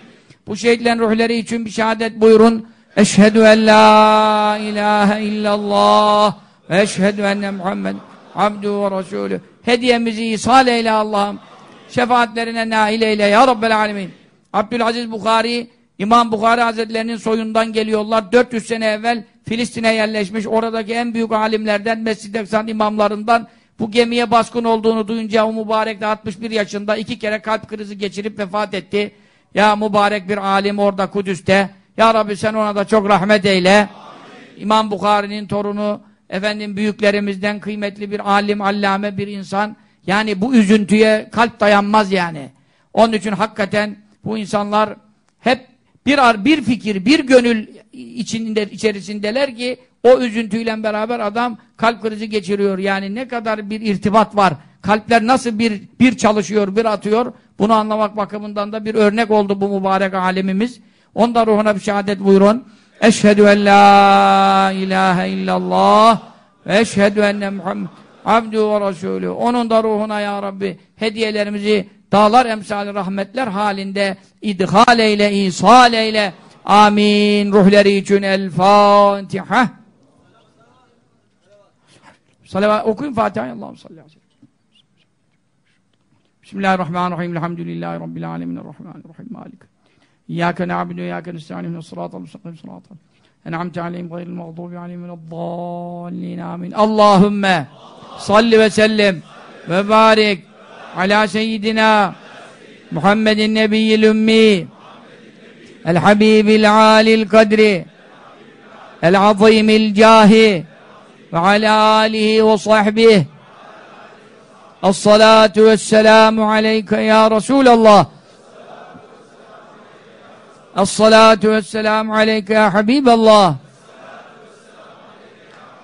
Bu şehitlerin ruhları için bir şehadet buyurun. Eşhedü en la ilahe illallah ve eşhedü enne Muhammed abdu ve resulü. Hediyemizi ishal eyle Allah'ım. Şefaatlerine nail eyle ya Rabbel alemin. Abdülaziz Bukhari, İmam Bukhari Hazretlerinin soyundan geliyorlar. 400 sene evvel Filistin'e yerleşmiş. Oradaki en büyük alimlerden, Mescid-i imamlarından bu gemiye baskın olduğunu duyunca o mübarek de 61 yaşında iki kere kalp krizi geçirip vefat etti. Ya mübarek bir alim orada Kudüs'te. Ya Rabbi sen ona da çok rahmet eyle. Amin. İmam Bukhari'nin torunu, efendim büyüklerimizden kıymetli bir alim, allame bir insan. Yani bu üzüntüye kalp dayanmaz yani. Onun için hakikaten bu insanlar hep bir ar, bir fikir, bir gönül içinde içerisindeler ki o üzüntüyle beraber adam kalp krizi geçiriyor. Yani ne kadar bir irtibat var. Kalpler nasıl bir bir çalışıyor, bir atıyor. Bunu anlamak bakımından da bir örnek oldu bu mübarek alemimiz. Onda ruhuna bir şehadet buyurun. Eşhedü en la ilahe illallah ve eşhedü enne Muhammed abdü ve resulü. Onun da ruhuna ya Rabbi hediyelerimizi dağlar emsali rahmetler halinde idhal eyle, isal eyle. Amin. Ruhları için el Fatiha. Salavat okuyun Fatiha'yı. Allah'ım salli aleyhi. Bismillahirrahmanirrahim. Elhamdülillahi Rabbil alemin. Errahmanirrahim. Malik. İyyâke na'budu ve iyyâke nestaîn. Sıratal mustakîm. Sıratal. En'amte aleyhim gayril mağdûbi aleyhim ve'd-dâllîn. Amin. Allahümme salli ve sellem ve barik ala seyyidina Muhammedin nebiyyil ümmi el habibil alil kadri el azimil cahi ve ala alihi ve sahbihi الصلاة والسلام عليك يا رسول الله الصلاة والسلام عليك يا حبيب الله.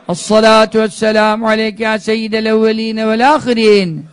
الصلاة والسلام عليك يا سيد الأولين والآخرين.